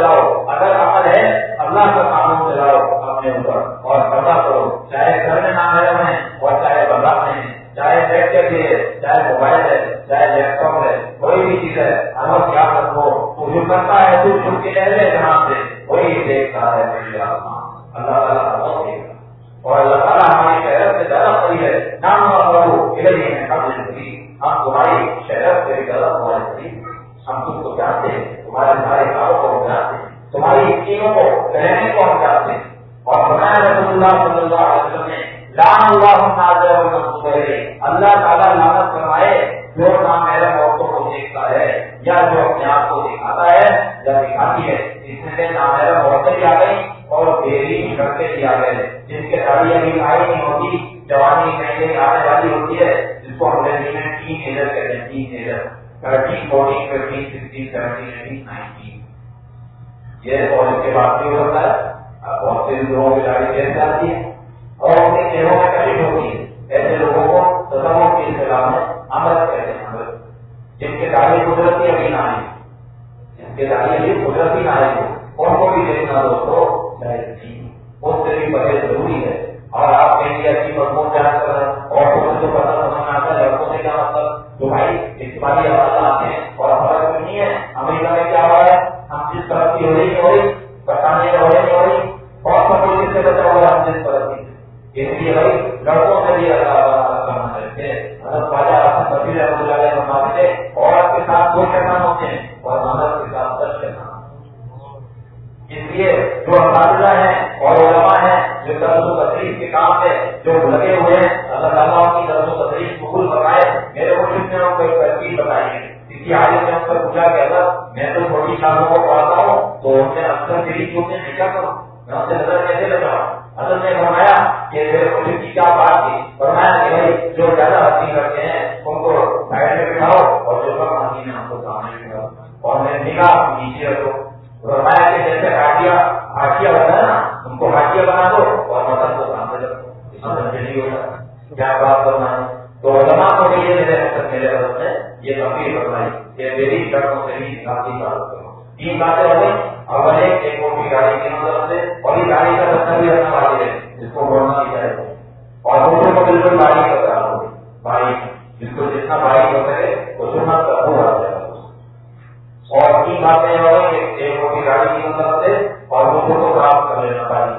ایٹین نائنٹین یہ کالج کے بعد بھی ہوتا ہے بہت سے لوگوں کی گاڑی کیسے آتی ہے اور اپنے چہروں میں کشش ہوتی ہے ایسے لوگوں کو تصور کی اصطلاح میں امرت کہتے ہیں۔ امرت جن کے گاڑی قدرتی ابھی نہ آئی جن کے گاڑی ابھی قدرتی نہ آئی ان کو بھی دیکھنا دوستوں جی، اس سے بھی بڑے ضروری ہے۔ اور آپ کہیں گے اچھی مضمون جان کر اور جو پتا سمجھ میں آتا ہے۔ لڑکوں سے کیا مطلب؟ جو بھائی استعمالی آواز آتے ہیں اور امریکہ میں کیا ہوا ہے، ہم جس طرح کی ہو رہی ہو رہی برطانیہ ہو رہی ہو رہی اور سب کچھ سے بچا ہوا ہم جس طرح کی اس لیے بھائی، لڑکوں سے بھی اللہ کرنا چاہتے اگر خواجہ اللہ علیہ فرماتے کے ساتھ دو شیطان ہوتے ہیں، اور کے ساتھ دس شیطان۔ اس لیے جو اساتذہ ہیں، اور علماء ہیں، جو و کے کام میں جو لگے ہوئے ہیں، اللہ تعالیٰ کی درس و قبول بتائے میرے کو کوئی ترکیب بتائی ہے۔ کسی عالم نے ان سے پوچھا کہ اگر میں تو چھوٹی شادوں کو پڑھاتا ہوں، تو ان سے اکثر میری کیوں سے نہیں کیا کروں میں ان سے نظر کیسے لگاؤں حضرت نے فرمایا کہ میرے کی کیا بات تھی؟ فرمایا کہ بھائی، جو زیادہ حسین کرتے ہیں، ان کو سائڈ میں بٹھاؤ اور جو کم حسین ہے ان کو سامنے بٹھاؤ اور میں نکاح نیچے رکھو۔ فرمایا کہ جیسے ہاٹیا ہاٹیا ہوتا ہے نا، ان کو ہاٹیا بنا دو اور مدد کو سامنے رکھو۔ مدد نہیں ہوتا۔ کیا بات کرنا ہے تو علماء کو یہ میرے حضرت میرے حضرت نے یہ گمبھیر فرمائی کہ میری سڑکوں سے بھی کافی بات کرو۔ تین باتیں ہو گئی اول ایک ایک موٹی گاڑی کی مدد سے اور یہ گاڑی کا رستہ بھی رکھنا والی ہے، جس کو بڑھنا بھی چاہے اور دوسرے کو بالکل باری کا کرا ہوگی باری جس کو جتنا باری ہو سکے وہ سننا وہ آ جائے گا اور تین باتیں ہو گئی ایک موٹی گاڑی کی مدد سے اور دوسرے کو خراب کر لینا باری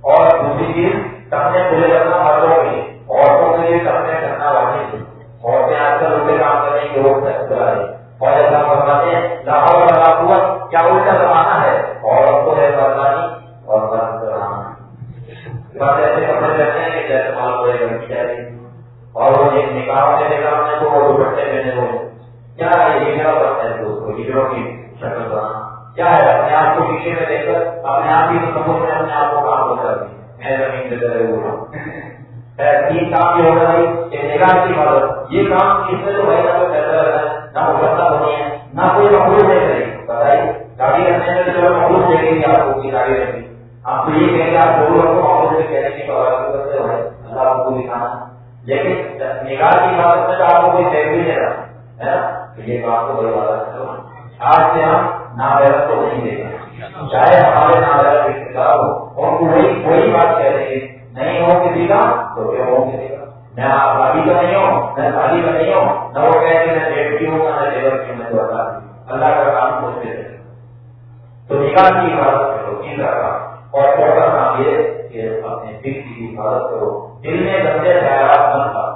اور دوسری چیز کپڑے کھلے رکھنا مردوں کے لیے عورتوں کے لیے کپڑے کرنا واجب۔ ہے عورتیں آج کل ان روپے کام کرنے کی لوگ چلا رہے اور ایسا فرماتے ہیں، لاہور لگا ہوا کیا الٹا زمانہ ہے؟ عورت کو ہے بردانی اور مرد زمانہ بات ایسے کپڑے رہتے ہیں کہ جیسے مال کو ایک لڑکی جائے اور وہ ایک نکاح دینے کا ہم نے تو وہ دوپٹے دینے وہ کیا ہے یہ میرا وقت ہے دوست کو ہجروں کی شکل بنانا کیا ہے اپنے آپ کو پیچھے میں دیکھ کر، اپنے آپ کی تصور میں اپنے آپ کو کام ہوتا ہے۔ میں زمین سے ڈرے ہوئے تین کام یہ ہوگا کہ نگاہ کی مدد یہ کام اس میں تو بھائی نہ کوئی فیصلہ ہے۔ نہ مقدمہ ہونی ہے، نہ کوئی مقبول دے کرے۔ بتائیے گاڑی رکھنے میں جو مقبول دے گی آپ کو کی گاڑی رکھنی آپ کو یہ کہیں گے، آپ دونوں کو مقبول سے کہنے کی ضرورت ہے اللہ آپ کو دکھانا لیکن نگاہ کی مدد سے آپ کو کوئی فیل بھی نہیں رہا، ہے نا؟ یہ بات کو بڑی بات آج سے ہم ناغیرت کو نہیں دیں گے چاہے ہمارے ناغیرت اختلاف ہو، اور کوئی کوئی بات کہہ رہی ہے نہیں ہو کسی کا تو کیا ہو کسی کا میں آبادی کا نہیں ہوں میں شادی کا نہیں ہوں نہ وہ کہہ کہ میں ڈیٹ کی ہوں نہ لیبر کی میں تو اللہ کا کام مجھ سے تو نکاح کی حفاظت کرو تیسرا کام اور چوتھا کام یہ کہ اپنے دل کی حفاظت کرو دل میں گندے خیالات مت لاؤ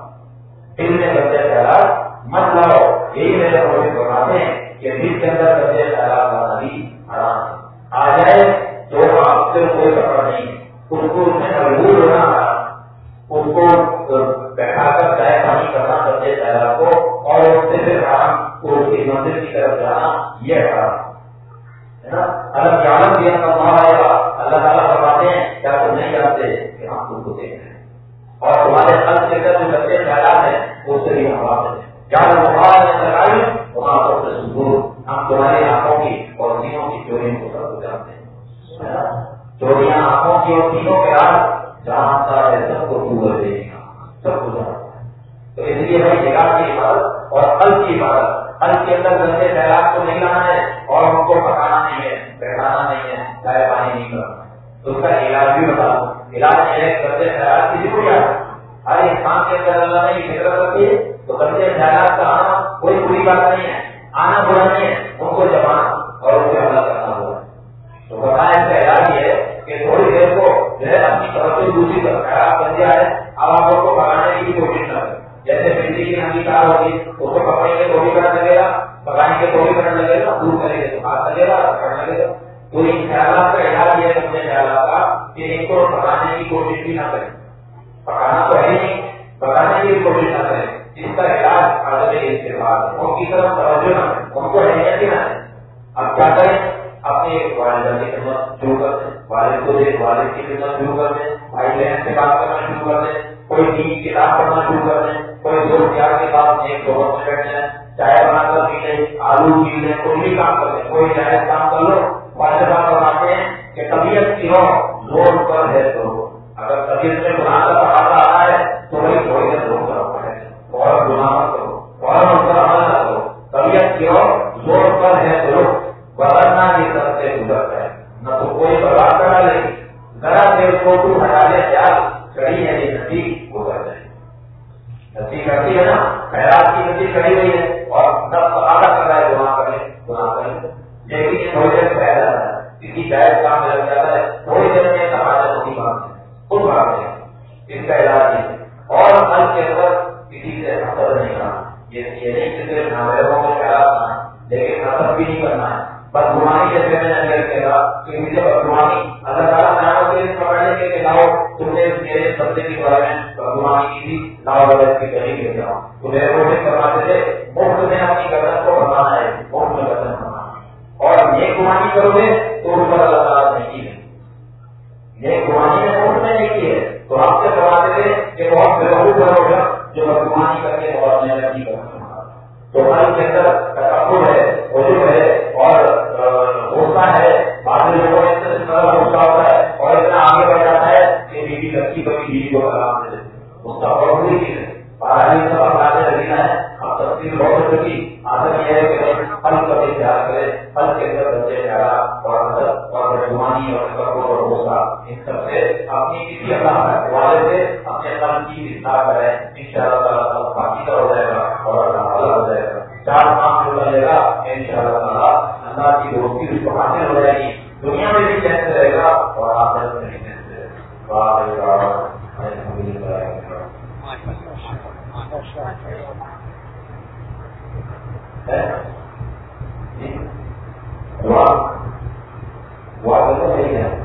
دل میں گندے خیالات مت لاؤ یہی میرے کوشش بتاتے ہیں کہ دل کے اندر گندے خیالات لانا بھی حرام ہے آ جائے تو آپ سے کوئی خبر کو ہونا کو بیٹھا کر چائے پانی کرنا کو اور اس سے پھر اس کی مندر کی طرف جانا، یہ حرام اللہ جانب دیا اللہ تعالیٰ فرماتے ہیں، کیا تم نہیں جانتے کہ ہم تم کو دیکھ رہے ہیں؟ اور تمہارے حل سے جو بچے خیالات ہیں، وہ سے بھی ہم آتے ہیں۔ جانب اندر گندے خیالات کو نہیں لانا ہے اور ہم کو پکانا نہیں ہے بیٹھانا نہیں ہے، چائے پانی نہیں کرنا تو اس کا علاج بھی بتا دو علاج یہ ہے گندے خیالات کی ضروریات ہر انسان کے اندر اللہ نے یہ فکر رکھی ہے، تو گندے خیالات کا پانی اپنی والے اپنے اللہ کی رشتہ کریں۔ ان شاء اللہ تعالیٰ کا ہو جائے گا اور اللہ تعالیٰ ہو جائے گا۔ چار کام جو بنے گا۔ ان شاء اللہ تعالیٰ اللہ کی دوستی اس کو حاصل ہو جائے گی۔ دنیا میں بھی چینج رہے گا اور آپ Wow. وہ آپ ہے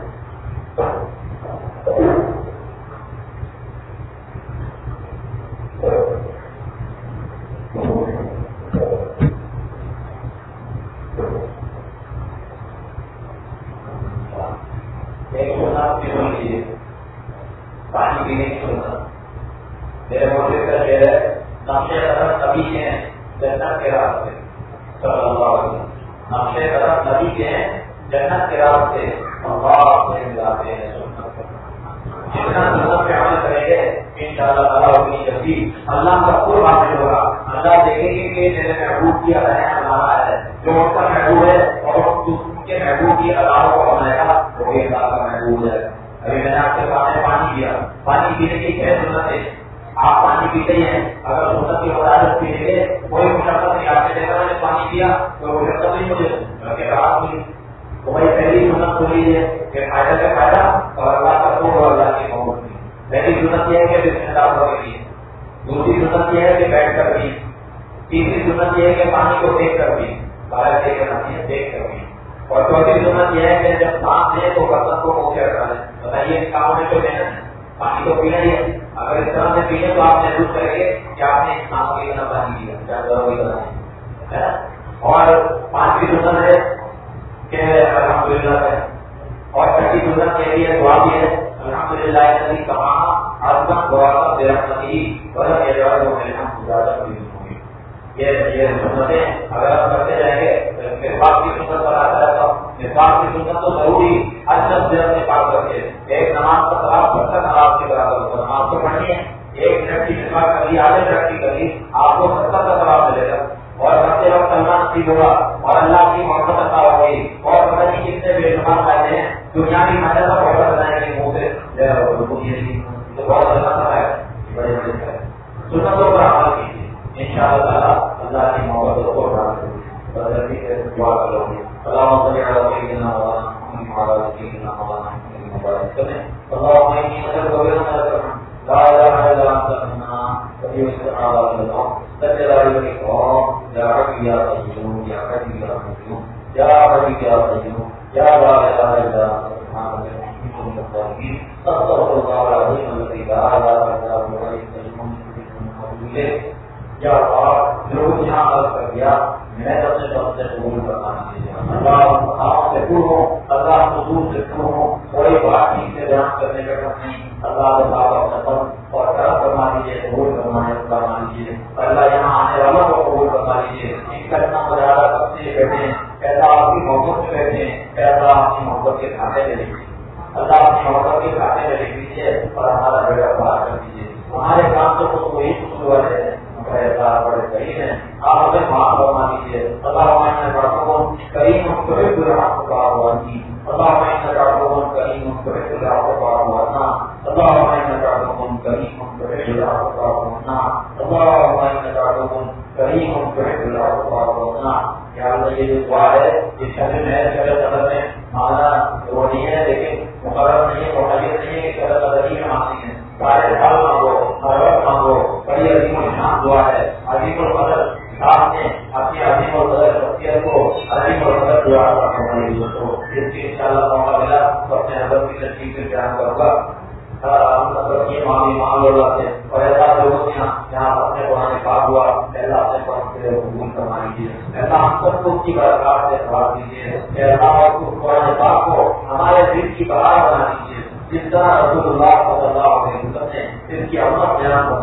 مختلف یہ جو دعا ہے شہر میں شہر میں ہے لیکن مقرر نہیں ہے نہیں ہے کہ شہر ہی ہے سارے سال مانگو مانگو بڑی عظیم الشان دعا ہے عظیم القدر نے اپنی عظیم القدر شخصیت کو عظیم القدر دعا کی موقع ملا تو اپنے حضرت کی تشریف سے بیان کروں گا اور ایسا لوگوں نے یہاں اپنے قرآن پاک ہوا پہلا سے قبول ایسا ہم سب کو کی برکات سے سوال دیجیے۔ قرآن پاک کو ہمارے دل کی بہار بنا دیجیے۔ جس طرح رسول اللہ صلی اللہ علیہ وسلم نے اس کی عمر بیان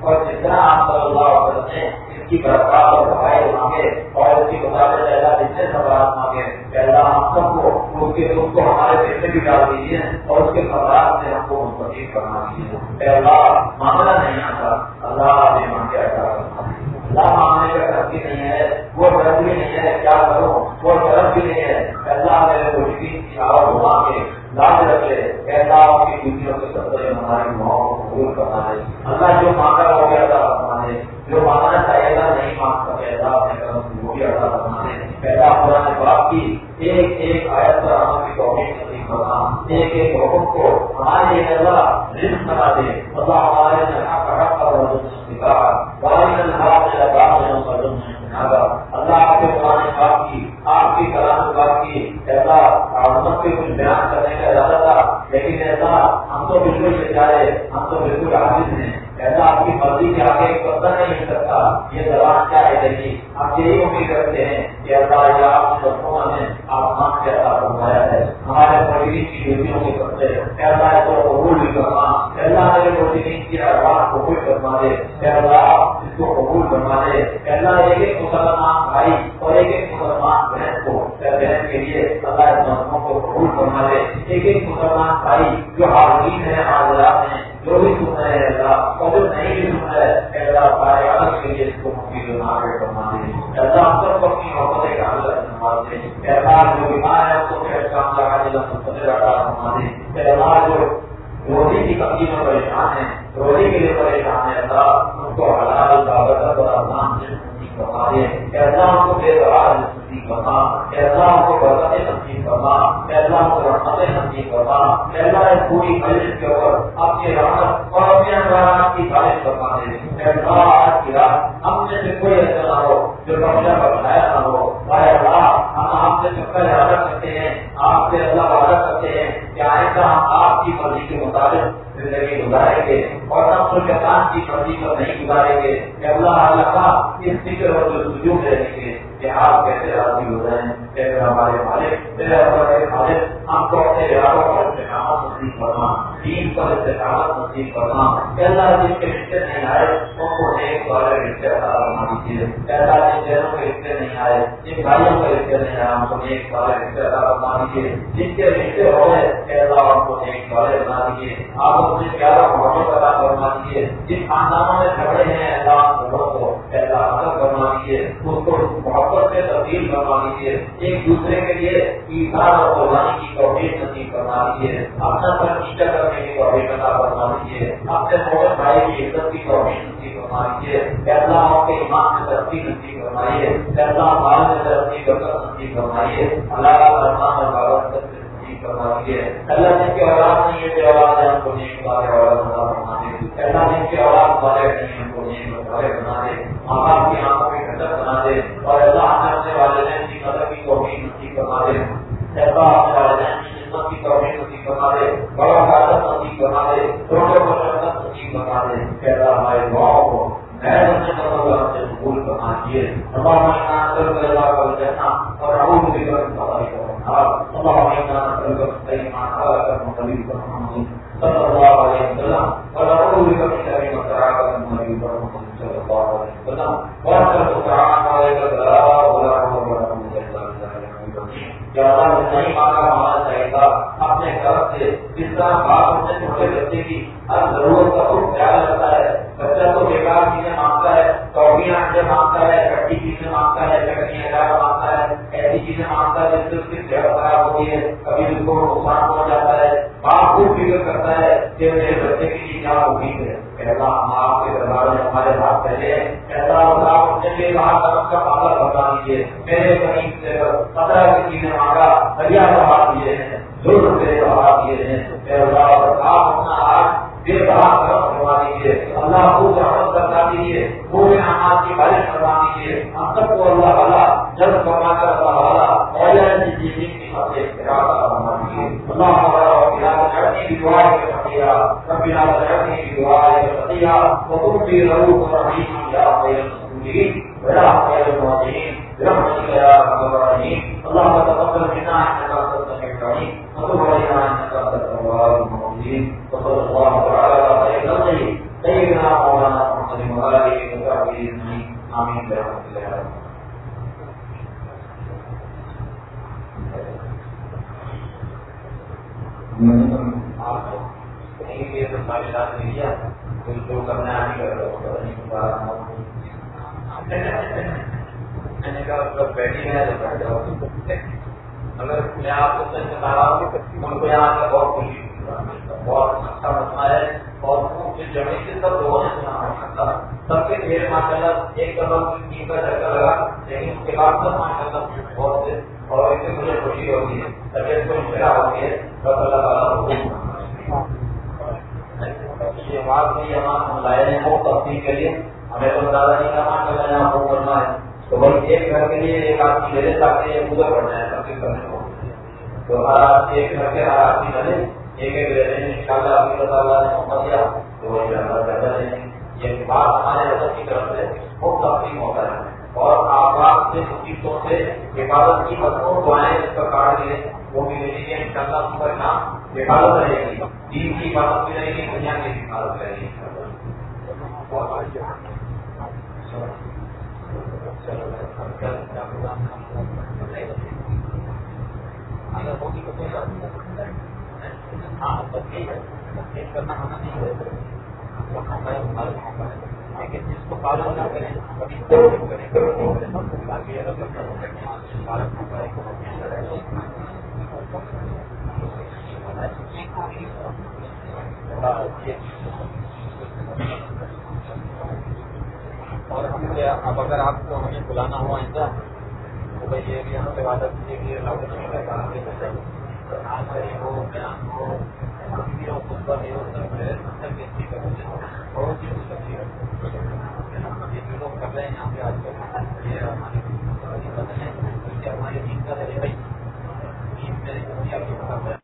اور جس طرح آپ صلی اللہ علیہ وسلم نے اس کی برکات اور بھائی مانگے، اور اس کی مطابق اللہ جتنے سوالات مانگے۔ اللہ، ہم سب کو اس کے کو ہمارے پیٹ میں بھی ڈال دیجیے، اور اس کے خبرات سے ہم کو منتقل کرنا دیجیے۔ اللہ، مانگنا نہیں آتا اللہ نے مانگے۔ اللہ مانگنے کا ڈر بھی نہیں ہے، وہ ڈر بھی نہیں ہے، کیا کروں؟ وہ ڈر بھی نہیں ہے۔ اللہ میرے کو یقین کی آواز گھما کے لاج رکھ لے ایسا آپ کی ڈیوٹیوں کے سب سے ہماری ماں کو قبول کرنا ہے۔ اللہ جو مانگا ہو گیا تھا کرنا ہے۔ جو مانگنا چاہیے گا نہیں مانگ سکے اللہ اپنے قدم وہ بھی ادا کرنا ہے۔ پہلا قرآن پاک کی۔ ایک ایک آیت پر ہم کی توفیق نصیب کرنا۔ ایک ایک حکم کو ہمارے اللہ رزق بنا دے۔ اللہ ہمارے جہاں کا حق اور نکاح اللہ آپ کے کی، آپ کی کلام پاک کی ایسا عظمت کچھ بیان کرنے کا ارادہ تھا، لیکن ایسا ہم تو بالکل بیچارے ہم تو بالکل عاجز ہیں۔ ایسا آپ کی مرضی کے آگے ایک پتہ نہیں مل سکتا۔ یہ زبان کیا ہے دیکھیے، ہم یہی امید کرتے ہیں کہ اللہ یا آپ نے بچوں نے آسمان کے عطا فرمایا ہے۔ ہمارے مریض کی ڈیوٹیوں کے سبزے ایسا ہے تو قبول بھی کرنا اللہ میرے مریض کی آواز قبول کروا دے اللہ اس کو قبول کروا دے۔ اللہ ایک ایک مسلمان بھائی اور ایک ایک مسلمان بہن کو بہن کے لیے اللہ کو قبول کروا دے۔ ایک ایک مسلمان بھائی جو حاضری حاضرین ہیں حاضرات ہیں، جو بھی سن رہے ہیں اللہ اور نہیں بھی سن رہے اللہ سارے الگ کے لیے اس کو مفید ناگے کروا دے۔ اللہ، ہم سب کو اپنی محبت کا حل فرما دے۔ اللہ، جو بیمار ہے، اس کو پھر کام لگا دے اللہ سب سے زیادہ فرما دے۔ اللہ، جو روزی کی کمی میں پریشان ہے روزی کے لیے پریشان ہے اللہ ان کو حلال کا بابت اور آسان سے فرما دے۔ اللہ، ہم کو بے قرار نصیب فرما اللہ کو برکت نصیب فرما اللہ کو رحمت نصیب فرما اللہ اس پوری مجلس کے اوپر اپنی رحمت اور اپنے انوارات کی فرما دے۔ اللہ، آج کی رات ہم میں سے کوئی ایسا نہ ہو جو نہ ہو۔ اے اللہ، ہم آپ سے چکر ارادہ کرتے ہیں، آپ سے اللہ وعدہ کرتے ہیں کہ آئندہ ہم آپ کی مرضی کے مطابق زندگی گزاریں گے اور ہم کی مرضی پر نہیں گزاریں گے۔ کہ اللہ اللہ اس فکر اور جو سجود رہیں گے۔ کہ آپ کیسے راضی ہو رہے ہیں کیسے ہمارے مالک ہمارے مالک ہم کو اپنے ارادوں پر اپنے استقامت نصیب کرنا دین پر استقامت نصیب کرنا اللہ جن کے رشتے نہیں آئے، ان کو ایک بار رشتے عطا فرما دیجیے۔ اللہ جن بہنوں کے رشتے نہیں آئے، جن بھائیوں کے رشتے نہیں آئے، ان کو ایک بار رشتے عطا فرما دیجیے۔ جن کے رشتے ہو گئے اللہ ان کو ایک بار بنا دیجیے۔ آپ اپنے پیارا محبت عطا فرما دیجیے۔ جن خاندانوں میں جھگڑے ہیں، اللہ کو اللہ ختم کروا دیجیے۔ اس کو محبت سے تبدیل کروا دیجیے۔ ایک دوسرے کے لیے ایسار اور قربانی کی توفیق نصیب کروا دیجیے۔ اپنا سر نیچا کرنے کی توفیق عطا فرما دیجیے۔ اپنے چھوٹے بھائی کی عزت کی توفیق نصیب کروا دیجیے۔ اللہ آپ کے ایمان میں ترقی نصیب کروائیے اللہ مال میں ترقی برکت نصیب کروائیے اللہ کا رحمان اور بابت نصیب کروا دیجیے۔ اللہ جن کے اولاد نہیں ہے جو اولاد ہے ان کو نیک والے اولاد عطا فرما دے۔ اللہ جن کے اولاد والے نہیں ہے کو نیک والے بنا دے۔ ماں باپ کی آنکھوں کے گھٹک بنا دے۔ اور اللہ ہمیں والے نے کی قدر کی توفیق نصیب کروا دے۔ ایسا پاگل میرے قریب سے پندرہ کی چیزیں مانگا دریا بڑھا دیے ہیں۔ دو روپئے بڑھا دیے ہیں آپ اپنا ہاتھ بے بہا کرم کروا دیجیے اللہ کو رحمت کرنا دیجیے وہ انعامات کی بارش کروا دیجیے ہم سب کو اللہ والا جلد کروا کر اللہ والا اور کی ارادہ کرنا دیجیے اللہ ہمارا چڑھنے کی دعا ہے فتیہ ربنا چڑھنے کی دعا ہے فتیہ وقم بھی رہو رحیم یا خیر المسلمین ولا خیر المعجین برحمتك يا ارحم الراحمين اللهم تقبل منا انك انت السميع العليم وتب علينا انك انت التواب الرحيم وصلى الله تعالى على خير خلقه سيدنا مولانا محمد وعلى اله وصحبه اجمعين امين برحمتك يا رب جو کرنا ہے میں نے کہا بیٹھی ہے اگر میں آپ کو سچ بتا رہا ہوں ان کو یہاں کا بہت خوشی بہت اچھا مسئلہ ہے۔ اور جڑی سے سب لوگوں نے سنا ہے۔ سب کے ڈھیر ماشاء اللہ ایک دفعہ تین کا چکر لگا، لیکن اس کے بعد سب ماشاء اللہ بہت سے اور اس سے مجھے خوشی ہوتی ہے، طبیعت کو انشرا ہوتی ہے۔ بس اللہ تعالیٰ یہ بات نہیں، ہم لائے ہیں، وہ کے لیے۔ ہمیں تو زیادہ نہیں کرنا کہ میں یہاں وہ کرنا ہے۔ تو بھائی ایک گھر کے لیے ایک آدمی لے لے تاکہ یہ پورا بڑھنا ہے تفصیل کرنے کو تو ہر آدمی ایک گھر کے ہر آدمی بنے، ایک ایک لے لیں ان شاء اللہ ابھی اللہ نے موقع دیا، تو وہ زیادہ لیں۔ یہ بات ہمارے حضرت کی طرف سے بہت تقسیم ہوتا ہے۔ اور آپ سے، مصیبتوں سے حفاظت کی مضمون دعائیں اس پر کاٹ دیے وہ بھی لے لیجیے ان شاء اللہ اس پر نام حفاظت رہے گی۔ دین کی حفاظت بھی رہے گی، دنیا کی حفاظت رہے گی۔ لیکن جس کو پالن نہ کریں اور ہم سے اب اگر آپ کو ہمیں بلانا ہوا آئندہ، تو بھائی یہ بھی ہم سے وعدہ کیجیے کہ لاؤڈ اسپیکر کا ہو، بیان ہو ہو، خطبہ اچھا بھی ہو سب سب کی بہت ہی کچھ اچھی یہ لوگ کر رہے ہیں یہاں پہ آج کل، یہ ہماری ہماری دین کا ہے۔ بھائی دین میں